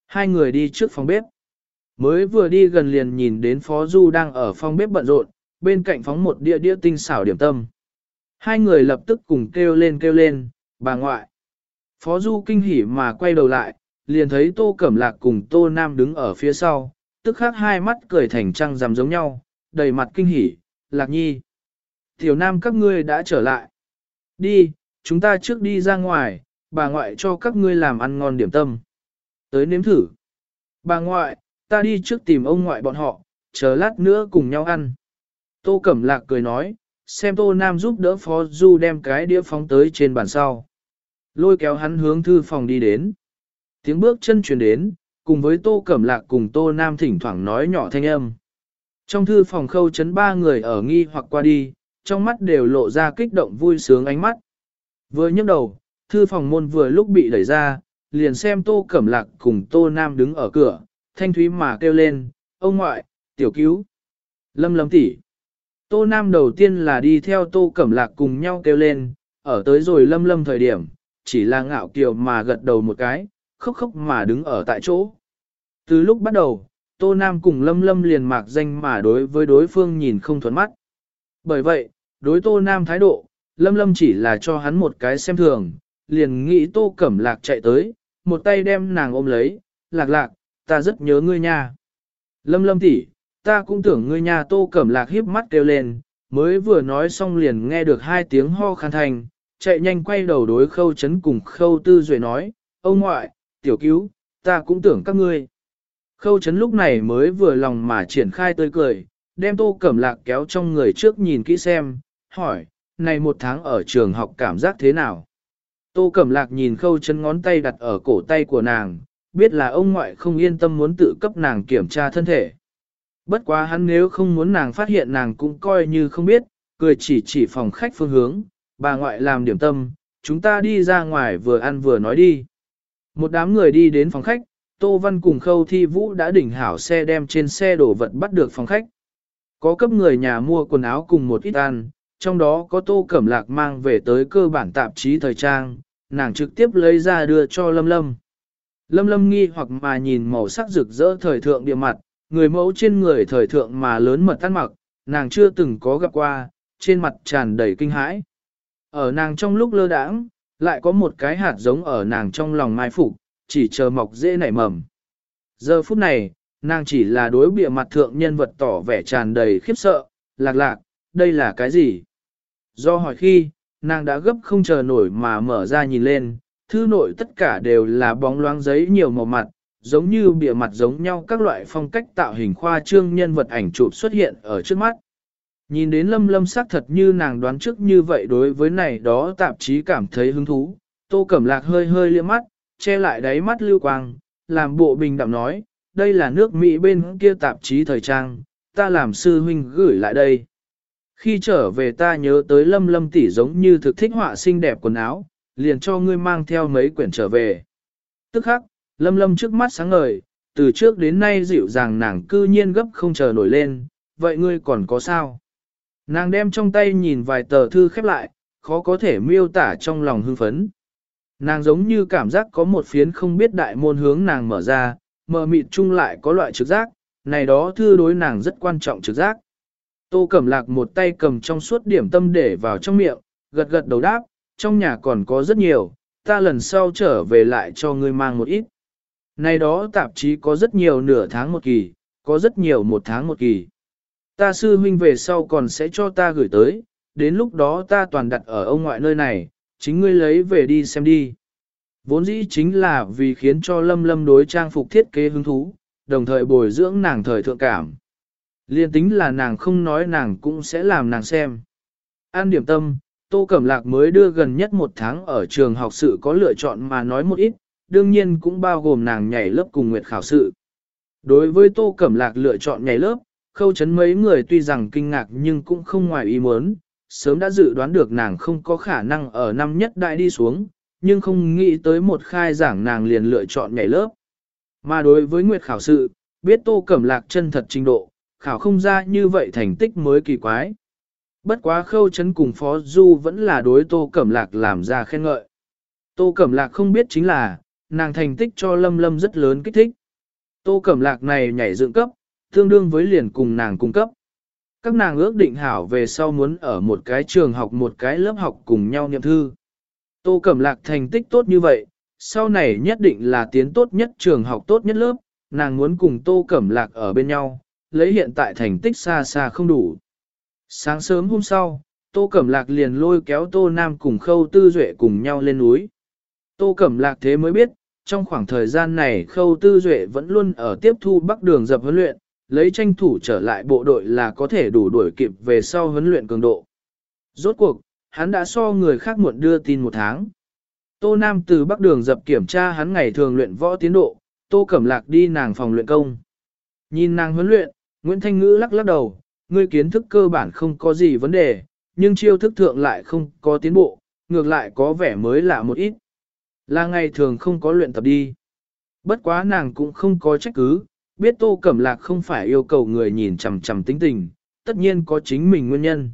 Hai người đi trước phòng bếp. Mới vừa đi gần liền nhìn đến Phó Du đang ở phòng bếp bận rộn, bên cạnh phóng một đĩa đĩa tinh xảo điểm tâm. Hai người lập tức cùng kêu lên kêu lên, bà ngoại. Phó Du kinh hỉ mà quay đầu lại, liền thấy Tô Cẩm Lạc cùng Tô Nam đứng ở phía sau, tức khắc hai mắt cười thành trăng rằm giống nhau, đầy mặt kinh hỉ, Lạc Nhi. Tiểu Nam các ngươi đã trở lại. Đi, chúng ta trước đi ra ngoài, bà ngoại cho các ngươi làm ăn ngon điểm tâm. Tới nếm thử. Bà ngoại, ta đi trước tìm ông ngoại bọn họ, chờ lát nữa cùng nhau ăn. Tô Cẩm Lạc cười nói, xem Tô Nam giúp đỡ Phó Du đem cái đĩa phóng tới trên bàn sau. Lôi kéo hắn hướng thư phòng đi đến. Tiếng bước chân truyền đến, cùng với Tô Cẩm Lạc cùng Tô Nam thỉnh thoảng nói nhỏ thanh âm. Trong thư phòng khâu chấn ba người ở nghi hoặc qua đi, trong mắt đều lộ ra kích động vui sướng ánh mắt. Vừa nhấc đầu, thư phòng môn vừa lúc bị đẩy ra, liền xem Tô Cẩm Lạc cùng Tô Nam đứng ở cửa, thanh thúy mà kêu lên, ông ngoại, tiểu cứu. Lâm lâm tỷ. Tô Nam đầu tiên là đi theo Tô Cẩm Lạc cùng nhau kêu lên, ở tới rồi lâm lâm thời điểm, chỉ là ngạo kiều mà gật đầu một cái, khóc khóc mà đứng ở tại chỗ. Từ lúc bắt đầu, Tô Nam cùng lâm lâm liền mạc danh mà đối với đối phương nhìn không thuận mắt. Bởi vậy, đối Tô Nam thái độ, lâm lâm chỉ là cho hắn một cái xem thường, liền nghĩ Tô Cẩm Lạc chạy tới, một tay đem nàng ôm lấy, lạc lạc, ta rất nhớ ngươi nha. Lâm lâm tỷ, ta cũng tưởng ngươi nha tô cẩm lạc hiếp mắt kêu lên, mới vừa nói xong liền nghe được hai tiếng ho khăn thành, chạy nhanh quay đầu đối khâu chấn cùng khâu tư duệ nói, ông ngoại, tiểu cứu, ta cũng tưởng các ngươi. Khâu chấn lúc này mới vừa lòng mà triển khai tươi cười, đem tô cẩm lạc kéo trong người trước nhìn kỹ xem, hỏi, này một tháng ở trường học cảm giác thế nào? Tô cẩm lạc nhìn khâu chấn ngón tay đặt ở cổ tay của nàng, biết là ông ngoại không yên tâm muốn tự cấp nàng kiểm tra thân thể. Bất quá hắn nếu không muốn nàng phát hiện nàng cũng coi như không biết, cười chỉ chỉ phòng khách phương hướng, bà ngoại làm điểm tâm, chúng ta đi ra ngoài vừa ăn vừa nói đi. Một đám người đi đến phòng khách, Tô Văn cùng Khâu Thi Vũ đã đỉnh hảo xe đem trên xe đổ vật bắt được phòng khách. Có cấp người nhà mua quần áo cùng một ít ăn, trong đó có Tô Cẩm Lạc mang về tới cơ bản tạp chí thời trang, nàng trực tiếp lấy ra đưa cho Lâm Lâm. Lâm Lâm nghi hoặc mà nhìn màu sắc rực rỡ thời thượng địa mặt, người mẫu trên người thời thượng mà lớn mật ăn mặc, nàng chưa từng có gặp qua, trên mặt tràn đầy kinh hãi. Ở nàng trong lúc lơ đãng, lại có một cái hạt giống ở nàng trong lòng mai phục, chỉ chờ mọc dễ nảy mầm. Giờ phút này, nàng chỉ là đối bịa mặt thượng nhân vật tỏ vẻ tràn đầy khiếp sợ, lạc lạc, đây là cái gì? Do hỏi khi, nàng đã gấp không chờ nổi mà mở ra nhìn lên, thư nội tất cả đều là bóng loáng giấy nhiều màu mặt, giống như bìa mặt giống nhau các loại phong cách tạo hình khoa trương nhân vật ảnh chụp xuất hiện ở trước mắt. Nhìn đến lâm lâm sắc thật như nàng đoán trước như vậy đối với này đó tạp chí cảm thấy hứng thú, tô cẩm lạc hơi hơi liếc mắt, che lại đáy mắt lưu quang, làm bộ bình đạm nói, đây là nước Mỹ bên kia tạp chí thời trang, ta làm sư huynh gửi lại đây. Khi trở về ta nhớ tới lâm lâm tỷ giống như thực thích họa xinh đẹp quần áo, liền cho ngươi mang theo mấy quyển trở về. Tức khắc, lâm lâm trước mắt sáng ngời, từ trước đến nay dịu dàng nàng cư nhiên gấp không chờ nổi lên, vậy ngươi còn có sao? Nàng đem trong tay nhìn vài tờ thư khép lại, khó có thể miêu tả trong lòng hưng phấn. Nàng giống như cảm giác có một phiến không biết đại môn hướng nàng mở ra, mờ mịt chung lại có loại trực giác, này đó thư đối nàng rất quan trọng trực giác. Tô Cẩm Lạc một tay cầm trong suốt điểm tâm để vào trong miệng, gật gật đầu đáp, trong nhà còn có rất nhiều, ta lần sau trở về lại cho ngươi mang một ít. Này đó tạp chí có rất nhiều nửa tháng một kỳ, có rất nhiều một tháng một kỳ. Ta sư huynh về sau còn sẽ cho ta gửi tới, đến lúc đó ta toàn đặt ở ông ngoại nơi này, chính ngươi lấy về đi xem đi. Vốn dĩ chính là vì khiến cho lâm lâm đối trang phục thiết kế hứng thú, đồng thời bồi dưỡng nàng thời thượng cảm. Liên tính là nàng không nói nàng cũng sẽ làm nàng xem. An điểm tâm, Tô Cẩm Lạc mới đưa gần nhất một tháng ở trường học sự có lựa chọn mà nói một ít, đương nhiên cũng bao gồm nàng nhảy lớp cùng nguyệt khảo sự. Đối với Tô Cẩm Lạc lựa chọn nhảy lớp, khâu chấn mấy người tuy rằng kinh ngạc nhưng cũng không ngoài ý muốn, sớm đã dự đoán được nàng không có khả năng ở năm nhất đại đi xuống, nhưng không nghĩ tới một khai giảng nàng liền lựa chọn nhảy lớp. Mà đối với nguyệt khảo sự, biết Tô Cẩm Lạc chân thật trình độ, khảo không ra như vậy thành tích mới kỳ quái. Bất quá khâu chấn cùng Phó Du vẫn là đối Tô Cẩm Lạc làm ra khen ngợi. Tô Cẩm Lạc không biết chính là, nàng thành tích cho Lâm Lâm rất lớn kích thích. Tô Cẩm Lạc này nhảy dựng cấp, tương đương với liền cùng nàng cung cấp. Các nàng ước định hảo về sau muốn ở một cái trường học một cái lớp học cùng nhau niệm thư. Tô Cẩm Lạc thành tích tốt như vậy, sau này nhất định là tiến tốt nhất trường học tốt nhất lớp, nàng muốn cùng Tô Cẩm Lạc ở bên nhau, lấy hiện tại thành tích xa xa không đủ. Sáng sớm hôm sau, Tô Cẩm Lạc liền lôi kéo Tô Nam cùng Khâu Tư Duệ cùng nhau lên núi. Tô Cẩm Lạc thế mới biết, trong khoảng thời gian này Khâu Tư Duệ vẫn luôn ở tiếp thu bắc đường dập huấn luyện, lấy tranh thủ trở lại bộ đội là có thể đủ đuổi kịp về sau huấn luyện cường độ. Rốt cuộc, hắn đã so người khác muộn đưa tin một tháng. Tô Nam từ bắc đường dập kiểm tra hắn ngày thường luyện võ tiến độ, Tô Cẩm Lạc đi nàng phòng luyện công. Nhìn nàng huấn luyện, Nguyễn Thanh Ngữ lắc lắc đầu, ngươi kiến thức cơ bản không có gì vấn đề, nhưng chiêu thức thượng lại không có tiến bộ, ngược lại có vẻ mới lạ một ít. Là ngày thường không có luyện tập đi. Bất quá nàng cũng không có trách cứ, biết Tô Cẩm Lạc không phải yêu cầu người nhìn chằm chằm tính tình, tất nhiên có chính mình nguyên nhân.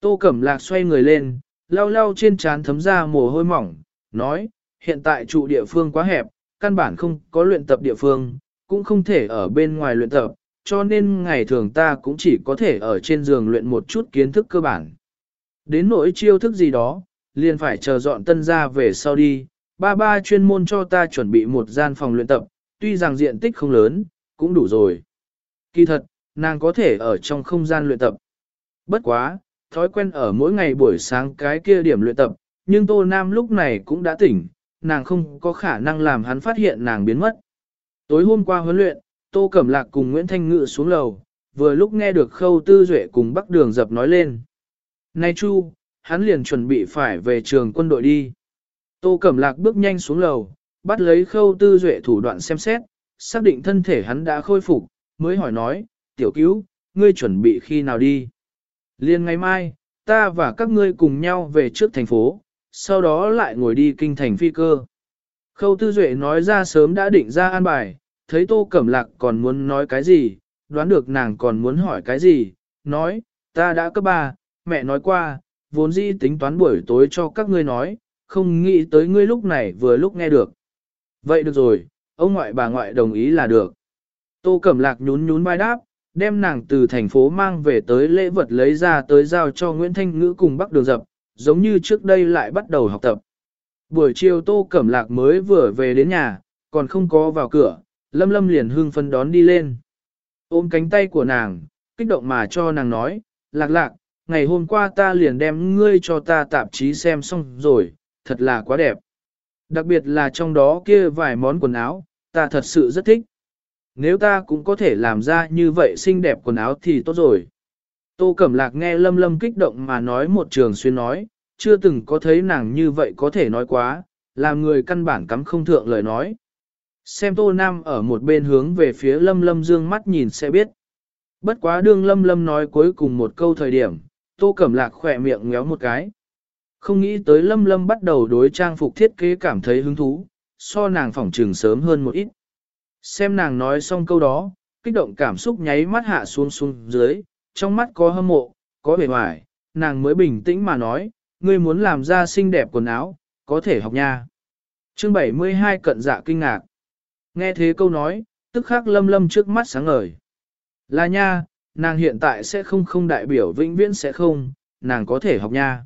Tô Cẩm Lạc xoay người lên, lau lau trên trán thấm ra mồ hôi mỏng, nói, hiện tại trụ địa phương quá hẹp, căn bản không có luyện tập địa phương, cũng không thể ở bên ngoài luyện tập, cho nên ngày thường ta cũng chỉ có thể ở trên giường luyện một chút kiến thức cơ bản. Đến nỗi chiêu thức gì đó, liền phải chờ dọn tân ra về sau đi, ba ba chuyên môn cho ta chuẩn bị một gian phòng luyện tập, tuy rằng diện tích không lớn, cũng đủ rồi. Kỳ thật, nàng có thể ở trong không gian luyện tập. Bất quá, thói quen ở mỗi ngày buổi sáng cái kia điểm luyện tập, nhưng Tô Nam lúc này cũng đã tỉnh, nàng không có khả năng làm hắn phát hiện nàng biến mất. Tối hôm qua huấn luyện, Tô Cẩm Lạc cùng Nguyễn Thanh Ngự xuống lầu, vừa lúc nghe được Khâu Tư Duệ cùng Bắc Đường dập nói lên. Này Chu, hắn liền chuẩn bị phải về trường quân đội đi. Tô Cẩm Lạc bước nhanh xuống lầu, bắt lấy Khâu Tư Duệ thủ đoạn xem xét, xác định thân thể hắn đã khôi phục, mới hỏi nói, tiểu cứu, ngươi chuẩn bị khi nào đi? Liên ngày mai, ta và các ngươi cùng nhau về trước thành phố, sau đó lại ngồi đi kinh thành phi cơ. Khâu Tư Duệ nói ra sớm đã định ra an bài, thấy Tô Cẩm Lạc còn muốn nói cái gì, đoán được nàng còn muốn hỏi cái gì, nói, ta đã cấp ba, mẹ nói qua, vốn dĩ tính toán buổi tối cho các ngươi nói, không nghĩ tới ngươi lúc này vừa lúc nghe được. Vậy được rồi, ông ngoại bà ngoại đồng ý là được. Tô Cẩm Lạc nhún nhún vai đáp, đem nàng từ thành phố mang về tới lễ vật lấy ra tới giao cho Nguyễn Thanh Ngữ cùng Bắc Đường Dập, giống như trước đây lại bắt đầu học tập. Buổi chiều Tô Cẩm Lạc mới vừa về đến nhà, còn không có vào cửa, Lâm Lâm liền hương phân đón đi lên. Ôm cánh tay của nàng, kích động mà cho nàng nói, lạc lạc, ngày hôm qua ta liền đem ngươi cho ta tạp chí xem xong rồi, thật là quá đẹp. Đặc biệt là trong đó kia vài món quần áo, ta thật sự rất thích. Nếu ta cũng có thể làm ra như vậy xinh đẹp quần áo thì tốt rồi. Tô Cẩm Lạc nghe Lâm Lâm kích động mà nói một trường xuyên nói, chưa từng có thấy nàng như vậy có thể nói quá, làm người căn bản cắm không thượng lời nói. Xem Tô Nam ở một bên hướng về phía Lâm Lâm dương mắt nhìn sẽ biết. Bất quá đương Lâm Lâm nói cuối cùng một câu thời điểm, Tô Cẩm Lạc khỏe miệng ngéo một cái. Không nghĩ tới Lâm Lâm bắt đầu đối trang phục thiết kế cảm thấy hứng thú, so nàng phỏng trường sớm hơn một ít. Xem nàng nói xong câu đó, kích động cảm xúc nháy mắt hạ xuống xuống dưới, trong mắt có hâm mộ, có vẻ ngoài nàng mới bình tĩnh mà nói, ngươi muốn làm ra xinh đẹp quần áo, có thể học nha. Chương 72 cận dạ kinh ngạc. Nghe thế câu nói, tức khắc lâm lâm trước mắt sáng ngời. Là nha, nàng hiện tại sẽ không không đại biểu vĩnh viễn sẽ không, nàng có thể học nha.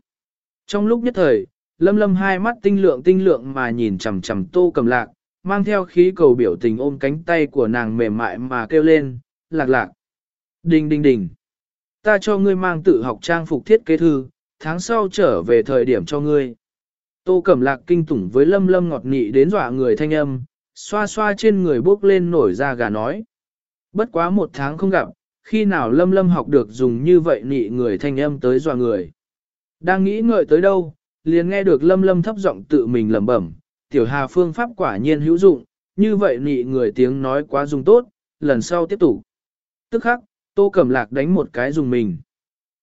Trong lúc nhất thời, lâm lâm hai mắt tinh lượng tinh lượng mà nhìn chằm chằm tô cầm lạc, mang theo khí cầu biểu tình ôm cánh tay của nàng mềm mại mà kêu lên, lạc lạc. Đình đình đình. Ta cho ngươi mang tự học trang phục thiết kế thư, tháng sau trở về thời điểm cho ngươi. Tô Cẩm Lạc kinh tủng với lâm lâm ngọt nị đến dọa người thanh âm, xoa xoa trên người bốc lên nổi ra gà nói. Bất quá một tháng không gặp, khi nào lâm lâm học được dùng như vậy nị người thanh âm tới dọa người. Đang nghĩ ngợi tới đâu, liền nghe được lâm lâm thấp giọng tự mình lẩm bẩm, tiểu hà phương pháp quả nhiên hữu dụng, như vậy nị người tiếng nói quá dùng tốt, lần sau tiếp tục. Tức khắc, tô cẩm lạc đánh một cái dùng mình.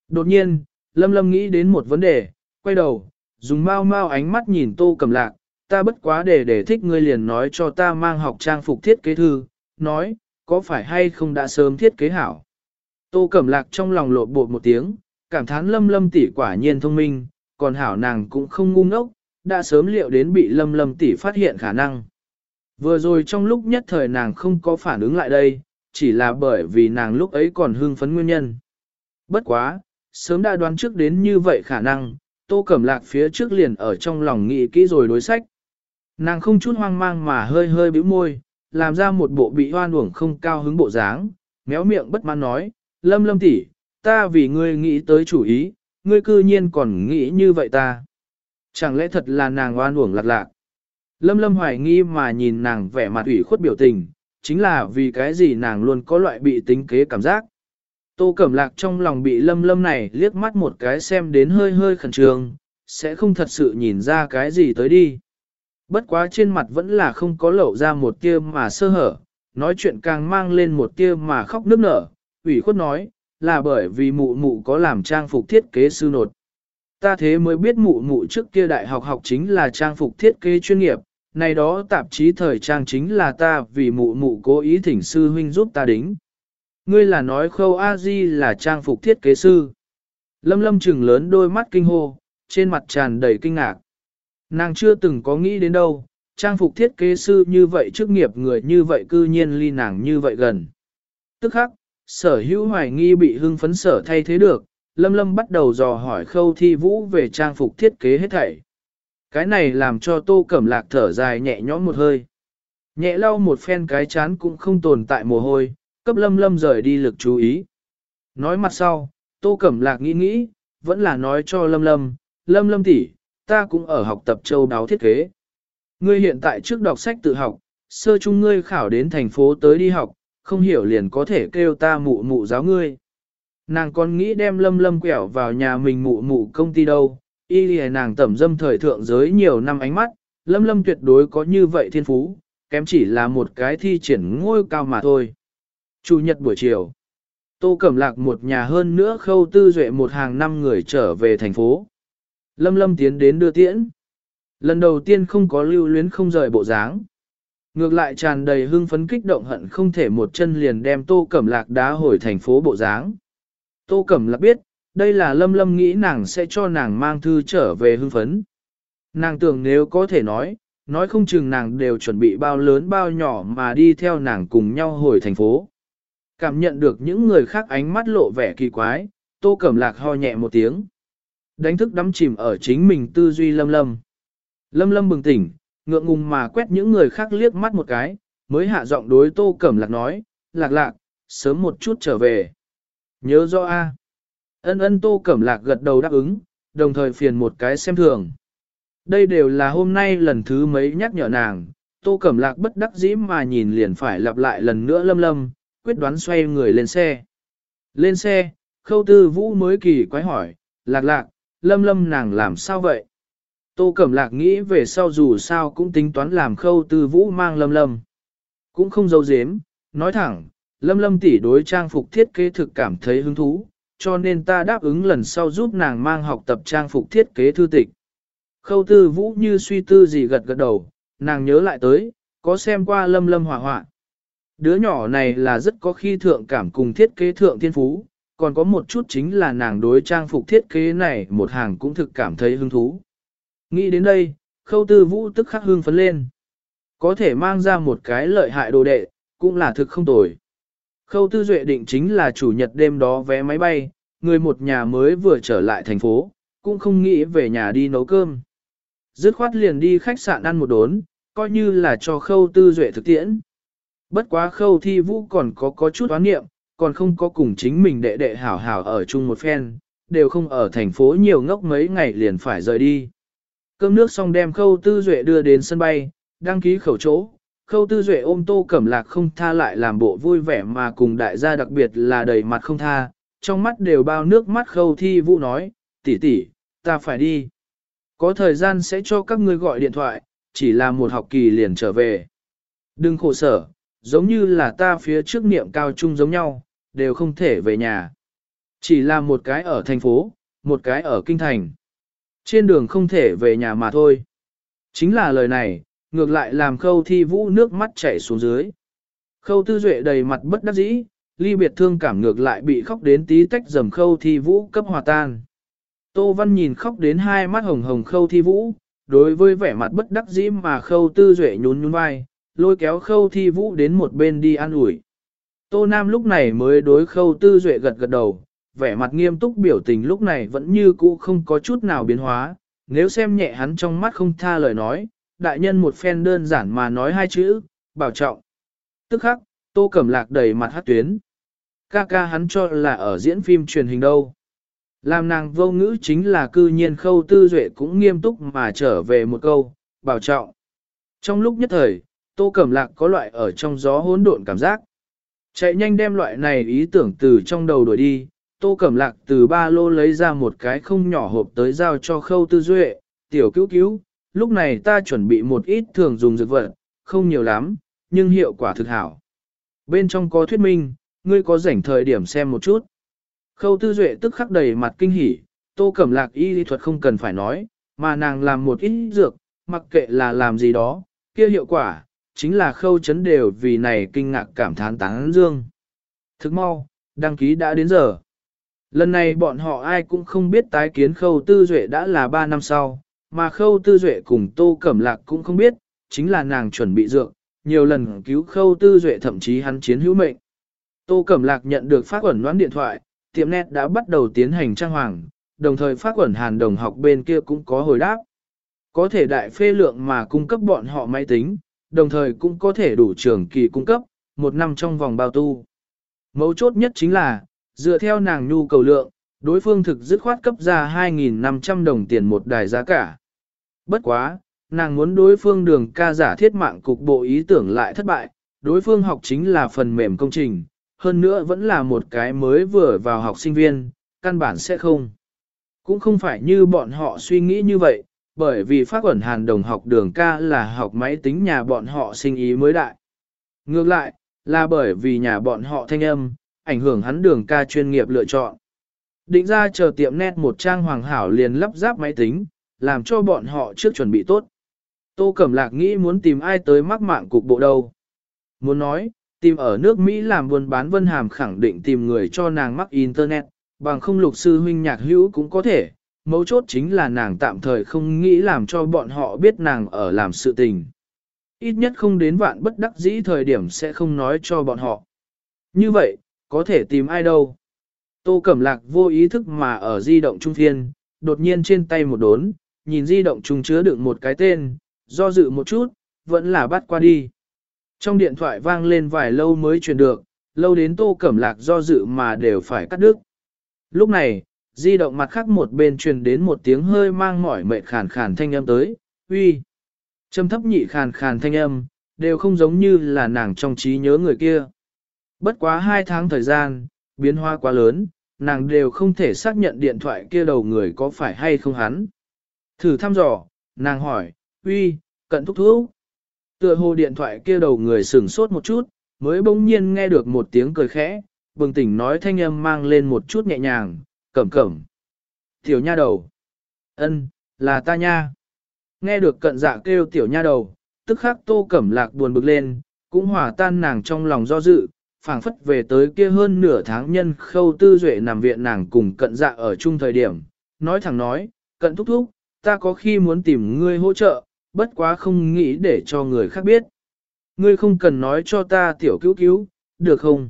Đột nhiên, lâm lâm nghĩ đến một vấn đề, quay đầu, dùng mau mau ánh mắt nhìn tô cẩm lạc, ta bất quá để để thích ngươi liền nói cho ta mang học trang phục thiết kế thư, nói, có phải hay không đã sớm thiết kế hảo. Tô cẩm lạc trong lòng lộ bột một tiếng, cảm thán lâm lâm tỷ quả nhiên thông minh, còn hảo nàng cũng không ngu ngốc, đã sớm liệu đến bị lâm lâm tỷ phát hiện khả năng. Vừa rồi trong lúc nhất thời nàng không có phản ứng lại đây, chỉ là bởi vì nàng lúc ấy còn hưng phấn nguyên nhân. Bất quá, sớm đã đoán trước đến như vậy khả năng, tô cẩm lạc phía trước liền ở trong lòng nghĩ kỹ rồi đối sách. Nàng không chút hoang mang mà hơi hơi bĩu môi, làm ra một bộ bị hoan uổng không cao hứng bộ dáng, méo miệng bất mãn nói, lâm lâm tỷ, ta vì ngươi nghĩ tới chủ ý, ngươi cư nhiên còn nghĩ như vậy ta. Chẳng lẽ thật là nàng oan uổng lạc lạc? Lâm lâm hoài nghi mà nhìn nàng vẻ mặt ủy khuất biểu tình, chính là vì cái gì nàng luôn có loại bị tính kế cảm giác. Tô Cẩm Lạc trong lòng bị lâm lâm này liếc mắt một cái xem đến hơi hơi khẩn trương, sẽ không thật sự nhìn ra cái gì tới đi. Bất quá trên mặt vẫn là không có lộ ra một tia mà sơ hở, nói chuyện càng mang lên một tia mà khóc nức nở, ủy khuất nói, là bởi vì mụ mụ có làm trang phục thiết kế sư nột. Ta thế mới biết mụ mụ trước kia đại học học chính là trang phục thiết kế chuyên nghiệp, này đó tạp chí thời trang chính là ta vì mụ mụ cố ý thỉnh sư huynh giúp ta đính. Ngươi là nói khâu a di là trang phục thiết kế sư. Lâm lâm trừng lớn đôi mắt kinh hô, trên mặt tràn đầy kinh ngạc. Nàng chưa từng có nghĩ đến đâu, trang phục thiết kế sư như vậy chức nghiệp người như vậy cư nhiên ly nàng như vậy gần. Tức khắc, sở hữu hoài nghi bị hưng phấn sở thay thế được, lâm lâm bắt đầu dò hỏi khâu thi vũ về trang phục thiết kế hết thảy. Cái này làm cho tô cẩm lạc thở dài nhẹ nhõm một hơi. Nhẹ lau một phen cái chán cũng không tồn tại mồ hôi, cấp lâm lâm rời đi lực chú ý. Nói mặt sau, tô cẩm lạc nghĩ nghĩ, vẫn là nói cho lâm lâm, lâm lâm tỷ, ta cũng ở học tập châu đáo thiết kế. Ngươi hiện tại trước đọc sách tự học, sơ chung ngươi khảo đến thành phố tới đi học, không hiểu liền có thể kêu ta mụ mụ giáo ngươi. Nàng còn nghĩ đem lâm lâm quẹo vào nhà mình mụ mụ công ty đâu, y lìa nàng tẩm dâm thời thượng giới nhiều năm ánh mắt, lâm lâm tuyệt đối có như vậy thiên phú, kém chỉ là một cái thi triển ngôi cao mà thôi. Chủ nhật buổi chiều, Tô Cẩm Lạc một nhà hơn nữa khâu tư duệ một hàng năm người trở về thành phố. Lâm lâm tiến đến đưa tiễn. Lần đầu tiên không có lưu luyến không rời bộ dáng. Ngược lại tràn đầy hưng phấn kích động hận không thể một chân liền đem Tô Cẩm Lạc đá hồi thành phố bộ dáng. Tô Cẩm Lạc biết, đây là lâm lâm nghĩ nàng sẽ cho nàng mang thư trở về hưng phấn. Nàng tưởng nếu có thể nói, nói không chừng nàng đều chuẩn bị bao lớn bao nhỏ mà đi theo nàng cùng nhau hồi thành phố. Cảm nhận được những người khác ánh mắt lộ vẻ kỳ quái, Tô Cẩm Lạc ho nhẹ một tiếng. Đánh thức đắm chìm ở chính mình tư duy lâm lâm. Lâm lâm bừng tỉnh, ngượng ngùng mà quét những người khác liếc mắt một cái, mới hạ giọng đối tô cẩm lạc nói, lạc lạc, sớm một chút trở về. Nhớ rõ a. Ân ân tô cẩm lạc gật đầu đáp ứng, đồng thời phiền một cái xem thường. Đây đều là hôm nay lần thứ mấy nhắc nhở nàng, tô cẩm lạc bất đắc dĩ mà nhìn liền phải lặp lại lần nữa lâm lâm, quyết đoán xoay người lên xe. Lên xe, khâu tư vũ mới kỳ quái hỏi, lạc lạc, lâm lâm nàng làm sao vậy? Tô Cẩm Lạc nghĩ về sau dù sao cũng tính toán làm khâu tư vũ mang lâm lâm. Cũng không giấu giếm, nói thẳng, lâm lâm tỷ đối trang phục thiết kế thực cảm thấy hứng thú, cho nên ta đáp ứng lần sau giúp nàng mang học tập trang phục thiết kế thư tịch. Khâu tư vũ như suy tư gì gật gật đầu, nàng nhớ lại tới, có xem qua lâm lâm hỏa hoạn. Đứa nhỏ này là rất có khi thượng cảm cùng thiết kế thượng thiên phú, còn có một chút chính là nàng đối trang phục thiết kế này một hàng cũng thực cảm thấy hứng thú. Nghĩ đến đây, khâu tư vũ tức khắc hương phấn lên. Có thể mang ra một cái lợi hại đồ đệ, cũng là thực không tồi. Khâu tư duệ định chính là chủ nhật đêm đó vé máy bay, người một nhà mới vừa trở lại thành phố, cũng không nghĩ về nhà đi nấu cơm. Dứt khoát liền đi khách sạn ăn một đốn, coi như là cho khâu tư duệ thực tiễn. Bất quá khâu thi vũ còn có có chút oán niệm, còn không có cùng chính mình đệ đệ hảo hảo ở chung một phen, đều không ở thành phố nhiều ngốc mấy ngày liền phải rời đi. Cơm nước xong đem khâu tư duệ đưa đến sân bay, đăng ký khẩu chỗ. Khâu tư duệ ôm tô cẩm lạc không tha lại làm bộ vui vẻ mà cùng đại gia đặc biệt là đầy mặt không tha, trong mắt đều bao nước mắt khâu thi vũ nói, tỷ tỷ, ta phải đi. Có thời gian sẽ cho các ngươi gọi điện thoại, chỉ là một học kỳ liền trở về. Đừng khổ sở, giống như là ta phía trước niệm cao trung giống nhau, đều không thể về nhà. Chỉ là một cái ở thành phố, một cái ở kinh thành. Trên đường không thể về nhà mà thôi. Chính là lời này, ngược lại làm khâu thi vũ nước mắt chảy xuống dưới. Khâu tư duệ đầy mặt bất đắc dĩ, ly biệt thương cảm ngược lại bị khóc đến tí tách dầm khâu thi vũ cấp hòa tan. Tô Văn nhìn khóc đến hai mắt hồng hồng khâu thi vũ, đối với vẻ mặt bất đắc dĩ mà khâu tư duệ nhún nhún vai, lôi kéo khâu thi vũ đến một bên đi ăn ủi. Tô Nam lúc này mới đối khâu tư duệ gật gật đầu, vẻ mặt nghiêm túc biểu tình lúc này vẫn như cũ không có chút nào biến hóa, nếu xem nhẹ hắn trong mắt không tha lời nói, đại nhân một phen đơn giản mà nói hai chữ, bảo trọng. Tức khắc, tô cẩm lạc đầy mặt hát tuyến. Ca ca hắn cho là ở diễn phim truyền hình đâu. Làm nàng vô ngữ chính là cư nhiên khâu tư duệ cũng nghiêm túc mà trở về một câu, bảo trọng. Trong lúc nhất thời, tô cẩm lạc có loại ở trong gió hỗn độn cảm giác. Chạy nhanh đem loại này ý tưởng từ trong đầu đuổi đi, tô cẩm lạc từ ba lô lấy ra một cái không nhỏ hộp tới giao cho khâu tư duệ, tiểu cứu cứu, lúc này ta chuẩn bị một ít thường dùng dược vật, không nhiều lắm, nhưng hiệu quả thực hảo. Bên trong có thuyết minh, ngươi có rảnh thời điểm xem một chút. Khâu tư duệ tức khắc đầy mặt kinh hỉ, tô cẩm lạc y lý thuật không cần phải nói, mà nàng làm một ít dược, mặc kệ là làm gì đó, kia hiệu quả, chính là khâu chấn đều vì này kinh ngạc cảm thán tán dương. Thức mau, đăng ký đã đến giờ. Lần này bọn họ ai cũng không biết tái kiến khâu tư duệ đã là 3 năm sau, mà khâu tư duệ cùng tô cẩm lạc cũng không biết, chính là nàng chuẩn bị dược, nhiều lần cứu khâu tư duệ thậm chí hắn chiến hữu mệnh. Tô cẩm lạc nhận được phát quẩn đoán điện thoại, tiệm net đã bắt đầu tiến hành trang hoàng, đồng thời phát quẩn hàn đồng học bên kia cũng có hồi đáp. Có thể đại phê lượng mà cung cấp bọn họ máy tính, đồng thời cũng có thể đủ trường kỳ cung cấp, một năm trong vòng bao tu. Mấu chốt nhất chính là, dựa theo nàng nhu cầu lượng, đối phương thực dứt khoát cấp ra 2.500 đồng tiền một đài giá cả. Bất quá, nàng muốn đối phương đường ca giả thiết mạng cục bộ ý tưởng lại thất bại, đối phương học chính là phần mềm công trình, hơn nữa vẫn là một cái mới vừa vào học sinh viên, căn bản sẽ không. Cũng không phải như bọn họ suy nghĩ như vậy, bởi vì phát quẩn hàn đồng học đường ca là học máy tính nhà bọn họ sinh ý mới đại. Ngược lại, là bởi vì nhà bọn họ thanh âm, ảnh hưởng hắn đường ca chuyên nghiệp lựa chọn. Định ra chờ tiệm nét một trang hoàng hảo liền lắp ráp máy tính, làm cho bọn họ trước chuẩn bị tốt. Tô Cẩm Lạc nghĩ muốn tìm ai tới mắc mạng cục bộ đâu. Muốn nói, tìm ở nước Mỹ làm buôn bán Vân Hàm khẳng định tìm người cho nàng mắc Internet, bằng không lục sư huynh nhạc hữu cũng có thể. Mấu chốt chính là nàng tạm thời không nghĩ làm cho bọn họ biết nàng ở làm sự tình. Ít nhất không đến vạn bất đắc dĩ thời điểm sẽ không nói cho bọn họ. Như vậy, có thể tìm ai đâu. Tô Cẩm Lạc vô ý thức mà ở di động trung thiên, đột nhiên trên tay một đốn, nhìn di động trung chứa đựng một cái tên, do dự một chút, vẫn là bắt qua đi. Trong điện thoại vang lên vài lâu mới truyền được, lâu đến Tô Cẩm Lạc do dự mà đều phải cắt đứt. Lúc này, di động mặt khác một bên truyền đến một tiếng hơi mang mỏi mệt khàn khàn thanh âm tới, uy. Trầm thấp nhị khàn khàn thanh âm, đều không giống như là nàng trong trí nhớ người kia. Bất quá hai tháng thời gian, biến hóa quá lớn, nàng đều không thể xác nhận điện thoại kia đầu người có phải hay không hắn. Thử thăm dò, nàng hỏi, uy, cận thúc thúc. Tựa hồ điện thoại kia đầu người sửng sốt một chút, mới bỗng nhiên nghe được một tiếng cười khẽ, bừng tỉnh nói thanh âm mang lên một chút nhẹ nhàng, cẩm cẩm. Tiểu nha đầu. ân, là ta nha. Nghe được cận dạ kêu tiểu nha đầu, tức khắc tô cẩm lạc buồn bực lên, cũng hòa tan nàng trong lòng do dự, phảng phất về tới kia hơn nửa tháng nhân khâu tư duệ nằm viện nàng cùng cận dạ ở chung thời điểm, nói thẳng nói, cận thúc thúc, ta có khi muốn tìm ngươi hỗ trợ, bất quá không nghĩ để cho người khác biết. Ngươi không cần nói cho ta tiểu cứu cứu, được không?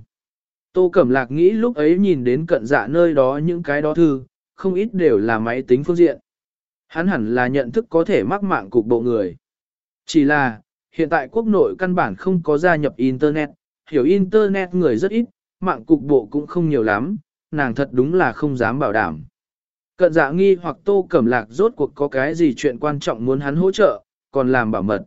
Tô Cẩm Lạc nghĩ lúc ấy nhìn đến cận dạ nơi đó những cái đó thư, không ít đều là máy tính phương diện. Hắn hẳn là nhận thức có thể mắc mạng cục bộ người. Chỉ là, hiện tại quốc nội căn bản không có gia nhập Internet, hiểu Internet người rất ít, mạng cục bộ cũng không nhiều lắm, nàng thật đúng là không dám bảo đảm. Cận dạ nghi hoặc tô cẩm lạc rốt cuộc có cái gì chuyện quan trọng muốn hắn hỗ trợ, còn làm bảo mật.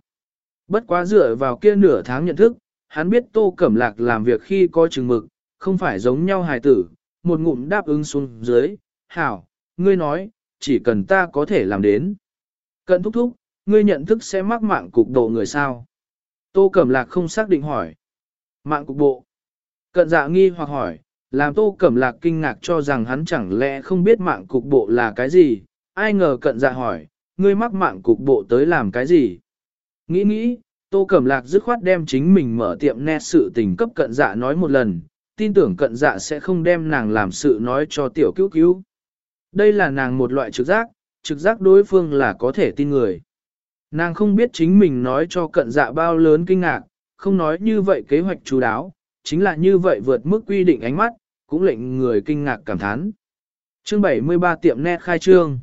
Bất quá dựa vào kia nửa tháng nhận thức, hắn biết tô cẩm lạc làm việc khi có chừng mực, không phải giống nhau hài tử, một ngụm đáp ứng xuống dưới, hảo, ngươi nói, chỉ cần ta có thể làm đến. Cận thúc thúc, ngươi nhận thức sẽ mắc mạng cục độ người sao? Tô Cẩm Lạc không xác định hỏi. Mạng cục bộ. Cận dạ nghi hoặc hỏi, làm Tô Cẩm Lạc kinh ngạc cho rằng hắn chẳng lẽ không biết mạng cục bộ là cái gì, ai ngờ cận dạ hỏi, ngươi mắc mạng cục bộ tới làm cái gì? Nghĩ nghĩ, Tô Cẩm Lạc dứt khoát đem chính mình mở tiệm nét sự tình cấp cận dạ nói một lần, tin tưởng cận dạ sẽ không đem nàng làm sự nói cho tiểu cứu cứu. Đây là nàng một loại trực giác, trực giác đối phương là có thể tin người. Nàng không biết chính mình nói cho cận dạ bao lớn kinh ngạc, không nói như vậy kế hoạch chú đáo, chính là như vậy vượt mức quy định ánh mắt, cũng lệnh người kinh ngạc cảm thán. Chương 73 tiệm net khai trương.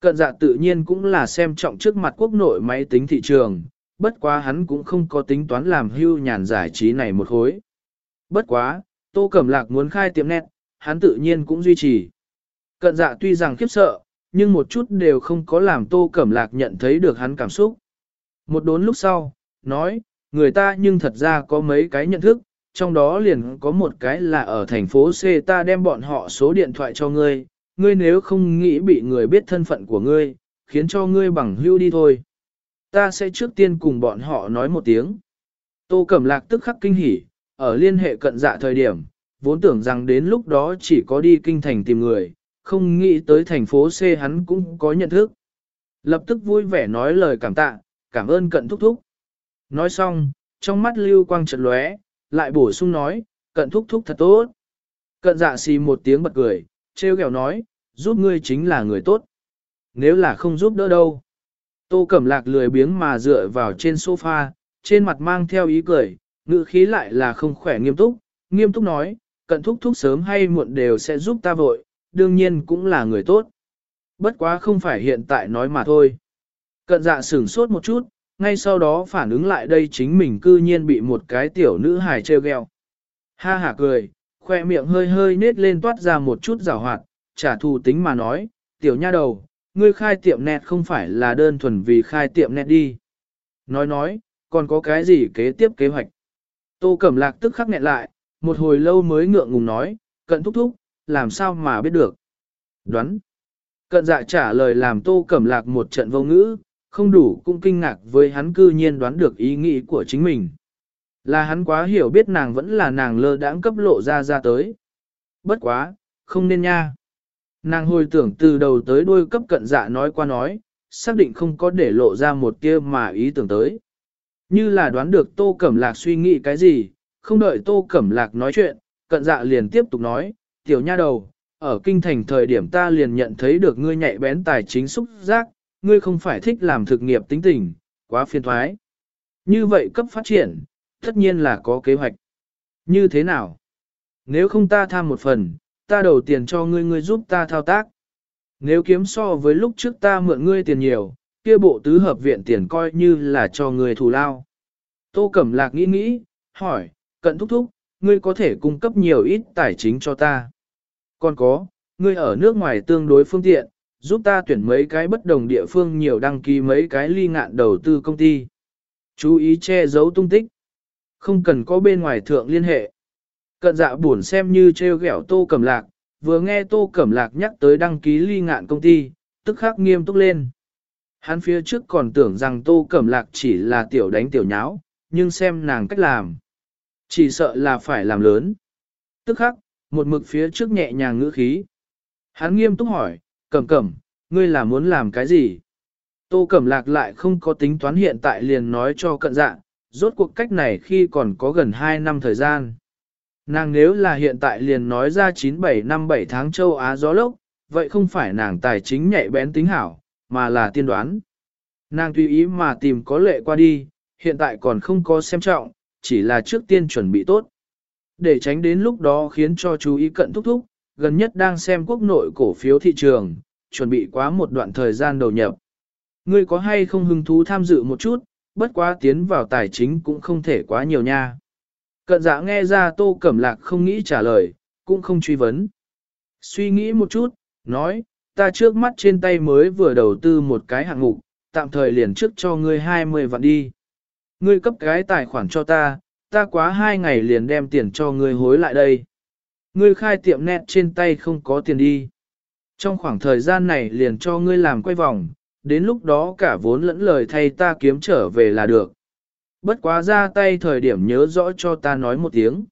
Cận dạ tự nhiên cũng là xem trọng trước mặt quốc nội máy tính thị trường, bất quá hắn cũng không có tính toán làm hưu nhàn giải trí này một khối. Bất quá, Tô Cẩm Lạc muốn khai tiệm net, hắn tự nhiên cũng duy trì. Cận dạ tuy rằng khiếp sợ, nhưng một chút đều không có làm Tô Cẩm Lạc nhận thấy được hắn cảm xúc. Một đốn lúc sau, nói, người ta nhưng thật ra có mấy cái nhận thức, trong đó liền có một cái là ở thành phố C ta đem bọn họ số điện thoại cho ngươi, ngươi nếu không nghĩ bị người biết thân phận của ngươi, khiến cho ngươi bằng hưu đi thôi. Ta sẽ trước tiên cùng bọn họ nói một tiếng. Tô Cẩm Lạc tức khắc kinh hỉ, ở liên hệ cận dạ thời điểm, vốn tưởng rằng đến lúc đó chỉ có đi kinh thành tìm người, không nghĩ tới thành phố C hắn cũng có nhận thức. Lập tức vui vẻ nói lời cảm tạ, cảm ơn cận thúc thúc. Nói xong, trong mắt lưu quang chợt lóe, lại bổ sung nói, cận thúc thúc thật tốt. Cận dạ xì một tiếng bật cười, treo kẹo nói, giúp ngươi chính là người tốt. Nếu là không giúp đỡ đâu. Tô Cẩm Lạc lười biếng mà dựa vào trên sofa, trên mặt mang theo ý cười, ngữ khí lại là không khỏe nghiêm túc, nghiêm túc nói, cận thúc thúc sớm hay muộn đều sẽ giúp ta vội, đương nhiên cũng là người tốt. Bất quá không phải hiện tại nói mà thôi. Cận dạ sửng sốt một chút, ngay sau đó phản ứng lại đây chính mình cư nhiên bị một cái tiểu nữ hài treo ghẹo. Ha hả cười, khoe miệng hơi hơi nết lên toát ra một chút rào hoạt, trả thù tính mà nói, tiểu nha đầu, ngươi khai tiệm nẹt không phải là đơn thuần vì khai tiệm nẹt đi. Nói nói, còn có cái gì kế tiếp kế hoạch. Tô Cẩm Lạc tức khắc nghẹn lại, một hồi lâu mới ngượng ngùng nói, cận thúc thúc, làm sao mà biết được. Đoán. Cận dạ trả lời làm Tô Cẩm Lạc một trận vô ngữ, không đủ cũng kinh ngạc với hắn cư nhiên đoán được ý nghĩ của chính mình. Là hắn quá hiểu biết nàng vẫn là nàng lơ đãng cấp lộ ra ra tới. Bất quá, không nên nha. Nàng hồi tưởng từ đầu tới đuôi cấp cận dạ nói qua nói, xác định không có để lộ ra một tia mà ý tưởng tới. Như là đoán được Tô Cẩm Lạc suy nghĩ cái gì, không đợi Tô Cẩm Lạc nói chuyện, cận dạ liền tiếp tục nói, tiểu nha đầu, ở kinh thành thời điểm ta liền nhận thấy được ngươi nhạy bén tài chính xúc giác, ngươi không phải thích làm thực nghiệp tính tình, quá phiền thoái. Như vậy cấp phát triển, tất nhiên là có kế hoạch. Như thế nào? Nếu không ta tham một phần, ta đầu tiền cho ngươi ngươi giúp ta thao tác. Nếu kiếm so với lúc trước ta mượn ngươi tiền nhiều, kia bộ tứ hợp viện tiền coi như là cho ngươi thù lao. Tô Cẩm Lạc nghĩ nghĩ, hỏi, cận thúc thúc, ngươi có thể cung cấp nhiều ít tài chính cho ta. Còn có, ngươi ở nước ngoài tương đối phương tiện, giúp ta tuyển mấy cái bất đồng địa phương nhiều đăng ký mấy cái ly ngạn đầu tư công ty. Chú ý che giấu tung tích. Không cần có bên ngoài thượng liên hệ. Cận dạ buồn xem như treo gẻo tô cẩm lạc, vừa nghe Tô Cẩm Lạc nhắc tới đăng ký ly ngạn công ty, tức khắc nghiêm túc lên. Hắn phía trước còn tưởng rằng Tô Cẩm Lạc chỉ là tiểu đánh tiểu nháo, nhưng xem nàng cách làm. Chỉ sợ là phải làm lớn. Tức khắc, một mực phía trước nhẹ nhàng ngữ khí. Hắn nghiêm túc hỏi, Cẩm Cẩm, ngươi là muốn làm cái gì? Tô Cẩm Lạc lại không có tính toán hiện tại liền nói cho cận dạ, rốt cuộc cách này khi còn có gần 2 năm thời gian. Nàng nếu là hiện tại liền nói ra 97 năm 7 tháng châu Á gió lốc, vậy không phải nàng tài chính nhạy bén tính hảo, mà là tiên đoán. Nàng tùy ý mà tìm có lệ qua đi, hiện tại còn không có xem trọng, chỉ là trước tiên chuẩn bị tốt. Để tránh đến lúc đó khiến cho chú ý cận thúc thúc, gần nhất đang xem quốc nội cổ phiếu thị trường, chuẩn bị quá một đoạn thời gian đầu nhập. Ngươi có hay không hứng thú tham dự một chút, bất quá tiến vào tài chính cũng không thể quá nhiều nha. Cận dạ nghe ra tô cẩm lạc không nghĩ trả lời, cũng không truy vấn. Suy nghĩ một chút, nói, ta trước mắt trên tay mới vừa đầu tư một cái hạng mục, tạm thời liền trước cho ngươi 20 vạn đi. Ngươi cấp cái tài khoản cho ta, ta quá hai ngày liền đem tiền cho ngươi hối lại đây. Ngươi khai tiệm nét trên tay không có tiền đi. Trong khoảng thời gian này liền cho ngươi làm quay vòng, đến lúc đó cả vốn lẫn lời thay ta kiếm trở về là được. Bất quá ra tay thời điểm nhớ rõ cho ta nói một tiếng.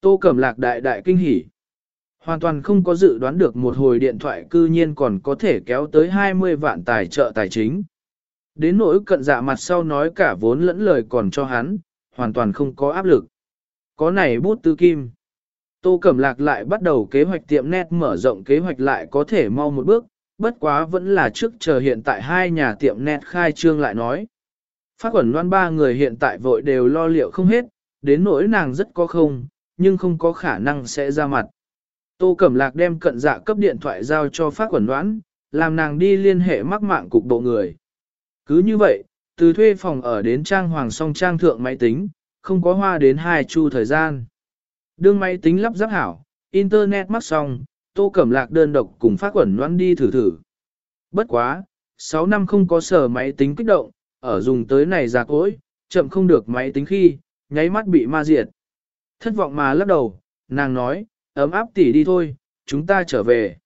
Tô Cẩm Lạc đại đại kinh hỉ. Hoàn toàn không có dự đoán được một hồi điện thoại cư nhiên còn có thể kéo tới 20 vạn tài trợ tài chính. Đến nỗi cận dạ mặt sau nói cả vốn lẫn lời còn cho hắn, hoàn toàn không có áp lực. Có này bút tư kim. Tô Cẩm Lạc lại bắt đầu kế hoạch tiệm nét mở rộng kế hoạch lại có thể mau một bước, bất quá vẫn là trước chờ hiện tại hai nhà tiệm nét khai trương lại nói. Phát quẩn loan ba người hiện tại vội đều lo liệu không hết, đến nỗi nàng rất có không, nhưng không có khả năng sẽ ra mặt. Tô Cẩm Lạc đem cận dạ cấp điện thoại giao cho phát quẩn đoán, làm nàng đi liên hệ mắc mạng cục bộ người. Cứ như vậy, từ thuê phòng ở đến trang hoàng song trang thượng máy tính, không có hoa đến hai chu thời gian. Đương máy tính lắp ráp hảo, internet mắc xong, tô cẩm lạc đơn độc cùng phát quẩn loan đi thử thử. Bất quá, 6 năm không có sở máy tính kích động, ở dùng tới này già ối, chậm không được máy tính khi, nháy mắt bị ma diệt. Thất vọng mà lắc đầu, nàng nói, ấm áp tỉ đi thôi, chúng ta trở về.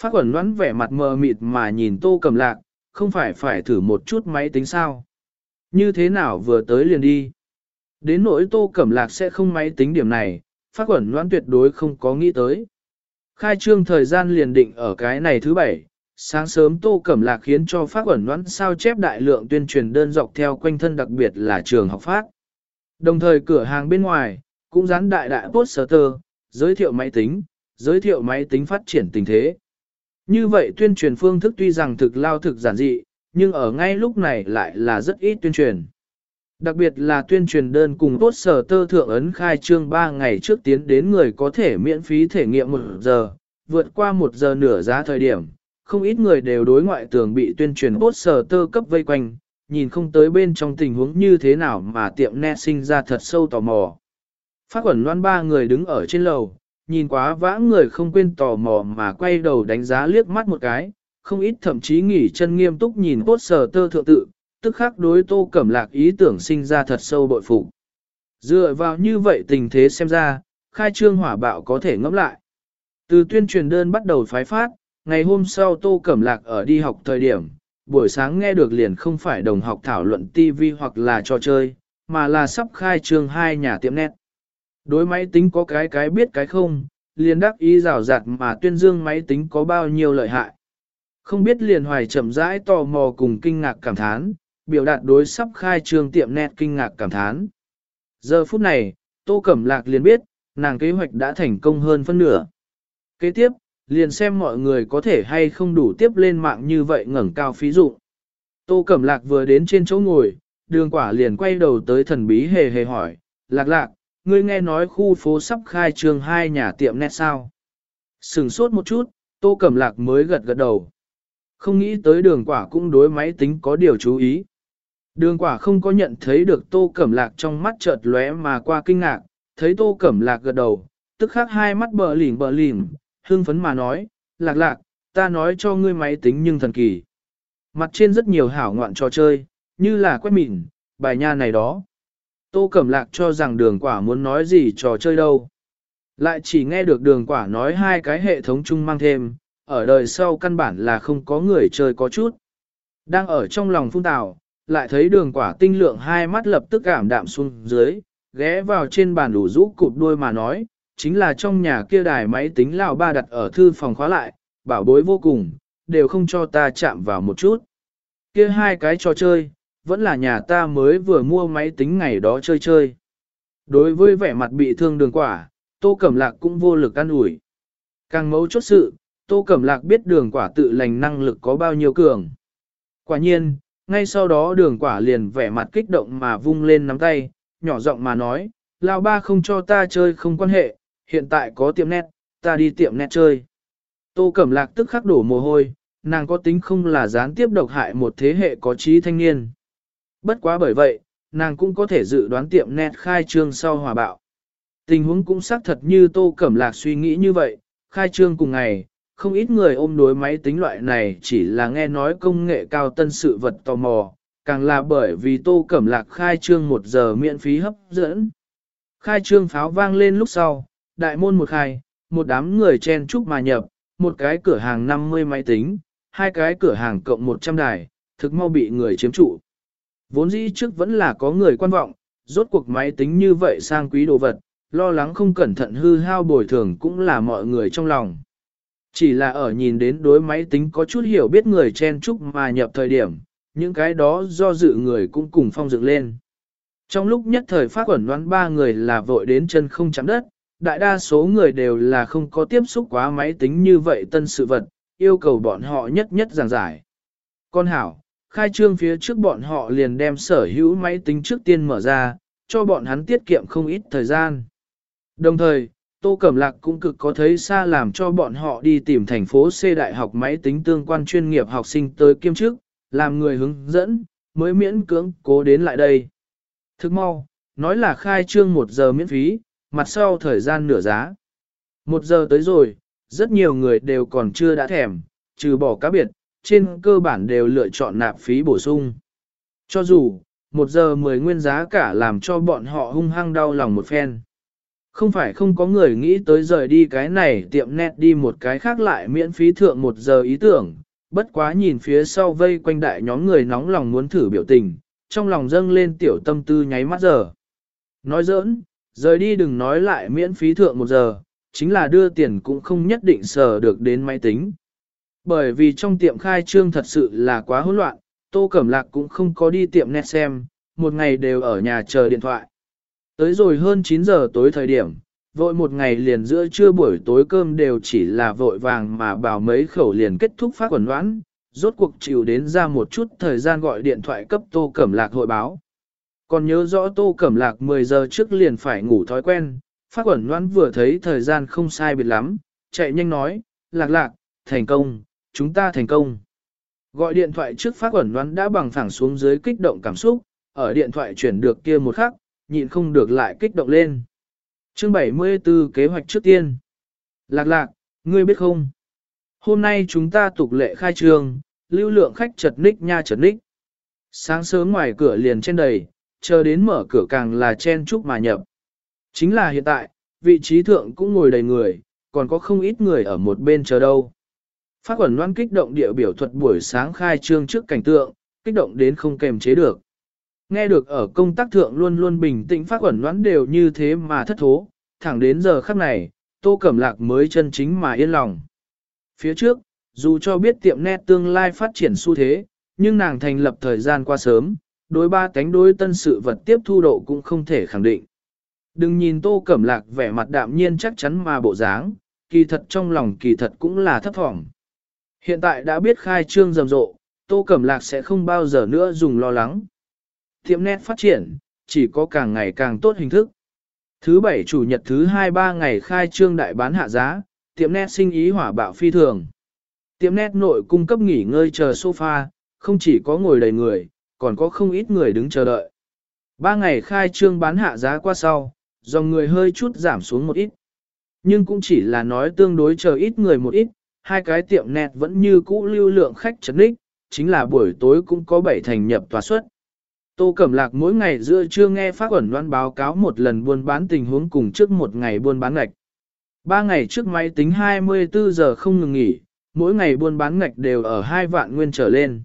Phát quẩn noan vẻ mặt mờ mịt mà nhìn tô cẩm lạc, không phải phải thử một chút máy tính sao. Như thế nào vừa tới liền đi. Đến nỗi tô cẩm lạc sẽ không máy tính điểm này, phát quẩn noãn tuyệt đối không có nghĩ tới. Khai trương thời gian liền định ở cái này thứ bảy, sáng sớm tô cẩm lạc khiến cho phát quẩn noãn sao chép đại lượng tuyên truyền đơn dọc theo quanh thân đặc biệt là trường học phát. Đồng thời cửa hàng bên ngoài, cũng dán đại đại poster, giới thiệu máy tính, giới thiệu máy tính phát triển tình thế. Như vậy tuyên truyền phương thức tuy rằng thực lao thực giản dị, nhưng ở ngay lúc này lại là rất ít tuyên truyền. Đặc biệt là tuyên truyền đơn cùng tốt sở tơ thượng ấn khai trương 3 ngày trước tiến đến người có thể miễn phí thể nghiệm một giờ, vượt qua một giờ nửa giá thời điểm, không ít người đều đối ngoại tường bị tuyên truyền tốt sở tơ cấp vây quanh, nhìn không tới bên trong tình huống như thế nào mà tiệm net sinh ra thật sâu tò mò. Phát quẩn loan ba người đứng ở trên lầu, nhìn quá vã người không quên tò mò mà quay đầu đánh giá liếc mắt một cái, không ít thậm chí nghỉ chân nghiêm túc nhìn tốt sở tơ thượng tự, tức khắc đối tô cẩm lạc ý tưởng sinh ra thật sâu bội phục. Dựa vào như vậy tình thế xem ra, khai trương hỏa bạo có thể ngẫm lại. Từ tuyên truyền đơn bắt đầu phái phát, ngày hôm sau tô cẩm lạc ở đi học thời điểm, buổi sáng nghe được liền không phải đồng học thảo luận TV hoặc là trò chơi, mà là sắp khai trương hai nhà tiệm nét. Đối máy tính có cái cái biết cái không, liền đắc ý rào rạt mà tuyên dương máy tính có bao nhiêu lợi hại. Không biết liền hoài chậm rãi tò mò cùng kinh ngạc cảm thán, biểu đạt đối sắp khai trương tiệm nét kinh ngạc cảm thán. Giờ phút này, Tô Cẩm Lạc liền biết, nàng kế hoạch đã thành công hơn phân nửa. Kế tiếp, liền xem mọi người có thể hay không đủ tiếp lên mạng như vậy ngẩng cao phí dụ. Tô Cẩm Lạc vừa đến trên chỗ ngồi, đường quả liền quay đầu tới thần bí hề hề hỏi, Lạc Lạc, ngươi nghe nói khu phố sắp khai trương hai nhà tiệm nét sao? Sừng sốt một chút, Tô Cẩm Lạc mới gật gật đầu. Không nghĩ tới đường quả cũng đối máy tính có điều chú ý. Đường quả không có nhận thấy được tô cẩm lạc trong mắt chợt lóe mà qua kinh ngạc, thấy tô cẩm lạc gật đầu, tức khắc hai mắt bờ lỉnh bờ lỉnh, hương phấn mà nói, lạc lạc, ta nói cho ngươi máy tính nhưng thần kỳ. Mặt trên rất nhiều hảo ngoạn trò chơi, như là quét mịn, bài nha này đó. Tô cẩm lạc cho rằng đường quả muốn nói gì trò chơi đâu. Lại chỉ nghe được đường quả nói hai cái hệ thống chung mang thêm, ở đời sau căn bản là không có người chơi có chút. Đang ở trong lòng phung tạo, lại thấy đường quả tinh lượng hai mắt lập tức cảm đạm xuống dưới, ghé vào trên bàn đủ rũ cụp đuôi mà nói, chính là trong nhà kia đài máy tính lão ba đặt ở thư phòng khóa lại, bảo bối vô cùng, đều không cho ta chạm vào một chút. Kia hai cái trò chơi, vẫn là nhà ta mới vừa mua máy tính ngày đó chơi chơi. Đối với vẻ mặt bị thương đường quả, Tô Cẩm Lạc cũng vô lực an ủi. Càng mấu chốt sự, Tô Cẩm Lạc biết đường quả tự lành năng lực có bao nhiêu cường. Quả nhiên, ngay sau đó đường quả liền vẻ mặt kích động mà vung lên nắm tay, nhỏ giọng mà nói, lao ba không cho ta chơi không quan hệ, hiện tại có tiệm nét, ta đi tiệm nét chơi. Tô Cẩm Lạc tức khắc đổ mồ hôi, nàng có tính không là gián tiếp độc hại một thế hệ có trí thanh niên. Bất quá bởi vậy, nàng cũng có thể dự đoán tiệm nét khai trương sau hòa bạo. Tình huống cũng xác thật như Tô Cẩm Lạc suy nghĩ như vậy, khai trương cùng ngày, không ít người ôm đối máy tính loại này chỉ là nghe nói công nghệ cao tân sự vật tò mò, càng là bởi vì Tô Cẩm Lạc khai trương một giờ miễn phí hấp dẫn. Khai trương pháo vang lên lúc sau, đại môn một khai, một đám người chen chúc mà nhập, một cái cửa hàng 50 máy tính, hai cái cửa hàng cộng 100 đài, thực mau bị người chiếm trụ. Vốn dĩ trước vẫn là có người quan vọng, rốt cuộc máy tính như vậy sang quý đồ vật, lo lắng không cẩn thận hư hao bồi thường cũng là mọi người trong lòng. Chỉ là ở nhìn đến đối máy tính có chút hiểu biết người chen chúc mà nhập thời điểm, những cái đó do dự người cũng cùng phong dựng lên. Trong lúc nhất thời phát quẩn đoán ba người là vội đến chân không chạm đất, đại đa số người đều là không có tiếp xúc quá máy tính như vậy tân sự vật, yêu cầu bọn họ nhất nhất giảng giải. Con hảo, khai trương phía trước bọn họ liền đem sở hữu máy tính trước tiên mở ra, cho bọn hắn tiết kiệm không ít thời gian. Đồng thời, Tô Cẩm Lạc cũng cực có thấy xa làm cho bọn họ đi tìm thành phố C Đại học máy tính tương quan chuyên nghiệp học sinh tới kiêm chức, làm người hướng dẫn, mới miễn cưỡng cố đến lại đây. Thức mau, nói là khai trương một giờ miễn phí, mặt sau thời gian nửa giá. Một giờ tới rồi, rất nhiều người đều còn chưa đã thèm, trừ bỏ cá biệt, trên cơ bản đều lựa chọn nạp phí bổ sung. Cho dù, một giờ mười nguyên giá cả làm cho bọn họ hung hăng đau lòng một phen. Không phải không có người nghĩ tới rời đi cái này tiệm nét đi một cái khác lại miễn phí thượng một giờ ý tưởng, bất quá nhìn phía sau vây quanh đại nhóm người nóng lòng muốn thử biểu tình, trong lòng dâng lên tiểu tâm tư nháy mắt giờ. Nói giỡn, rời đi đừng nói lại miễn phí thượng một giờ, chính là đưa tiền cũng không nhất định sờ được đến máy tính. Bởi vì trong tiệm khai trương thật sự là quá hỗn loạn, Tô Cẩm Lạc cũng không có đi tiệm net xem, một ngày đều ở nhà chờ điện thoại. Tới rồi hơn 9 giờ tối thời điểm, vội một ngày liền giữa trưa buổi tối cơm đều chỉ là vội vàng mà bảo mấy khẩu liền kết thúc phát quần đoán, rốt cuộc chịu đến ra một chút thời gian gọi điện thoại cấp Tô Cẩm Lạc hội báo. Còn nhớ rõ Tô Cẩm Lạc 10 giờ trước liền phải ngủ thói quen, phát quần đoán vừa thấy thời gian không sai biệt lắm, chạy nhanh nói, lạc lạc, thành công, chúng ta thành công. Gọi điện thoại trước phát quẩn đoán đã bằng phẳng xuống dưới kích động cảm xúc, ở điện thoại chuyển được kia một khắc, nhịn không được lại kích động lên. Chương 74 kế hoạch trước tiên. Lạc lạc, ngươi biết không? Hôm nay chúng ta tục lệ khai trương, lưu lượng khách chật ních nha chật ních. Sáng sớm ngoài cửa liền trên đầy, chờ đến mở cửa càng là chen chúc mà nhập. Chính là hiện tại, vị trí thượng cũng ngồi đầy người, còn có không ít người ở một bên chờ đâu. Phát quẩn loan kích động địa biểu thuật buổi sáng khai trương trước cảnh tượng, kích động đến không kềm chế được. Nghe được ở công tác thượng luôn luôn bình tĩnh phát quẩn đoán đều như thế mà thất thố, thẳng đến giờ khắc này, tô cẩm lạc mới chân chính mà yên lòng. Phía trước, dù cho biết tiệm net tương lai phát triển xu thế, nhưng nàng thành lập thời gian qua sớm, đối ba cánh đối tân sự vật tiếp thu độ cũng không thể khẳng định. Đừng nhìn tô cẩm lạc vẻ mặt đạm nhiên chắc chắn mà bộ dáng, kỳ thật trong lòng kỳ thật cũng là thấp thỏm. Hiện tại đã biết khai trương rầm rộ, tô cẩm lạc sẽ không bao giờ nữa dùng lo lắng tiệm nét phát triển, chỉ có càng ngày càng tốt hình thức. Thứ bảy chủ nhật thứ hai ba ngày khai trương đại bán hạ giá, tiệm nét sinh ý hỏa bạo phi thường. Tiệm nét nội cung cấp nghỉ ngơi chờ sofa, không chỉ có ngồi đầy người, còn có không ít người đứng chờ đợi. Ba ngày khai trương bán hạ giá qua sau, dòng người hơi chút giảm xuống một ít. Nhưng cũng chỉ là nói tương đối chờ ít người một ít, hai cái tiệm nét vẫn như cũ lưu lượng khách chấn đích, chính là buổi tối cũng có bảy thành nhập tòa suất. Tô Cẩm Lạc mỗi ngày giữa trưa nghe phát ẩn đoán báo cáo một lần buôn bán tình huống cùng trước một ngày buôn bán ngạch. Ba ngày trước máy tính 24 giờ không ngừng nghỉ, mỗi ngày buôn bán ngạch đều ở hai vạn nguyên trở lên.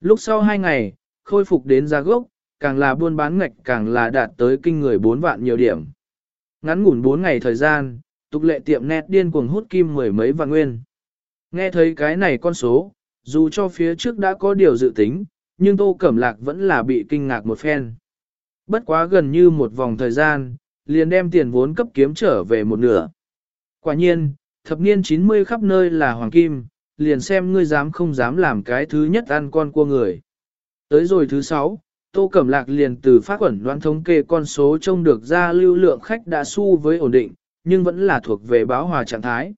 Lúc sau hai ngày, khôi phục đến giá gốc, càng là buôn bán ngạch càng là đạt tới kinh người 4 vạn nhiều điểm. Ngắn ngủn 4 ngày thời gian, tục lệ tiệm nét điên cuồng hút kim mười mấy vạn nguyên. Nghe thấy cái này con số, dù cho phía trước đã có điều dự tính, nhưng Tô Cẩm Lạc vẫn là bị kinh ngạc một phen. Bất quá gần như một vòng thời gian, liền đem tiền vốn cấp kiếm trở về một nửa. Quả nhiên, thập niên 90 khắp nơi là hoàng kim, liền xem ngươi dám không dám làm cái thứ nhất ăn con cua người. Tới rồi thứ sáu, Tô Cẩm Lạc liền từ phát quẩn đoán thống kê con số trông được ra lưu lượng khách đã su với ổn định, nhưng vẫn là thuộc về báo hòa trạng thái.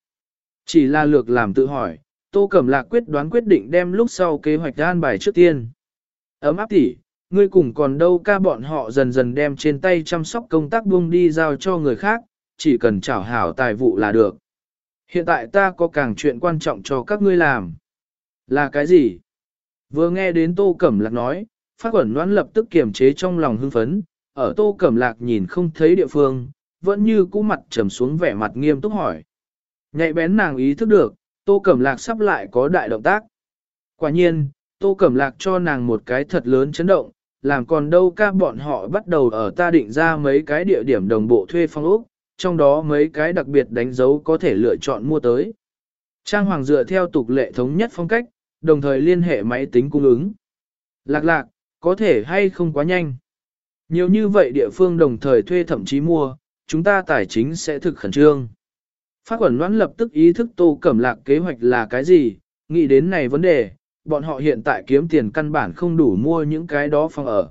Chỉ là lược làm tự hỏi, Tô Cẩm Lạc quyết đoán quyết định đem lúc sau kế hoạch an bài trước tiên. Ấm áp tỉ, ngươi cùng còn đâu ca bọn họ dần dần đem trên tay chăm sóc công tác buông đi giao cho người khác, chỉ cần chảo hảo tài vụ là được. Hiện tại ta có càng chuyện quan trọng cho các ngươi làm. Là cái gì? Vừa nghe đến Tô Cẩm Lạc nói, Phát Quẩn Loan lập tức kiềm chế trong lòng hưng phấn, ở Tô Cẩm Lạc nhìn không thấy địa phương, vẫn như cũ mặt trầm xuống vẻ mặt nghiêm túc hỏi. Nhạy bén nàng ý thức được, Tô Cẩm Lạc sắp lại có đại động tác. Quả nhiên, Tô Cẩm Lạc cho nàng một cái thật lớn chấn động, làm còn đâu các bọn họ bắt đầu ở ta định ra mấy cái địa điểm đồng bộ thuê phong ốc, trong đó mấy cái đặc biệt đánh dấu có thể lựa chọn mua tới. Trang hoàng dựa theo tục lệ thống nhất phong cách, đồng thời liên hệ máy tính cung ứng. Lạc lạc, có thể hay không quá nhanh. Nhiều như vậy địa phương đồng thời thuê thậm chí mua, chúng ta tài chính sẽ thực khẩn trương. Phát quẩn đoán lập tức ý thức tô cẩm lạc kế hoạch là cái gì, nghĩ đến này vấn đề, bọn họ hiện tại kiếm tiền căn bản không đủ mua những cái đó phòng ở.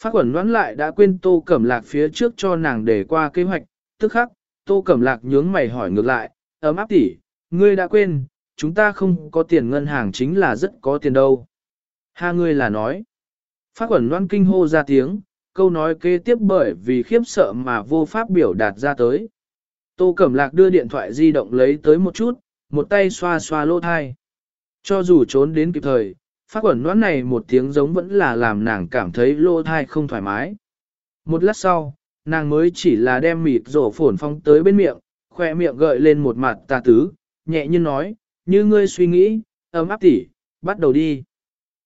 Phát quẩn đoán lại đã quên tô cẩm lạc phía trước cho nàng để qua kế hoạch, tức khắc, tô cẩm lạc nhướng mày hỏi ngược lại, ấm áp tỉ, ngươi đã quên, chúng ta không có tiền ngân hàng chính là rất có tiền đâu. Ha ngươi là nói. Phát quẩn đoán kinh hô ra tiếng, câu nói kế tiếp bởi vì khiếp sợ mà vô pháp biểu đạt ra tới. Tô Cẩm Lạc đưa điện thoại di động lấy tới một chút, một tay xoa xoa lỗ thai. Cho dù trốn đến kịp thời, phát quẩn nón này một tiếng giống vẫn là làm nàng cảm thấy lô thai không thoải mái. Một lát sau, nàng mới chỉ là đem mịt rổ phổn phong tới bên miệng, khoe miệng gợi lên một mặt tà tứ, nhẹ như nói, như ngươi suy nghĩ, ấm áp tỉ, bắt đầu đi.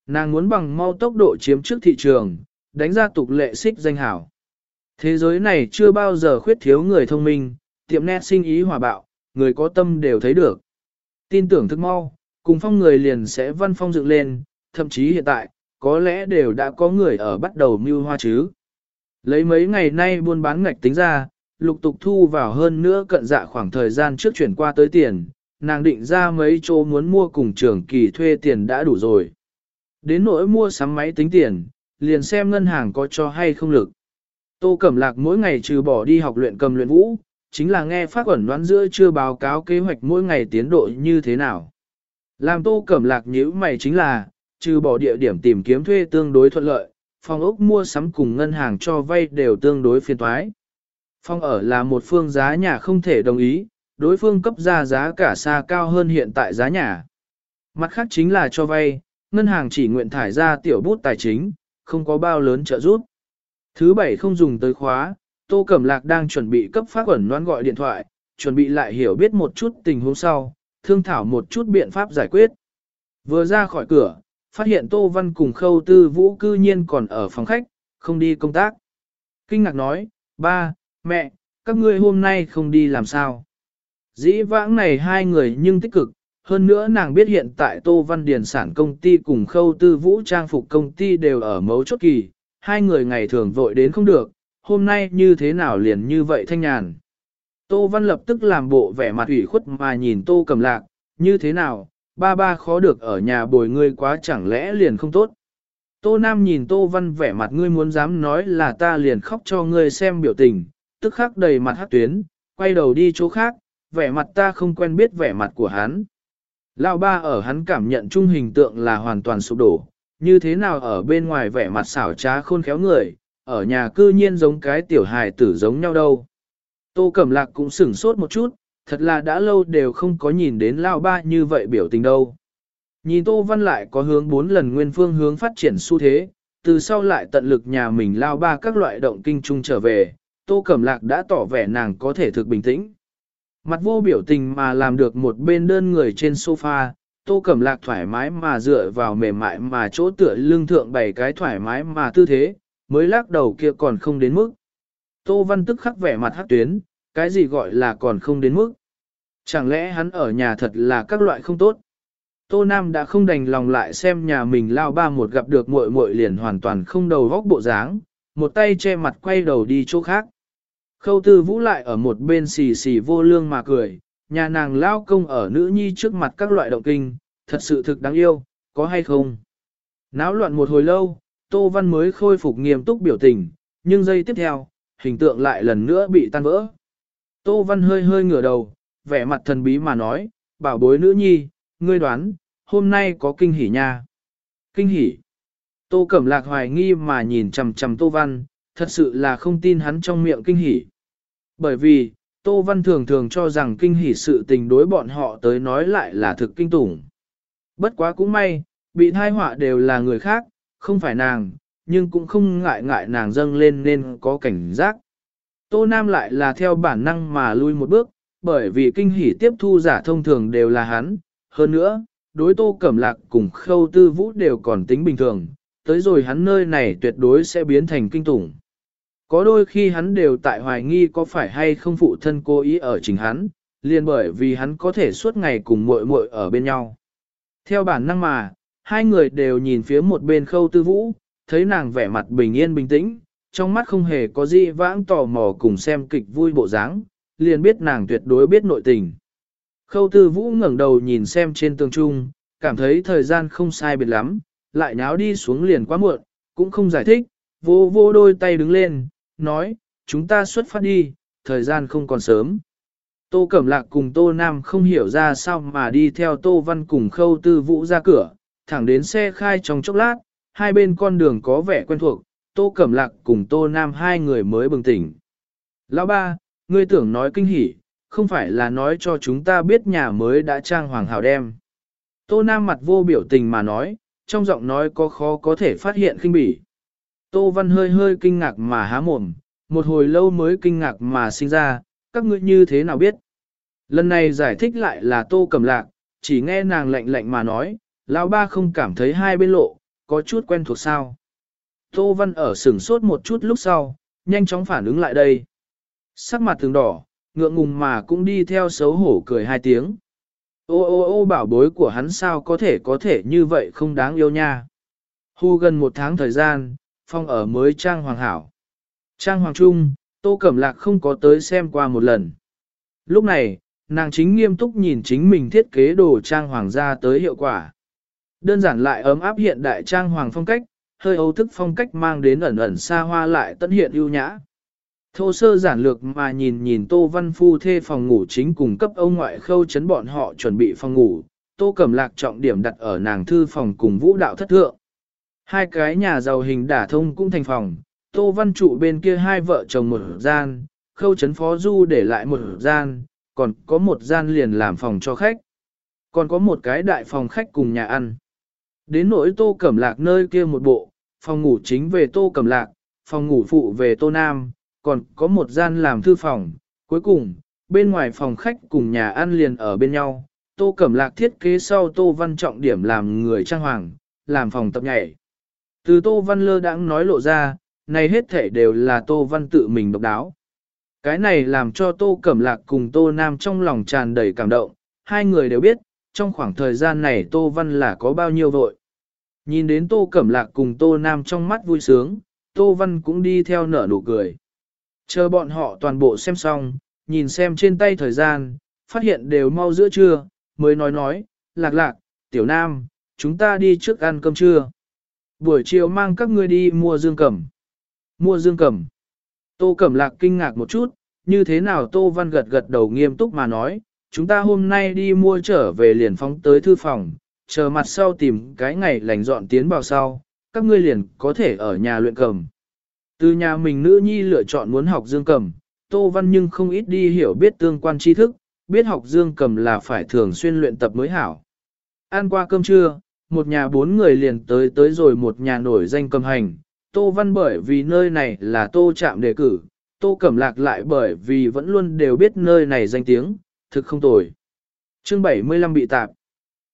Nàng muốn bằng mau tốc độ chiếm trước thị trường, đánh ra tục lệ xích danh hảo. Thế giới này chưa bao giờ khuyết thiếu người thông minh, tiệm nét sinh ý hòa bạo, người có tâm đều thấy được. Tin tưởng thức mau, cùng phong người liền sẽ văn phong dựng lên, thậm chí hiện tại, có lẽ đều đã có người ở bắt đầu mưu hoa chứ. Lấy mấy ngày nay buôn bán ngạch tính ra, lục tục thu vào hơn nữa cận dạ khoảng thời gian trước chuyển qua tới tiền, nàng định ra mấy chỗ muốn mua cùng trường kỳ thuê tiền đã đủ rồi. Đến nỗi mua sắm máy tính tiền, liền xem ngân hàng có cho hay không lực. Tô Cẩm Lạc mỗi ngày trừ bỏ đi học luyện cầm luyện vũ, chính là nghe phát ẩn đoán giữa chưa báo cáo kế hoạch mỗi ngày tiến độ như thế nào. Làm Tô Cẩm Lạc nhữ mày chính là, trừ bỏ địa điểm tìm kiếm thuê tương đối thuận lợi, phòng ốc mua sắm cùng ngân hàng cho vay đều tương đối phiền toái. Phòng ở là một phương giá nhà không thể đồng ý, đối phương cấp ra giá cả xa cao hơn hiện tại giá nhà. Mặt khác chính là cho vay, ngân hàng chỉ nguyện thải ra tiểu bút tài chính, không có bao lớn trợ giúp. Thứ bảy không dùng tới khóa, Tô Cẩm Lạc đang chuẩn bị cấp phát quẩn noan gọi điện thoại, chuẩn bị lại hiểu biết một chút tình huống sau, thương thảo một chút biện pháp giải quyết. Vừa ra khỏi cửa, phát hiện Tô Văn cùng khâu tư vũ cư nhiên còn ở phòng khách, không đi công tác. Kinh ngạc nói, ba, mẹ, các ngươi hôm nay không đi làm sao. Dĩ vãng này hai người nhưng tích cực, hơn nữa nàng biết hiện tại Tô Văn Điền sản công ty cùng khâu tư vũ trang phục công ty đều ở mấu chốt kỳ, hai người ngày thường vội đến không được, hôm nay như thế nào liền như vậy thanh nhàn. Tô Văn lập tức làm bộ vẻ mặt ủy khuất mà nhìn Tô Cầm Lạc, như thế nào, ba ba khó được ở nhà bồi ngươi quá chẳng lẽ liền không tốt. Tô Nam nhìn Tô Văn vẻ mặt ngươi muốn dám nói là ta liền khóc cho ngươi xem biểu tình, tức khắc đầy mặt hát tuyến, quay đầu đi chỗ khác, vẻ mặt ta không quen biết vẻ mặt của hắn. Lão ba ở hắn cảm nhận chung hình tượng là hoàn toàn sụp đổ, như thế nào ở bên ngoài vẻ mặt xảo trá khôn khéo người, ở nhà cư nhiên giống cái tiểu hài tử giống nhau đâu. Tô Cẩm Lạc cũng sửng sốt một chút, thật là đã lâu đều không có nhìn đến Lao ba như vậy biểu tình đâu. Nhìn Tô Văn lại có hướng bốn lần nguyên phương hướng phát triển xu thế, từ sau lại tận lực nhà mình Lao ba các loại động kinh trung trở về, Tô Cẩm Lạc đã tỏ vẻ nàng có thể thực bình tĩnh. Mặt vô biểu tình mà làm được một bên đơn người trên sofa, tô cẩm lạc thoải mái mà dựa vào mềm mại mà chỗ tựa lưng thượng bảy cái thoải mái mà tư thế, mới lắc đầu kia còn không đến mức. Tô văn tức khắc vẻ mặt hát tuyến, cái gì gọi là còn không đến mức. Chẳng lẽ hắn ở nhà thật là các loại không tốt. Tô Nam đã không đành lòng lại xem nhà mình lao ba một gặp được muội muội liền hoàn toàn không đầu góc bộ dáng, một tay che mặt quay đầu đi chỗ khác. Khâu tư vũ lại ở một bên xì xì vô lương mà cười, nhà nàng lao công ở nữ nhi trước mặt các loại động kinh, thật sự thực đáng yêu, có hay không? Náo loạn một hồi lâu, Tô Văn mới khôi phục nghiêm túc biểu tình, nhưng giây tiếp theo, hình tượng lại lần nữa bị tan vỡ. Tô Văn hơi hơi ngửa đầu, vẻ mặt thần bí mà nói, bảo bối nữ nhi, ngươi đoán, hôm nay có kinh hỉ nha. Kinh hỉ. Tô Cẩm Lạc hoài nghi mà nhìn chằm chằm Tô Văn, thật sự là không tin hắn trong miệng kinh hỉ. Bởi vì, Tô Văn thường thường cho rằng kinh hỉ sự tình đối bọn họ tới nói lại là thực kinh tủng. Bất quá cũng may, bị thai họa đều là người khác, không phải nàng, nhưng cũng không ngại ngại nàng dâng lên nên có cảnh giác. Tô Nam lại là theo bản năng mà lui một bước, bởi vì kinh hỉ tiếp thu giả thông thường đều là hắn. Hơn nữa, đối tô cẩm lạc cùng khâu tư vũ đều còn tính bình thường, tới rồi hắn nơi này tuyệt đối sẽ biến thành kinh tủng. Có đôi khi hắn đều tại hoài nghi có phải hay không phụ thân cố ý ở chính hắn, liền bởi vì hắn có thể suốt ngày cùng muội muội ở bên nhau. Theo bản năng mà, hai người đều nhìn phía một bên khâu tư vũ, thấy nàng vẻ mặt bình yên bình tĩnh, trong mắt không hề có gì vãng tò mò cùng xem kịch vui bộ dáng, liền biết nàng tuyệt đối biết nội tình. Khâu tư vũ ngẩng đầu nhìn xem trên tường trung, cảm thấy thời gian không sai biệt lắm, lại nháo đi xuống liền quá muộn, cũng không giải thích, vô vô đôi tay đứng lên, nói, chúng ta xuất phát đi, thời gian không còn sớm. Tô Cẩm Lạc cùng Tô Nam không hiểu ra sao mà đi theo Tô Văn cùng Khâu Tư Vũ ra cửa, thẳng đến xe khai trong chốc lát, hai bên con đường có vẻ quen thuộc, Tô Cẩm Lạc cùng Tô Nam hai người mới bừng tỉnh. Lão ba, ngươi tưởng nói kinh hỉ, không phải là nói cho chúng ta biết nhà mới đã trang hoàng hào đem. Tô Nam mặt vô biểu tình mà nói, trong giọng nói có khó có thể phát hiện kinh bỉ. Tô Văn hơi hơi kinh ngạc mà há mồm, một hồi lâu mới kinh ngạc mà sinh ra, các ngươi như thế nào biết. Lần này giải thích lại là Tô Cẩm Lạc, chỉ nghe nàng lạnh lạnh mà nói, lão ba không cảm thấy hai bên lộ, có chút quen thuộc sao. Tô Văn ở sửng sốt một chút lúc sau, nhanh chóng phản ứng lại đây. Sắc mặt thường đỏ, ngượng ngùng mà cũng đi theo xấu hổ cười hai tiếng. Ô ô ô bảo bối của hắn sao có thể có thể như vậy không đáng yêu nha. Hu gần một tháng thời gian, phong ở mới trang hoàng hảo. Trang hoàng trung, tô cẩm lạc không có tới xem qua một lần. Lúc này, nàng chính nghiêm túc nhìn chính mình thiết kế đồ trang hoàng ra tới hiệu quả. Đơn giản lại ấm áp hiện đại trang hoàng phong cách, hơi âu thức phong cách mang đến ẩn ẩn xa hoa lại tận hiện ưu nhã. Thô sơ giản lược mà nhìn nhìn Tô Văn Phu thê phòng ngủ chính cùng cấp ông ngoại khâu chấn bọn họ chuẩn bị phòng ngủ, Tô Cẩm Lạc trọng điểm đặt ở nàng thư phòng cùng vũ đạo thất thượng. Hai cái nhà giàu hình đả thông cũng thành phòng, Tô Văn trụ bên kia hai vợ chồng một gian, khâu chấn phó du để lại một gian, còn có một gian liền làm phòng cho khách. Còn có một cái đại phòng khách cùng nhà ăn. Đến nỗi Tô Cẩm Lạc nơi kia một bộ, phòng ngủ chính về Tô Cẩm Lạc, phòng ngủ phụ về Tô Nam, còn có một gian làm thư phòng. Cuối cùng, bên ngoài phòng khách cùng nhà ăn liền ở bên nhau, Tô Cẩm Lạc thiết kế sau Tô Văn trọng điểm làm người trang hoàng, làm phòng tập nhảy. Từ Tô Văn lơ đãng nói lộ ra, này hết thể đều là Tô Văn tự mình độc đáo. Cái này làm cho Tô Cẩm Lạc cùng Tô Nam trong lòng tràn đầy cảm động, hai người đều biết, trong khoảng thời gian này Tô Văn là có bao nhiêu vội. Nhìn đến Tô Cẩm Lạc cùng Tô Nam trong mắt vui sướng, Tô Văn cũng đi theo nở nụ cười. Chờ bọn họ toàn bộ xem xong, nhìn xem trên tay thời gian, phát hiện đều mau giữa trưa, mới nói nói, lạc lạc, tiểu nam, chúng ta đi trước ăn cơm trưa. Buổi chiều mang các ngươi đi mua dương cẩm Mua dương cẩm Tô Cẩm Lạc kinh ngạc một chút, như thế nào Tô Văn gật gật đầu nghiêm túc mà nói, chúng ta hôm nay đi mua trở về liền phóng tới thư phòng, chờ mặt sau tìm cái ngày lành dọn tiến vào sau, các ngươi liền có thể ở nhà luyện cầm. Từ nhà mình nữ nhi lựa chọn muốn học dương cầm, Tô Văn nhưng không ít đi hiểu biết tương quan tri thức, biết học dương cầm là phải thường xuyên luyện tập mới hảo. Ăn qua cơm trưa, một nhà bốn người liền tới tới rồi một nhà nổi danh cầm hành. Tô Văn bởi vì nơi này là Tô Trạm đề cử, Tô Cẩm Lạc lại bởi vì vẫn luôn đều biết nơi này danh tiếng, thực không tồi. Chương 75 bị tạp.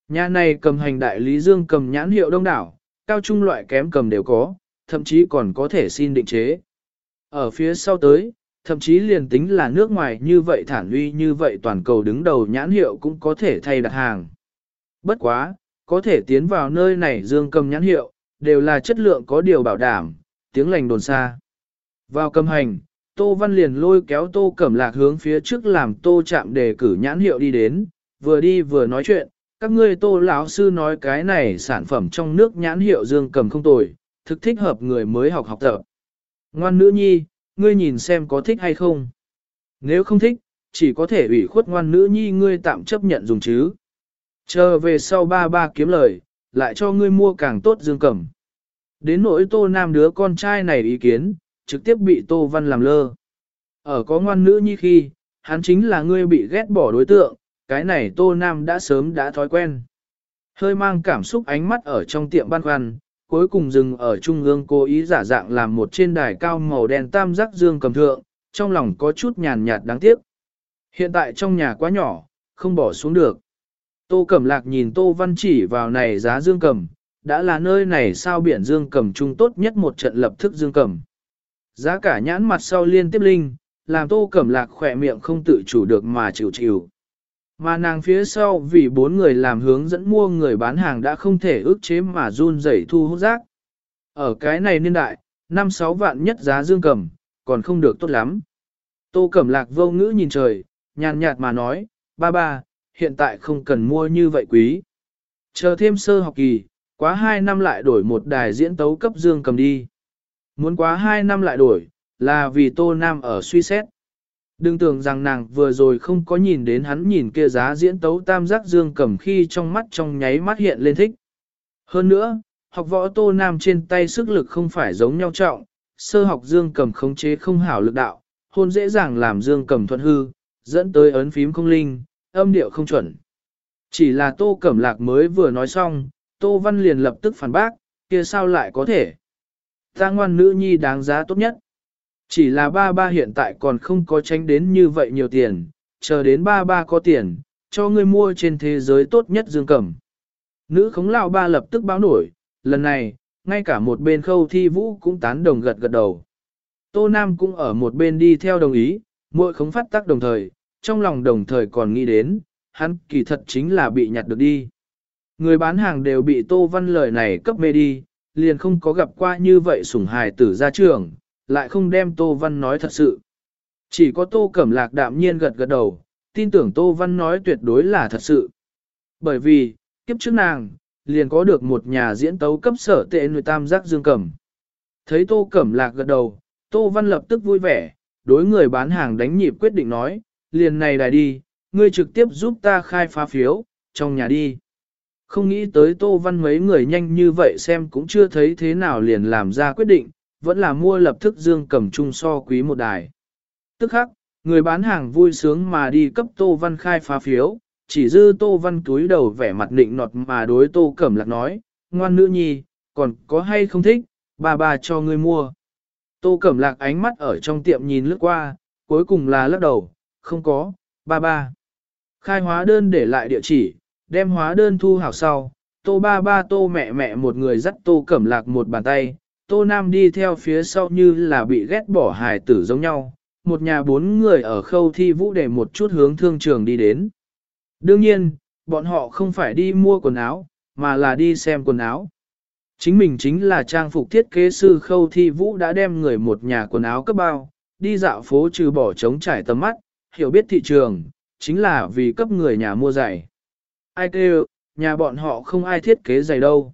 Nhà này cầm hành đại lý dương cầm nhãn hiệu đông đảo, cao trung loại kém cầm đều có, thậm chí còn có thể xin định chế. Ở phía sau tới, thậm chí liền tính là nước ngoài như vậy thản uy như vậy toàn cầu đứng đầu nhãn hiệu cũng có thể thay đặt hàng. Bất quá, có thể tiến vào nơi này dương cầm nhãn hiệu, đều là chất lượng có điều bảo đảm, tiếng lành đồn xa. Vào cầm hành, Tô Văn liền lôi kéo Tô Cẩm Lạc hướng phía trước làm Tô chạm đề cử nhãn hiệu đi đến, vừa đi vừa nói chuyện, các ngươi Tô lão sư nói cái này sản phẩm trong nước nhãn hiệu dương cầm không tồi, thực thích hợp người mới học học tập. Ngoan nữ nhi, ngươi nhìn xem có thích hay không. Nếu không thích, chỉ có thể ủy khuất ngoan nữ nhi ngươi tạm chấp nhận dùng chứ. Chờ về sau ba ba kiếm lời, lại cho ngươi mua càng tốt dương cầm. Đến nỗi tô nam đứa con trai này ý kiến, trực tiếp bị tô văn làm lơ. Ở có ngoan nữ như khi, hắn chính là ngươi bị ghét bỏ đối tượng, cái này tô nam đã sớm đã thói quen. Hơi mang cảm xúc ánh mắt ở trong tiệm ban khoăn, cuối cùng dừng ở trung ương cố ý giả dạng làm một trên đài cao màu đen tam giác dương cầm thượng, trong lòng có chút nhàn nhạt đáng tiếc. Hiện tại trong nhà quá nhỏ, không bỏ xuống được. Tô Cẩm Lạc nhìn Tô Văn chỉ vào này giá dương cầm, đã là nơi này sao biển dương cầm trung tốt nhất một trận lập thức dương cầm. Giá cả nhãn mặt sau liên tiếp linh, làm Tô Cẩm Lạc khỏe miệng không tự chủ được mà chịu chịu. Mà nàng phía sau vì bốn người làm hướng dẫn mua người bán hàng đã không thể ước chế mà run rẩy thu hút rác. Ở cái này niên đại, 5-6 vạn nhất giá dương cầm, còn không được tốt lắm. Tô Cẩm Lạc vô ngữ nhìn trời, nhàn nhạt mà nói, ba ba, hiện tại không cần mua như vậy quý. Chờ thêm sơ học kỳ, quá 2 năm lại đổi một đài diễn tấu cấp dương cầm đi. Muốn quá 2 năm lại đổi, là vì Tô Nam ở suy xét. Đừng tưởng rằng nàng vừa rồi không có nhìn đến hắn nhìn kia giá diễn tấu tam giác dương cầm khi trong mắt trong nháy mắt hiện lên thích. Hơn nữa, học võ tô nam trên tay sức lực không phải giống nhau trọng, sơ học dương cầm khống chế không hảo lực đạo, hôn dễ dàng làm dương cầm thuận hư, dẫn tới ấn phím không linh, âm điệu không chuẩn. Chỉ là tô cẩm lạc mới vừa nói xong, tô văn liền lập tức phản bác, kia sao lại có thể. Ta ngoan nữ nhi đáng giá tốt nhất. Chỉ là ba ba hiện tại còn không có tránh đến như vậy nhiều tiền, chờ đến ba ba có tiền, cho ngươi mua trên thế giới tốt nhất dương cầm. Nữ khống lao ba lập tức báo nổi, lần này, ngay cả một bên khâu thi vũ cũng tán đồng gật gật đầu. Tô Nam cũng ở một bên đi theo đồng ý, mỗi khống phát tác đồng thời, trong lòng đồng thời còn nghĩ đến, hắn kỳ thật chính là bị nhặt được đi. Người bán hàng đều bị Tô Văn lời này cấp mê đi, liền không có gặp qua như vậy sủng hài tử ra trường, lại không đem Tô Văn nói thật sự. Chỉ có Tô Cẩm Lạc đạm nhiên gật gật đầu, tin tưởng Tô Văn nói tuyệt đối là thật sự. Bởi vì, kiếp trước nàng, liền có được một nhà diễn tấu cấp sở tệ người tam giác dương cẩm. Thấy Tô Cẩm Lạc gật đầu, Tô Văn lập tức vui vẻ, đối người bán hàng đánh nhịp quyết định nói, liền này đài đi, ngươi trực tiếp giúp ta khai phá phiếu, trong nhà đi. Không nghĩ tới Tô Văn mấy người nhanh như vậy xem cũng chưa thấy thế nào liền làm ra quyết định, vẫn là mua lập thức dương cầm trung so quý một đài. Tức khắc, người bán hàng vui sướng mà đi cấp Tô Văn khai phá phiếu, chỉ dư Tô Văn túi đầu vẻ mặt nịnh nọt mà đối Tô Cẩm Lạc nói, ngoan nữ nhi, còn có hay không thích, bà bà cho ngươi mua. Tô Cẩm Lạc ánh mắt ở trong tiệm nhìn lướt qua, cuối cùng là lắc đầu, không có, ba ba. Khai hóa đơn để lại địa chỉ, đem hóa đơn thu hảo sau, Tô ba ba Tô mẹ mẹ một người dắt Tô Cẩm Lạc một bàn tay, Tô Nam đi theo phía sau như là bị ghét bỏ hài tử giống nhau, một nhà bốn người ở khâu thi vũ để một chút hướng thương trường đi đến. Đương nhiên, bọn họ không phải đi mua quần áo, mà là đi xem quần áo. Chính mình chính là trang phục thiết kế sư khâu thi vũ đã đem người một nhà quần áo cấp bao, đi dạo phố trừ bỏ trống trải tầm mắt, hiểu biết thị trường, chính là vì cấp người nhà mua giày. Ai kêu, nhà bọn họ không ai thiết kế giày đâu.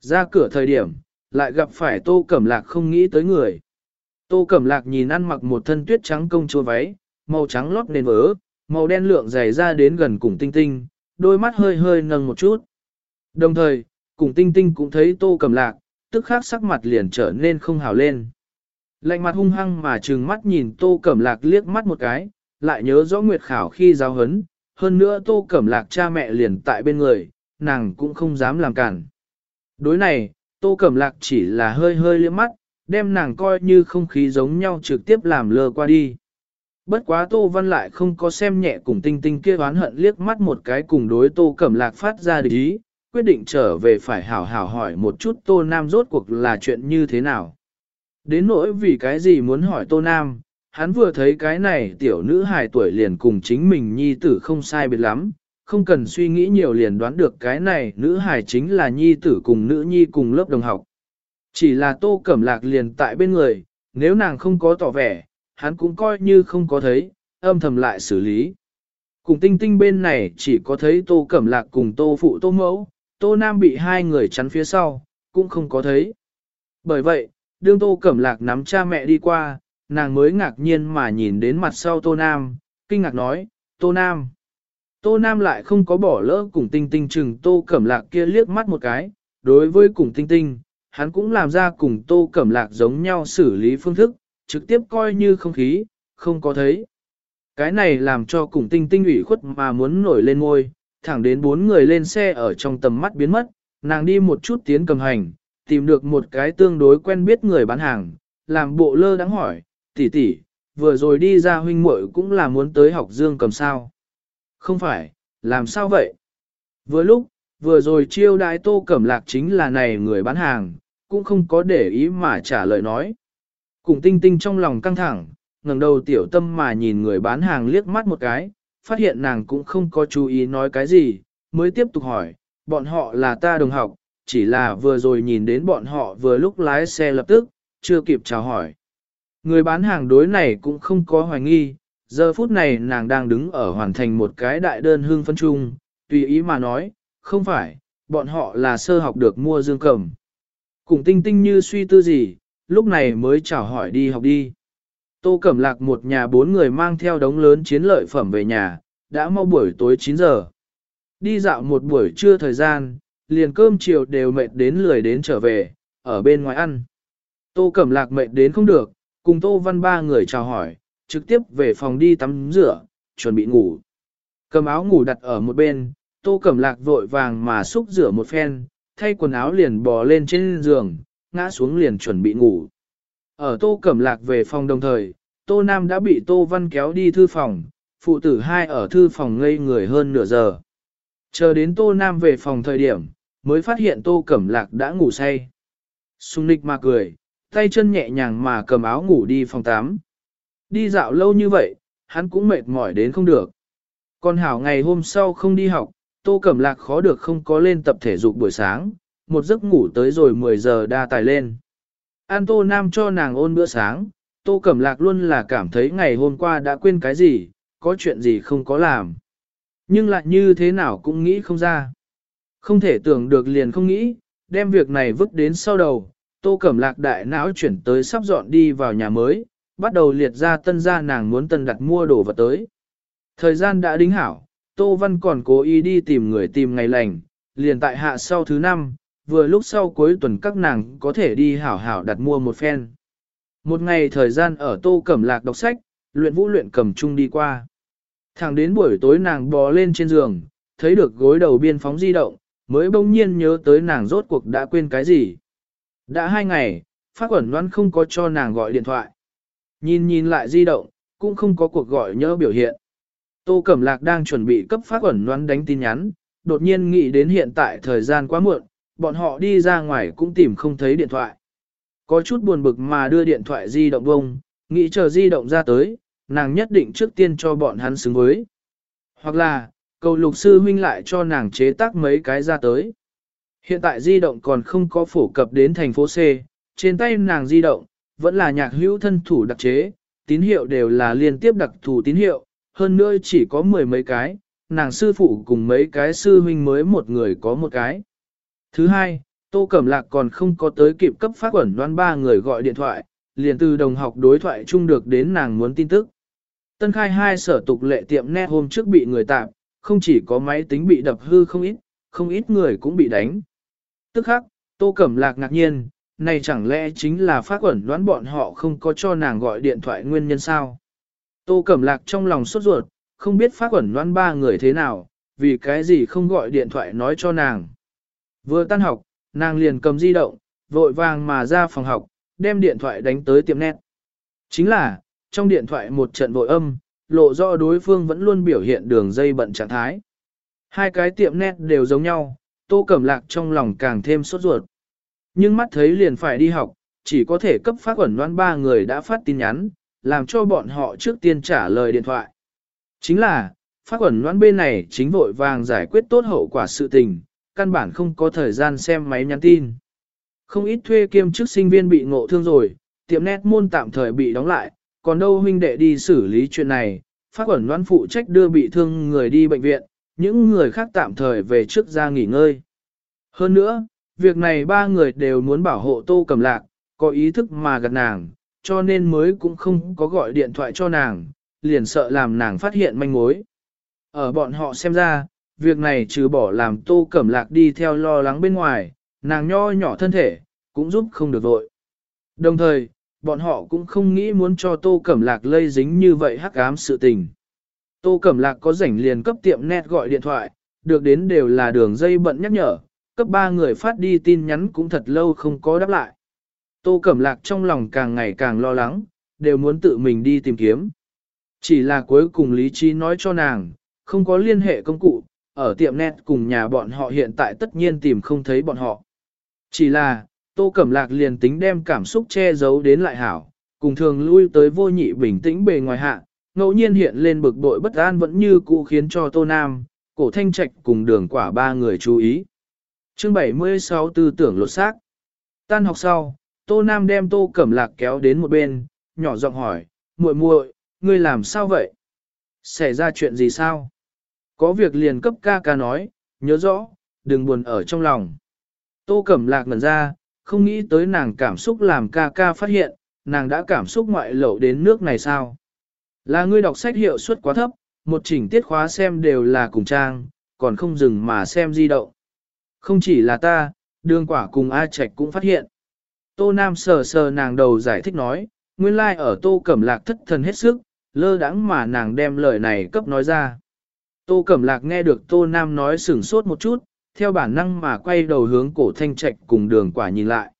Ra cửa thời điểm, lại gặp phải tô cẩm lạc không nghĩ tới người. Tô cẩm lạc nhìn ăn mặc một thân tuyết trắng công chúa váy, màu trắng lót nền vỡ, màu đen lượng dày ra đến gần cùng tinh tinh, đôi mắt hơi hơi nâng một chút. Đồng thời, cùng tinh tinh cũng thấy tô cẩm lạc, tức khắc sắc mặt liền trở nên không hào lên. Lạnh mặt hung hăng mà trừng mắt nhìn tô cẩm lạc liếc mắt một cái, lại nhớ rõ nguyệt khảo khi giao hấn, hơn nữa tô cẩm lạc cha mẹ liền tại bên người, nàng cũng không dám làm cản. Đối này, Tô Cẩm Lạc chỉ là hơi hơi liếc mắt, đem nàng coi như không khí giống nhau trực tiếp làm lơ qua đi. Bất quá Tô Văn lại không có xem nhẹ cùng tinh tinh kia oán hận liếc mắt một cái cùng đối Tô Cẩm Lạc phát ra địch ý, quyết định trở về phải hảo hảo hỏi một chút Tô Nam rốt cuộc là chuyện như thế nào. Đến nỗi vì cái gì muốn hỏi Tô Nam, hắn vừa thấy cái này tiểu nữ hài tuổi liền cùng chính mình nhi tử không sai biệt lắm, không cần suy nghĩ nhiều liền đoán được cái này nữ hài chính là nhi tử cùng nữ nhi cùng lớp đồng học. Chỉ là Tô Cẩm Lạc liền tại bên người, nếu nàng không có tỏ vẻ, hắn cũng coi như không có thấy, âm thầm lại xử lý. Cùng tinh tinh bên này chỉ có thấy Tô Cẩm Lạc cùng Tô Phụ Tô Mẫu, Tô Nam bị hai người chắn phía sau, cũng không có thấy. Bởi vậy, đương Tô Cẩm Lạc nắm cha mẹ đi qua, nàng mới ngạc nhiên mà nhìn đến mặt sau Tô Nam, kinh ngạc nói, Tô Nam. Tô Nam lại không có bỏ lỡ cùng tinh tinh chừng Tô Cẩm Lạc kia liếc mắt một cái, đối với cùng tinh tinh, hắn cũng làm ra cùng Tô Cẩm Lạc giống nhau xử lý phương thức, trực tiếp coi như không khí, không có thấy. Cái này làm cho cùng tinh tinh ủy khuất mà muốn nổi lên ngôi, thẳng đến bốn người lên xe ở trong tầm mắt biến mất, nàng đi một chút tiến cầm hành, tìm được một cái tương đối quen biết người bán hàng, làm bộ lơ đắng hỏi, tỷ tỷ, vừa rồi đi ra huynh muội cũng là muốn tới học dương cầm sao. Không phải, làm sao vậy? Vừa lúc, vừa rồi chiêu đại tô cẩm lạc chính là này người bán hàng, cũng không có để ý mà trả lời nói. Cùng tinh tinh trong lòng căng thẳng, ngẩng đầu tiểu tâm mà nhìn người bán hàng liếc mắt một cái, phát hiện nàng cũng không có chú ý nói cái gì, mới tiếp tục hỏi, bọn họ là ta đồng học, chỉ là vừa rồi nhìn đến bọn họ vừa lúc lái xe lập tức, chưa kịp chào hỏi. Người bán hàng đối này cũng không có hoài nghi, giờ phút này nàng đang đứng ở hoàn thành một cái đại đơn hương phân trung, tùy ý mà nói, không phải, bọn họ là sơ học được mua dương cầm. Cùng tinh tinh như suy tư gì, lúc này mới chào hỏi đi học đi. Tô Cẩm Lạc một nhà bốn người mang theo đống lớn chiến lợi phẩm về nhà, đã mau buổi tối 9 giờ. Đi dạo một buổi trưa thời gian, liền cơm chiều đều mệt đến lười đến trở về, ở bên ngoài ăn. Tô Cẩm Lạc mệt đến không được, cùng Tô Văn ba người chào hỏi, trực tiếp về phòng đi tắm rửa, chuẩn bị ngủ. Cầm áo ngủ đặt ở một bên, Tô Cẩm Lạc vội vàng mà xúc rửa một phen, thay quần áo liền bò lên trên giường, ngã xuống liền chuẩn bị ngủ. Ở Tô Cẩm Lạc về phòng đồng thời, Tô Nam đã bị Tô Văn kéo đi thư phòng, phụ tử hai ở thư phòng ngây người hơn nửa giờ. Chờ đến Tô Nam về phòng thời điểm, mới phát hiện Tô Cẩm Lạc đã ngủ say. Xung nịch mà cười, tay chân nhẹ nhàng mà cầm áo ngủ đi phòng tắm. Đi dạo lâu như vậy, hắn cũng mệt mỏi đến không được. Còn hảo ngày hôm sau không đi học, Tô Cẩm Lạc khó được không có lên tập thể dục buổi sáng, một giấc ngủ tới rồi 10 giờ đa tài lên. An Tô Nam cho nàng ôn bữa sáng, Tô Cẩm Lạc luôn là cảm thấy ngày hôm qua đã quên cái gì, có chuyện gì không có làm. Nhưng lại như thế nào cũng nghĩ không ra. Không thể tưởng được liền không nghĩ, đem việc này vứt đến sau đầu, Tô Cẩm Lạc đại não chuyển tới sắp dọn đi vào nhà mới, bắt đầu liệt ra tân gia nàng muốn tân đặt mua đồ vật tới. Thời gian đã đính hảo, Tô Văn còn cố ý đi tìm người tìm ngày lành, liền tại hạ sau thứ năm, vừa lúc sau cuối tuần các nàng có thể đi hảo hảo đặt mua một phen. Một ngày thời gian ở Tô Cẩm Lạc đọc sách, luyện vũ luyện cầm chung đi qua. Thẳng đến buổi tối nàng bò lên trên giường, thấy được gối đầu biên phóng di động, mới bỗng nhiên nhớ tới nàng rốt cuộc đã quên cái gì. Đã hai ngày, Phát Quẩn đoán không có cho nàng gọi điện thoại. Nhìn nhìn lại di động, cũng không có cuộc gọi nhớ biểu hiện. Tô Cẩm Lạc đang chuẩn bị cấp Phát Quẩn đoán đánh tin nhắn, đột nhiên nghĩ đến hiện tại thời gian quá muộn, bọn họ đi ra ngoài cũng tìm không thấy điện thoại. Có chút buồn bực mà đưa điện thoại di động bông, nghĩ chờ di động ra tới, nàng nhất định trước tiên cho bọn hắn xứng với. Hoặc là, cầu lục sư huynh lại cho nàng chế tác mấy cái ra tới. Hiện tại di động còn không có phổ cập đến thành phố C, trên tay nàng di động, vẫn là nhạc hữu thân thủ đặc chế, tín hiệu đều là liên tiếp đặc thù tín hiệu, hơn nữa chỉ có mười mấy cái, nàng sư phụ cùng mấy cái sư huynh mới một người có một cái. Thứ hai, Tô Cẩm Lạc còn không có tới kịp cấp phát quẩn đoán ba người gọi điện thoại, liền từ đồng học đối thoại chung được đến nàng muốn tin tức. Tân khai hai sở tục lệ tiệm net hôm trước bị người tạm, không chỉ có máy tính bị đập hư không ít, không ít người cũng bị đánh. Tức khắc, Tô Cẩm Lạc ngạc nhiên, này chẳng lẽ chính là phát quẩn đoán bọn họ không có cho nàng gọi điện thoại nguyên nhân sao? Tô Cẩm Lạc trong lòng sốt ruột, không biết phát quẩn đoán ba người thế nào, vì cái gì không gọi điện thoại nói cho nàng. Vừa tan học, nàng liền cầm di động, vội vàng mà ra phòng học, đem điện thoại đánh tới tiệm net. Chính là, trong điện thoại một trận vội âm, lộ rõ đối phương vẫn luôn biểu hiện đường dây bận trạng thái. Hai cái tiệm nét đều giống nhau, tô cẩm lạc trong lòng càng thêm sốt ruột. Nhưng mắt thấy liền phải đi học, chỉ có thể cấp phát quẩn đoán ba người đã phát tin nhắn, làm cho bọn họ trước tiên trả lời điện thoại. Chính là, phát quẩn đoán bên này chính vội vàng giải quyết tốt hậu quả sự tình, căn bản không có thời gian xem máy nhắn tin. Không ít thuê kiêm chức sinh viên bị ngộ thương rồi, tiệm nét môn tạm thời bị đóng lại, còn đâu huynh đệ đi xử lý chuyện này, phát quẩn đoán phụ trách đưa bị thương người đi bệnh viện, những người khác tạm thời về trước ra nghỉ ngơi. Hơn nữa, việc này ba người đều muốn bảo hộ tô Cẩm lạc, có ý thức mà gật nàng, cho nên mới cũng không có gọi điện thoại cho nàng, liền sợ làm nàng phát hiện manh mối. Ở bọn họ xem ra, việc này trừ bỏ làm tô cẩm lạc đi theo lo lắng bên ngoài, nàng nho nhỏ thân thể, cũng giúp không được vội. Đồng thời, bọn họ cũng không nghĩ muốn cho tô cẩm lạc lây dính như vậy hắc ám sự tình. Tô cẩm lạc có rảnh liền cấp tiệm net gọi điện thoại, được đến đều là đường dây bận nhắc nhở, cấp ba người phát đi tin nhắn cũng thật lâu không có đáp lại. Tô Cẩm Lạc trong lòng càng ngày càng lo lắng, đều muốn tự mình đi tìm kiếm. Chỉ là cuối cùng lý trí nói cho nàng, không có liên hệ công cụ, ở tiệm net cùng nhà bọn họ hiện tại tất nhiên tìm không thấy bọn họ. Chỉ là, Tô Cẩm Lạc liền tính đem cảm xúc che giấu đến lại hảo, cùng thường lui tới vô nhị bình tĩnh bề ngoài hạ, ngẫu nhiên hiện lên bực bội bất an vẫn như cũ khiến cho Tô Nam, cổ thanh trạch cùng đường quả ba người chú ý. Chương 76 tư tưởng lột xác. Tan học sau, Tô Nam đem Tô Cẩm Lạc kéo đến một bên, nhỏ giọng hỏi, muội muội, ngươi làm sao vậy? Xảy ra chuyện gì sao? Có việc liền cấp ca ca nói, nhớ rõ, đừng buồn ở trong lòng. Tô Cẩm Lạc ngẩn ra, không nghĩ tới nàng cảm xúc làm ca ca phát hiện, nàng đã cảm xúc ngoại lậu đến nước này sao? Là ngươi đọc sách hiệu suất quá thấp, một chỉnh tiết khóa xem đều là cùng trang, còn không dừng mà xem di động. Không chỉ là ta, đường quả cùng A Trạch cũng phát hiện. Tô Nam sờ sờ nàng đầu giải thích nói, nguyên lai like ở Tô Cẩm Lạc thất thần hết sức, lơ đãng mà nàng đem lời này cấp nói ra. Tô Cẩm Lạc nghe được Tô Nam nói sửng sốt một chút, theo bản năng mà quay đầu hướng cổ thanh trạch cùng đường quả nhìn lại.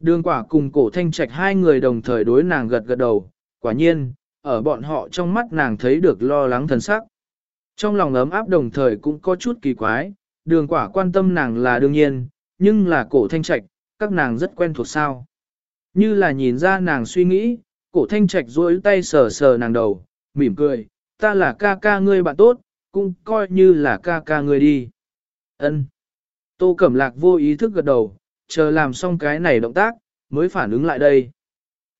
Đường quả cùng cổ thanh trạch hai người đồng thời đối nàng gật gật đầu, quả nhiên, ở bọn họ trong mắt nàng thấy được lo lắng thần sắc. Trong lòng ấm áp đồng thời cũng có chút kỳ quái, đường quả quan tâm nàng là đương nhiên, nhưng là cổ thanh trạch, các nàng rất quen thuộc sao. Như là nhìn ra nàng suy nghĩ, cổ thanh trạch duỗi tay sờ sờ nàng đầu, mỉm cười, ta là ca ca ngươi bạn tốt, cũng coi như là ca ca ngươi đi. Ân. Tô Cẩm Lạc vô ý thức gật đầu, chờ làm xong cái này động tác, mới phản ứng lại đây.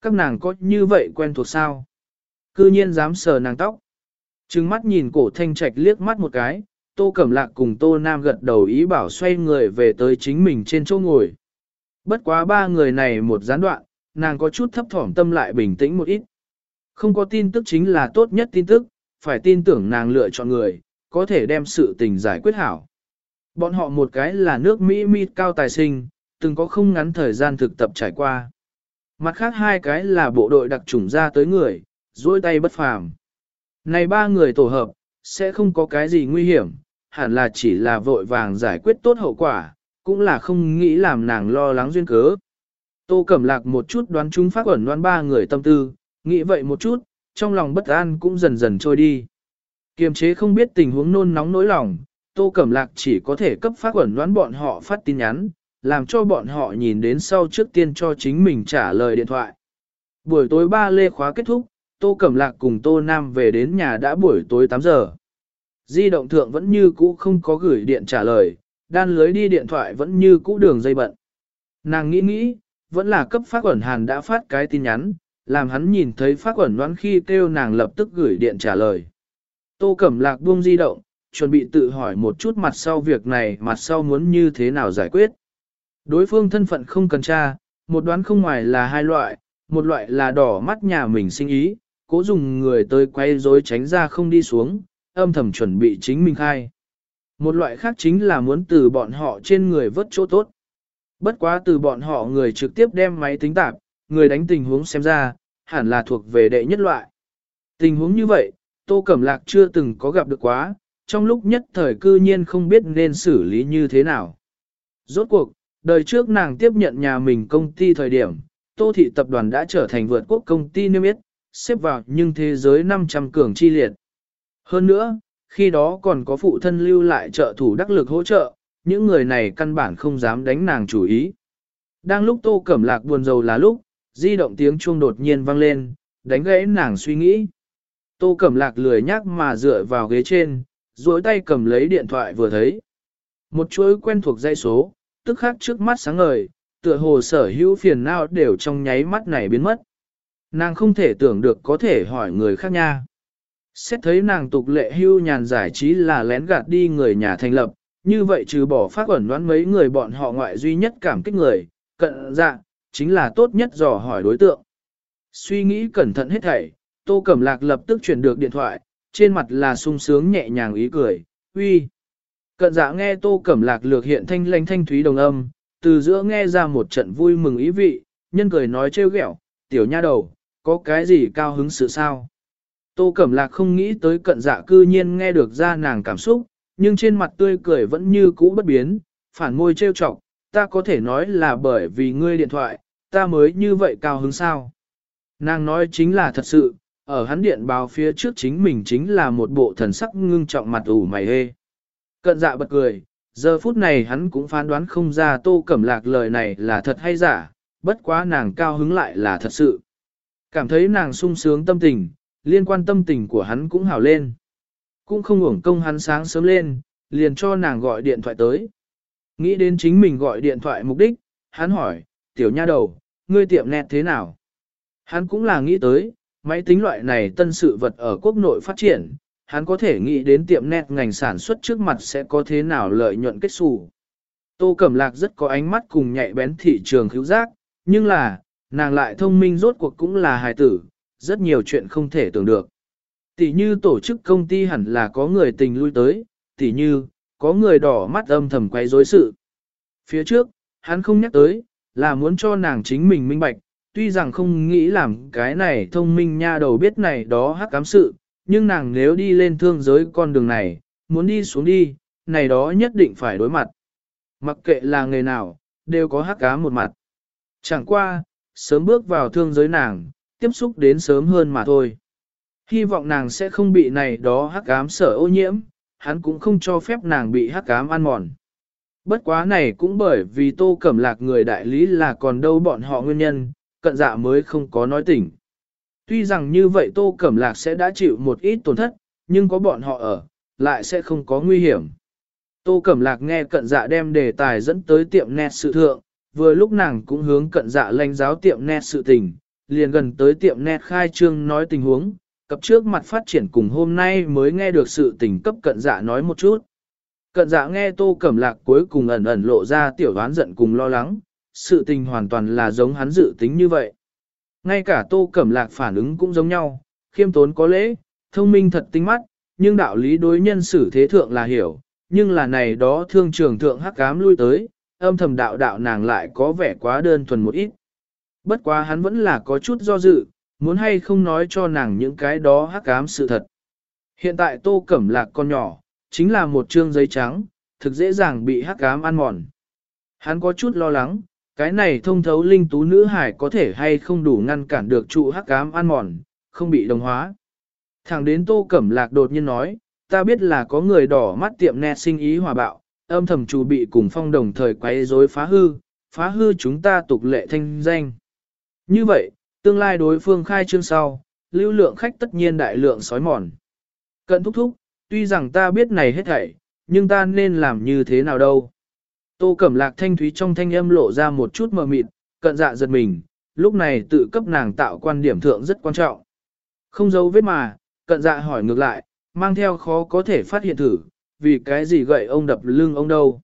Các nàng có như vậy quen thuộc sao? Cư nhiên dám sờ nàng tóc. Trừng mắt nhìn cổ thanh trạch liếc mắt một cái, Tô Cẩm Lạc cùng Tô Nam gật đầu ý bảo xoay người về tới chính mình trên chỗ ngồi. Bất quá ba người này một gián đoạn, nàng có chút thấp thỏm tâm lại bình tĩnh một ít. Không có tin tức chính là tốt nhất tin tức, phải tin tưởng nàng lựa chọn người, có thể đem sự tình giải quyết hảo. Bọn họ một cái là nước Mỹ mi cao tài sinh, từng có không ngắn thời gian thực tập trải qua. Mặt khác hai cái là bộ đội đặc trùng ra tới người, duỗi tay bất phàm. Này ba người tổ hợp, sẽ không có cái gì nguy hiểm, hẳn là chỉ là vội vàng giải quyết tốt hậu quả, cũng là không nghĩ làm nàng lo lắng duyên cớ. Tô Cẩm Lạc một chút đoán chúng phát ẩn đoán ba người tâm tư, nghĩ vậy một chút, trong lòng bất an cũng dần dần trôi đi. Kiềm chế không biết tình huống nôn nóng nỗi lòng, Tô Cẩm Lạc chỉ có thể cấp phát ẩn đoán bọn họ phát tin nhắn, làm cho bọn họ nhìn đến sau trước tiên cho chính mình trả lời điện thoại. Buổi tối ba lê khóa kết thúc, Tô Cẩm Lạc cùng Tô Nam về đến nhà đã buổi tối 8 giờ. Di động thượng vẫn như cũ không có gửi điện trả lời, đan lưới đi điện thoại vẫn như cũ đường dây bận. Nàng nghĩ nghĩ, vẫn là cấp phát quẩn hàn đã phát cái tin nhắn, làm hắn nhìn thấy phát quẩn đoán khi kêu nàng lập tức gửi điện trả lời. Tô Cẩm Lạc buông di động, chuẩn bị tự hỏi một chút mặt sau việc này mặt sau muốn như thế nào giải quyết. Đối phương thân phận không cần tra, một đoán không ngoài là hai loại, một loại là đỏ mắt nhà mình sinh ý, cố dùng người tới quay rối tránh ra không đi xuống, âm thầm chuẩn bị chính mình khai. Một loại khác chính là muốn từ bọn họ trên người vớt chỗ tốt. Bất quá từ bọn họ người trực tiếp đem máy tính tạp, người đánh tình huống xem ra, hẳn là thuộc về đệ nhất loại. Tình huống như vậy, Tô Cẩm Lạc chưa từng có gặp được quá, trong lúc nhất thời cư nhiên không biết nên xử lý như thế nào. Rốt cuộc, đời trước nàng tiếp nhận nhà mình công ty thời điểm, Tô Thị Tập đoàn đã trở thành vượt quốc công ty niêm yết, xếp vào nhưng thế giới 500 cường chi liệt. Hơn nữa, khi đó còn có phụ thân lưu lại trợ thủ đắc lực hỗ trợ, những người này căn bản không dám đánh nàng chủ ý. Đang lúc tô cẩm lạc buồn rầu là lúc, di động tiếng chuông đột nhiên vang lên, đánh gãy nàng suy nghĩ. Tô cẩm lạc lười nhác mà dựa vào ghế trên, duỗi tay cầm lấy điện thoại vừa thấy. Một chuỗi quen thuộc dây số, tức khắc trước mắt sáng ngời, tựa hồ sở hữu phiền não đều trong nháy mắt này biến mất. Nàng không thể tưởng được có thể hỏi người khác nha. Xét thấy nàng tục lệ hưu nhàn giải trí là lén gạt đi người nhà thành lập, như vậy trừ bỏ phát ẩn đoán mấy người bọn họ ngoại duy nhất cảm kích người, cận dạ, chính là tốt nhất dò hỏi đối tượng. Suy nghĩ cẩn thận hết thảy, Tô Cẩm Lạc lập tức chuyển được điện thoại, trên mặt là sung sướng nhẹ nhàng ý cười, uy. Cận dạ nghe Tô Cẩm Lạc lược hiện thanh lanh thanh thúy đồng âm, từ giữa nghe ra một trận vui mừng ý vị, nhân cười nói trêu ghẹo, tiểu nha đầu, có cái gì cao hứng sự sao? Tô Cẩm Lạc không nghĩ tới cận dạ cư nhiên nghe được ra nàng cảm xúc, nhưng trên mặt tươi cười vẫn như cũ bất biến, phản môi trêu chọc, ta có thể nói là bởi vì ngươi điện thoại, ta mới như vậy cao hứng sao. Nàng nói chính là thật sự, ở hắn điện báo phía trước chính mình chính là một bộ thần sắc ngưng trọng mặt ủ mày hê. Cận dạ bật cười, giờ phút này hắn cũng phán đoán không ra tô cẩm lạc lời này là thật hay giả, bất quá nàng cao hứng lại là thật sự. Cảm thấy nàng sung sướng tâm tình, liên quan tâm tình của hắn cũng hảo lên. Cũng không uổng công hắn sáng sớm lên, liền cho nàng gọi điện thoại tới. Nghĩ đến chính mình gọi điện thoại mục đích, hắn hỏi, tiểu nha đầu, ngươi tiệm nét thế nào? Hắn cũng là nghĩ tới, máy tính loại này tân sự vật ở quốc nội phát triển, hắn có thể nghĩ đến tiệm nét ngành sản xuất trước mặt sẽ có thế nào lợi nhuận kết xù. Tô Cẩm Lạc rất có ánh mắt cùng nhạy bén thị trường khíu giác, nhưng là, nàng lại thông minh rốt cuộc cũng là hài tử, rất nhiều chuyện không thể tưởng được. Tỷ như tổ chức công ty hẳn là có người tình lui tới, tỷ như, có người đỏ mắt âm thầm quay rối sự. Phía trước, hắn không nhắc tới, là muốn cho nàng chính mình minh bạch, tuy rằng không nghĩ làm cái này thông minh nha đầu biết này đó hắc cám sự, nhưng nàng nếu đi lên thương giới con đường này, muốn đi xuống đi, này đó nhất định phải đối mặt. Mặc kệ là người nào, đều có hắc cám một mặt. Chẳng qua, sớm bước vào thương giới nàng, tiếp xúc đến sớm hơn mà thôi. Hy vọng nàng sẽ không bị này đó hắc ám sở ô nhiễm, hắn cũng không cho phép nàng bị hắc ám ăn mòn. Bất quá này cũng bởi vì tô cẩm lạc người đại lý là còn đâu bọn họ nguyên nhân, cận dạ mới không có nói tỉnh. Tuy rằng như vậy tô cẩm lạc sẽ đã chịu một ít tổn thất, nhưng có bọn họ ở, lại sẽ không có nguy hiểm. Tô Cẩm Lạc nghe cận dạ đem đề tài dẫn tới tiệm nét sự thượng, vừa lúc nàng cũng hướng cận dạ lãnh giáo tiệm net sự tình, liền gần tới tiệm net khai trương nói tình huống, cập trước mặt phát triển cùng hôm nay mới nghe được sự tình cấp cận dạ nói một chút. Cận dạ nghe tô cẩm lạc cuối cùng ẩn ẩn lộ ra tiểu đoán giận cùng lo lắng, sự tình hoàn toàn là giống hắn dự tính như vậy. Ngay cả tô cẩm lạc phản ứng cũng giống nhau, khiêm tốn có lễ, thông minh thật tinh mắt, nhưng đạo lý đối nhân xử thế thượng là hiểu, nhưng là này đó thương trường thượng hắc cám lui tới, âm thầm đạo đạo nàng lại có vẻ quá đơn thuần một ít. Bất quá hắn vẫn là có chút do dự, muốn hay không nói cho nàng những cái đó hắc ám sự thật. Hiện tại tô cẩm lạc con nhỏ, chính là một trương giấy trắng, thực dễ dàng bị hắc ám ăn mòn. Hắn có chút lo lắng, cái này thông thấu linh tú nữ hải có thể hay không đủ ngăn cản được trụ hắc ám ăn mòn, không bị đồng hóa. Thẳng đến tô cẩm lạc đột nhiên nói, ta biết là có người đỏ mắt tiệm nét sinh ý hòa bạo, âm thầm chủ bị cùng phong đồng thời quấy rối phá hư, phá hư chúng ta tục lệ thanh danh. Như vậy, tương lai đối phương khai trương sau, lưu lượng khách tất nhiên đại lượng sói mòn. Cận thúc thúc, tuy rằng ta biết này hết thảy, nhưng ta nên làm như thế nào đâu. Tô Cẩm Lạc thanh thúy trong thanh âm lộ ra một chút mờ mịt, cận dạ giật mình, lúc này tự cấp nàng tạo quan điểm thượng rất quan trọng. Không giấu vết mà, cận dạ hỏi ngược lại, mang theo khó có thể phát hiện thử, vì cái gì gậy ông đập lưng ông đâu.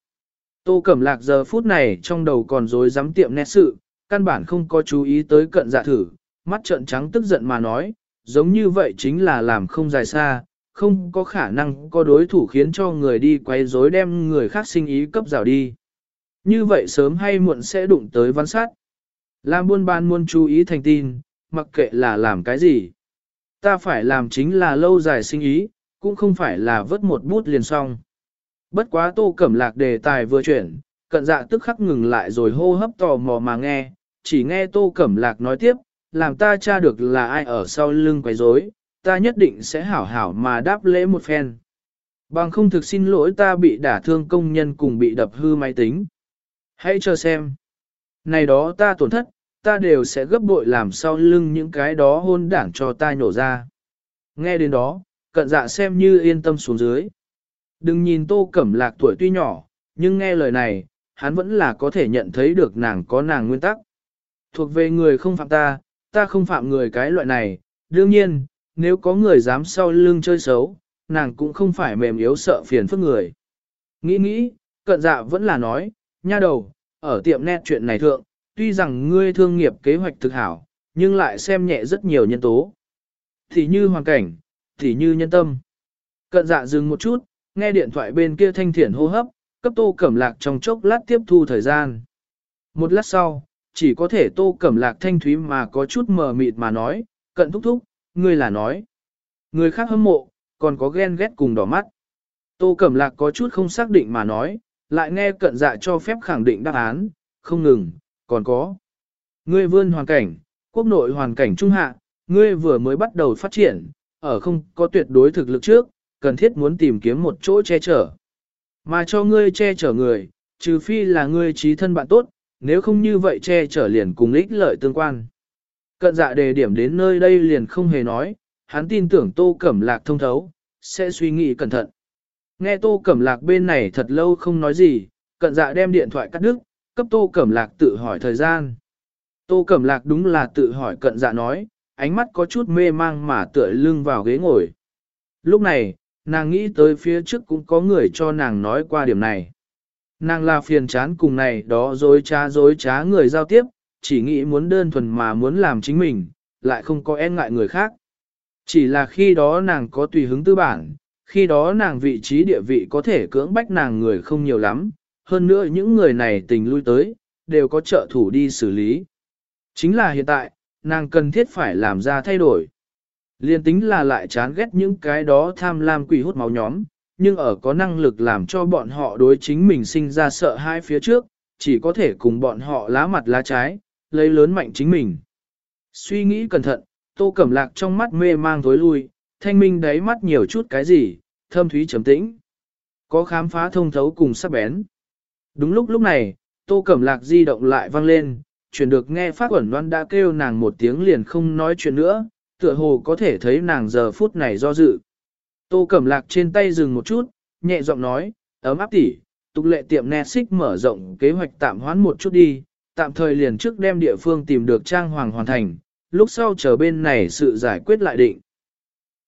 Tô Cẩm Lạc giờ phút này trong đầu còn dối dám tiệm nét sự, căn bản không có chú ý tới cận dạ thử, mắt trợn trắng tức giận mà nói, giống như vậy chính là làm không dài xa, không có khả năng có đối thủ khiến cho người đi quay rối đem người khác sinh ý cấp rào đi. Như vậy sớm hay muộn sẽ đụng tới văn sát. Làm buôn bán muốn chú ý thành tin, mặc kệ là làm cái gì. Ta phải làm chính là lâu dài sinh ý, cũng không phải là vớt một bút liền xong. Bất quá tô cẩm lạc đề tài vừa chuyển, cận dạ tức khắc ngừng lại rồi hô hấp tò mò mà nghe, chỉ nghe Tô Cẩm Lạc nói tiếp, làm ta tra được là ai ở sau lưng quấy rối, ta nhất định sẽ hảo hảo mà đáp lễ một phen. Bằng không thực xin lỗi ta bị đả thương công nhân cùng bị đập hư máy tính. Hãy chờ xem. Này đó ta tổn thất, ta đều sẽ gấp bội làm sau lưng những cái đó hôn đảng cho ta nhổ ra. Nghe đến đó, cận dạ xem như yên tâm xuống dưới. Đừng nhìn tô cẩm lạc tuổi tuy nhỏ, nhưng nghe lời này, hắn vẫn là có thể nhận thấy được nàng có nàng nguyên tắc. Thuộc về người không phạm ta, ta không phạm người cái loại này, đương nhiên, nếu có người dám sau lưng chơi xấu, nàng cũng không phải mềm yếu sợ phiền phức người. Nghĩ nghĩ, cận dạ vẫn là nói, nha đầu, ở tiệm nét chuyện này thượng, tuy rằng ngươi thương nghiệp kế hoạch thực hảo, nhưng lại xem nhẹ rất nhiều nhân tố. Thì như hoàn cảnh, thì như nhân tâm. Cận dạ dừng một chút, nghe điện thoại bên kia thanh thiển hô hấp, cấp tô cẩm lạc trong chốc lát tiếp thu thời gian. Một lát sau, chỉ có thể tô cẩm lạc thanh thúy mà có chút mờ mịt mà nói, cận thúc thúc, ngươi là nói. Người khác hâm mộ, còn có ghen ghét cùng đỏ mắt. Tô cẩm lạc có chút không xác định mà nói, lại nghe cận dạ cho phép khẳng định đáp án, không ngừng, còn có. Ngươi vươn hoàn cảnh, quốc nội hoàn cảnh trung hạ, ngươi vừa mới bắt đầu phát triển, ở không có tuyệt đối thực lực trước, cần thiết muốn tìm kiếm một chỗ che chở. Mà cho ngươi che chở người, trừ phi là ngươi trí thân bạn tốt, nếu không như vậy che chở liền cùng ích lợi tương quan. Cận dạ đề điểm đến nơi đây liền không hề nói, hắn tin tưởng tô cẩm lạc thông thấu, sẽ suy nghĩ cẩn thận. Nghe tô cẩm lạc bên này thật lâu không nói gì, cận dạ đem điện thoại cắt đứt, cấp tô cẩm lạc tự hỏi thời gian. Tô cẩm lạc đúng là tự hỏi cận dạ nói, ánh mắt có chút mê mang mà tựa lưng vào ghế ngồi. Lúc này, nàng nghĩ tới phía trước cũng có người cho nàng nói qua điểm này. Nàng là phiền chán cùng này đó dối trá dối trá người giao tiếp, chỉ nghĩ muốn đơn thuần mà muốn làm chính mình, lại không có e ngại người khác. Chỉ là khi đó nàng có tùy hứng tư bản, khi đó nàng vị trí địa vị có thể cưỡng bách nàng người không nhiều lắm, hơn nữa những người này tình lui tới, đều có trợ thủ đi xử lý. Chính là hiện tại, nàng cần thiết phải làm ra thay đổi. Liên tính là lại chán ghét những cái đó tham lam quỷ hút máu nhóm, nhưng ở có năng lực làm cho bọn họ đối chính mình sinh ra sợ hãi phía trước, chỉ có thể cùng bọn họ lá mặt lá trái, lấy lớn mạnh chính mình. Suy nghĩ cẩn thận, tô cẩm lạc trong mắt mê mang tối lui, thanh minh đáy mắt nhiều chút cái gì, thâm thúy trầm tĩnh. Có khám phá thông thấu cùng sắc bén. Đúng lúc lúc này, tô cẩm lạc di động lại vang lên, chuyển được nghe phát quẩn đoan đã kêu nàng một tiếng liền không nói chuyện nữa, tựa hồ có thể thấy nàng giờ phút này do dự. Tô Cẩm Lạc trên tay dừng một chút, nhẹ giọng nói, ấm áp tỉ, tục lệ tiệm Netflix mở rộng kế hoạch tạm hoãn một chút đi, tạm thời liền trước đem địa phương tìm được trang hoàng hoàn thành, lúc sau chờ bên này sự giải quyết lại định.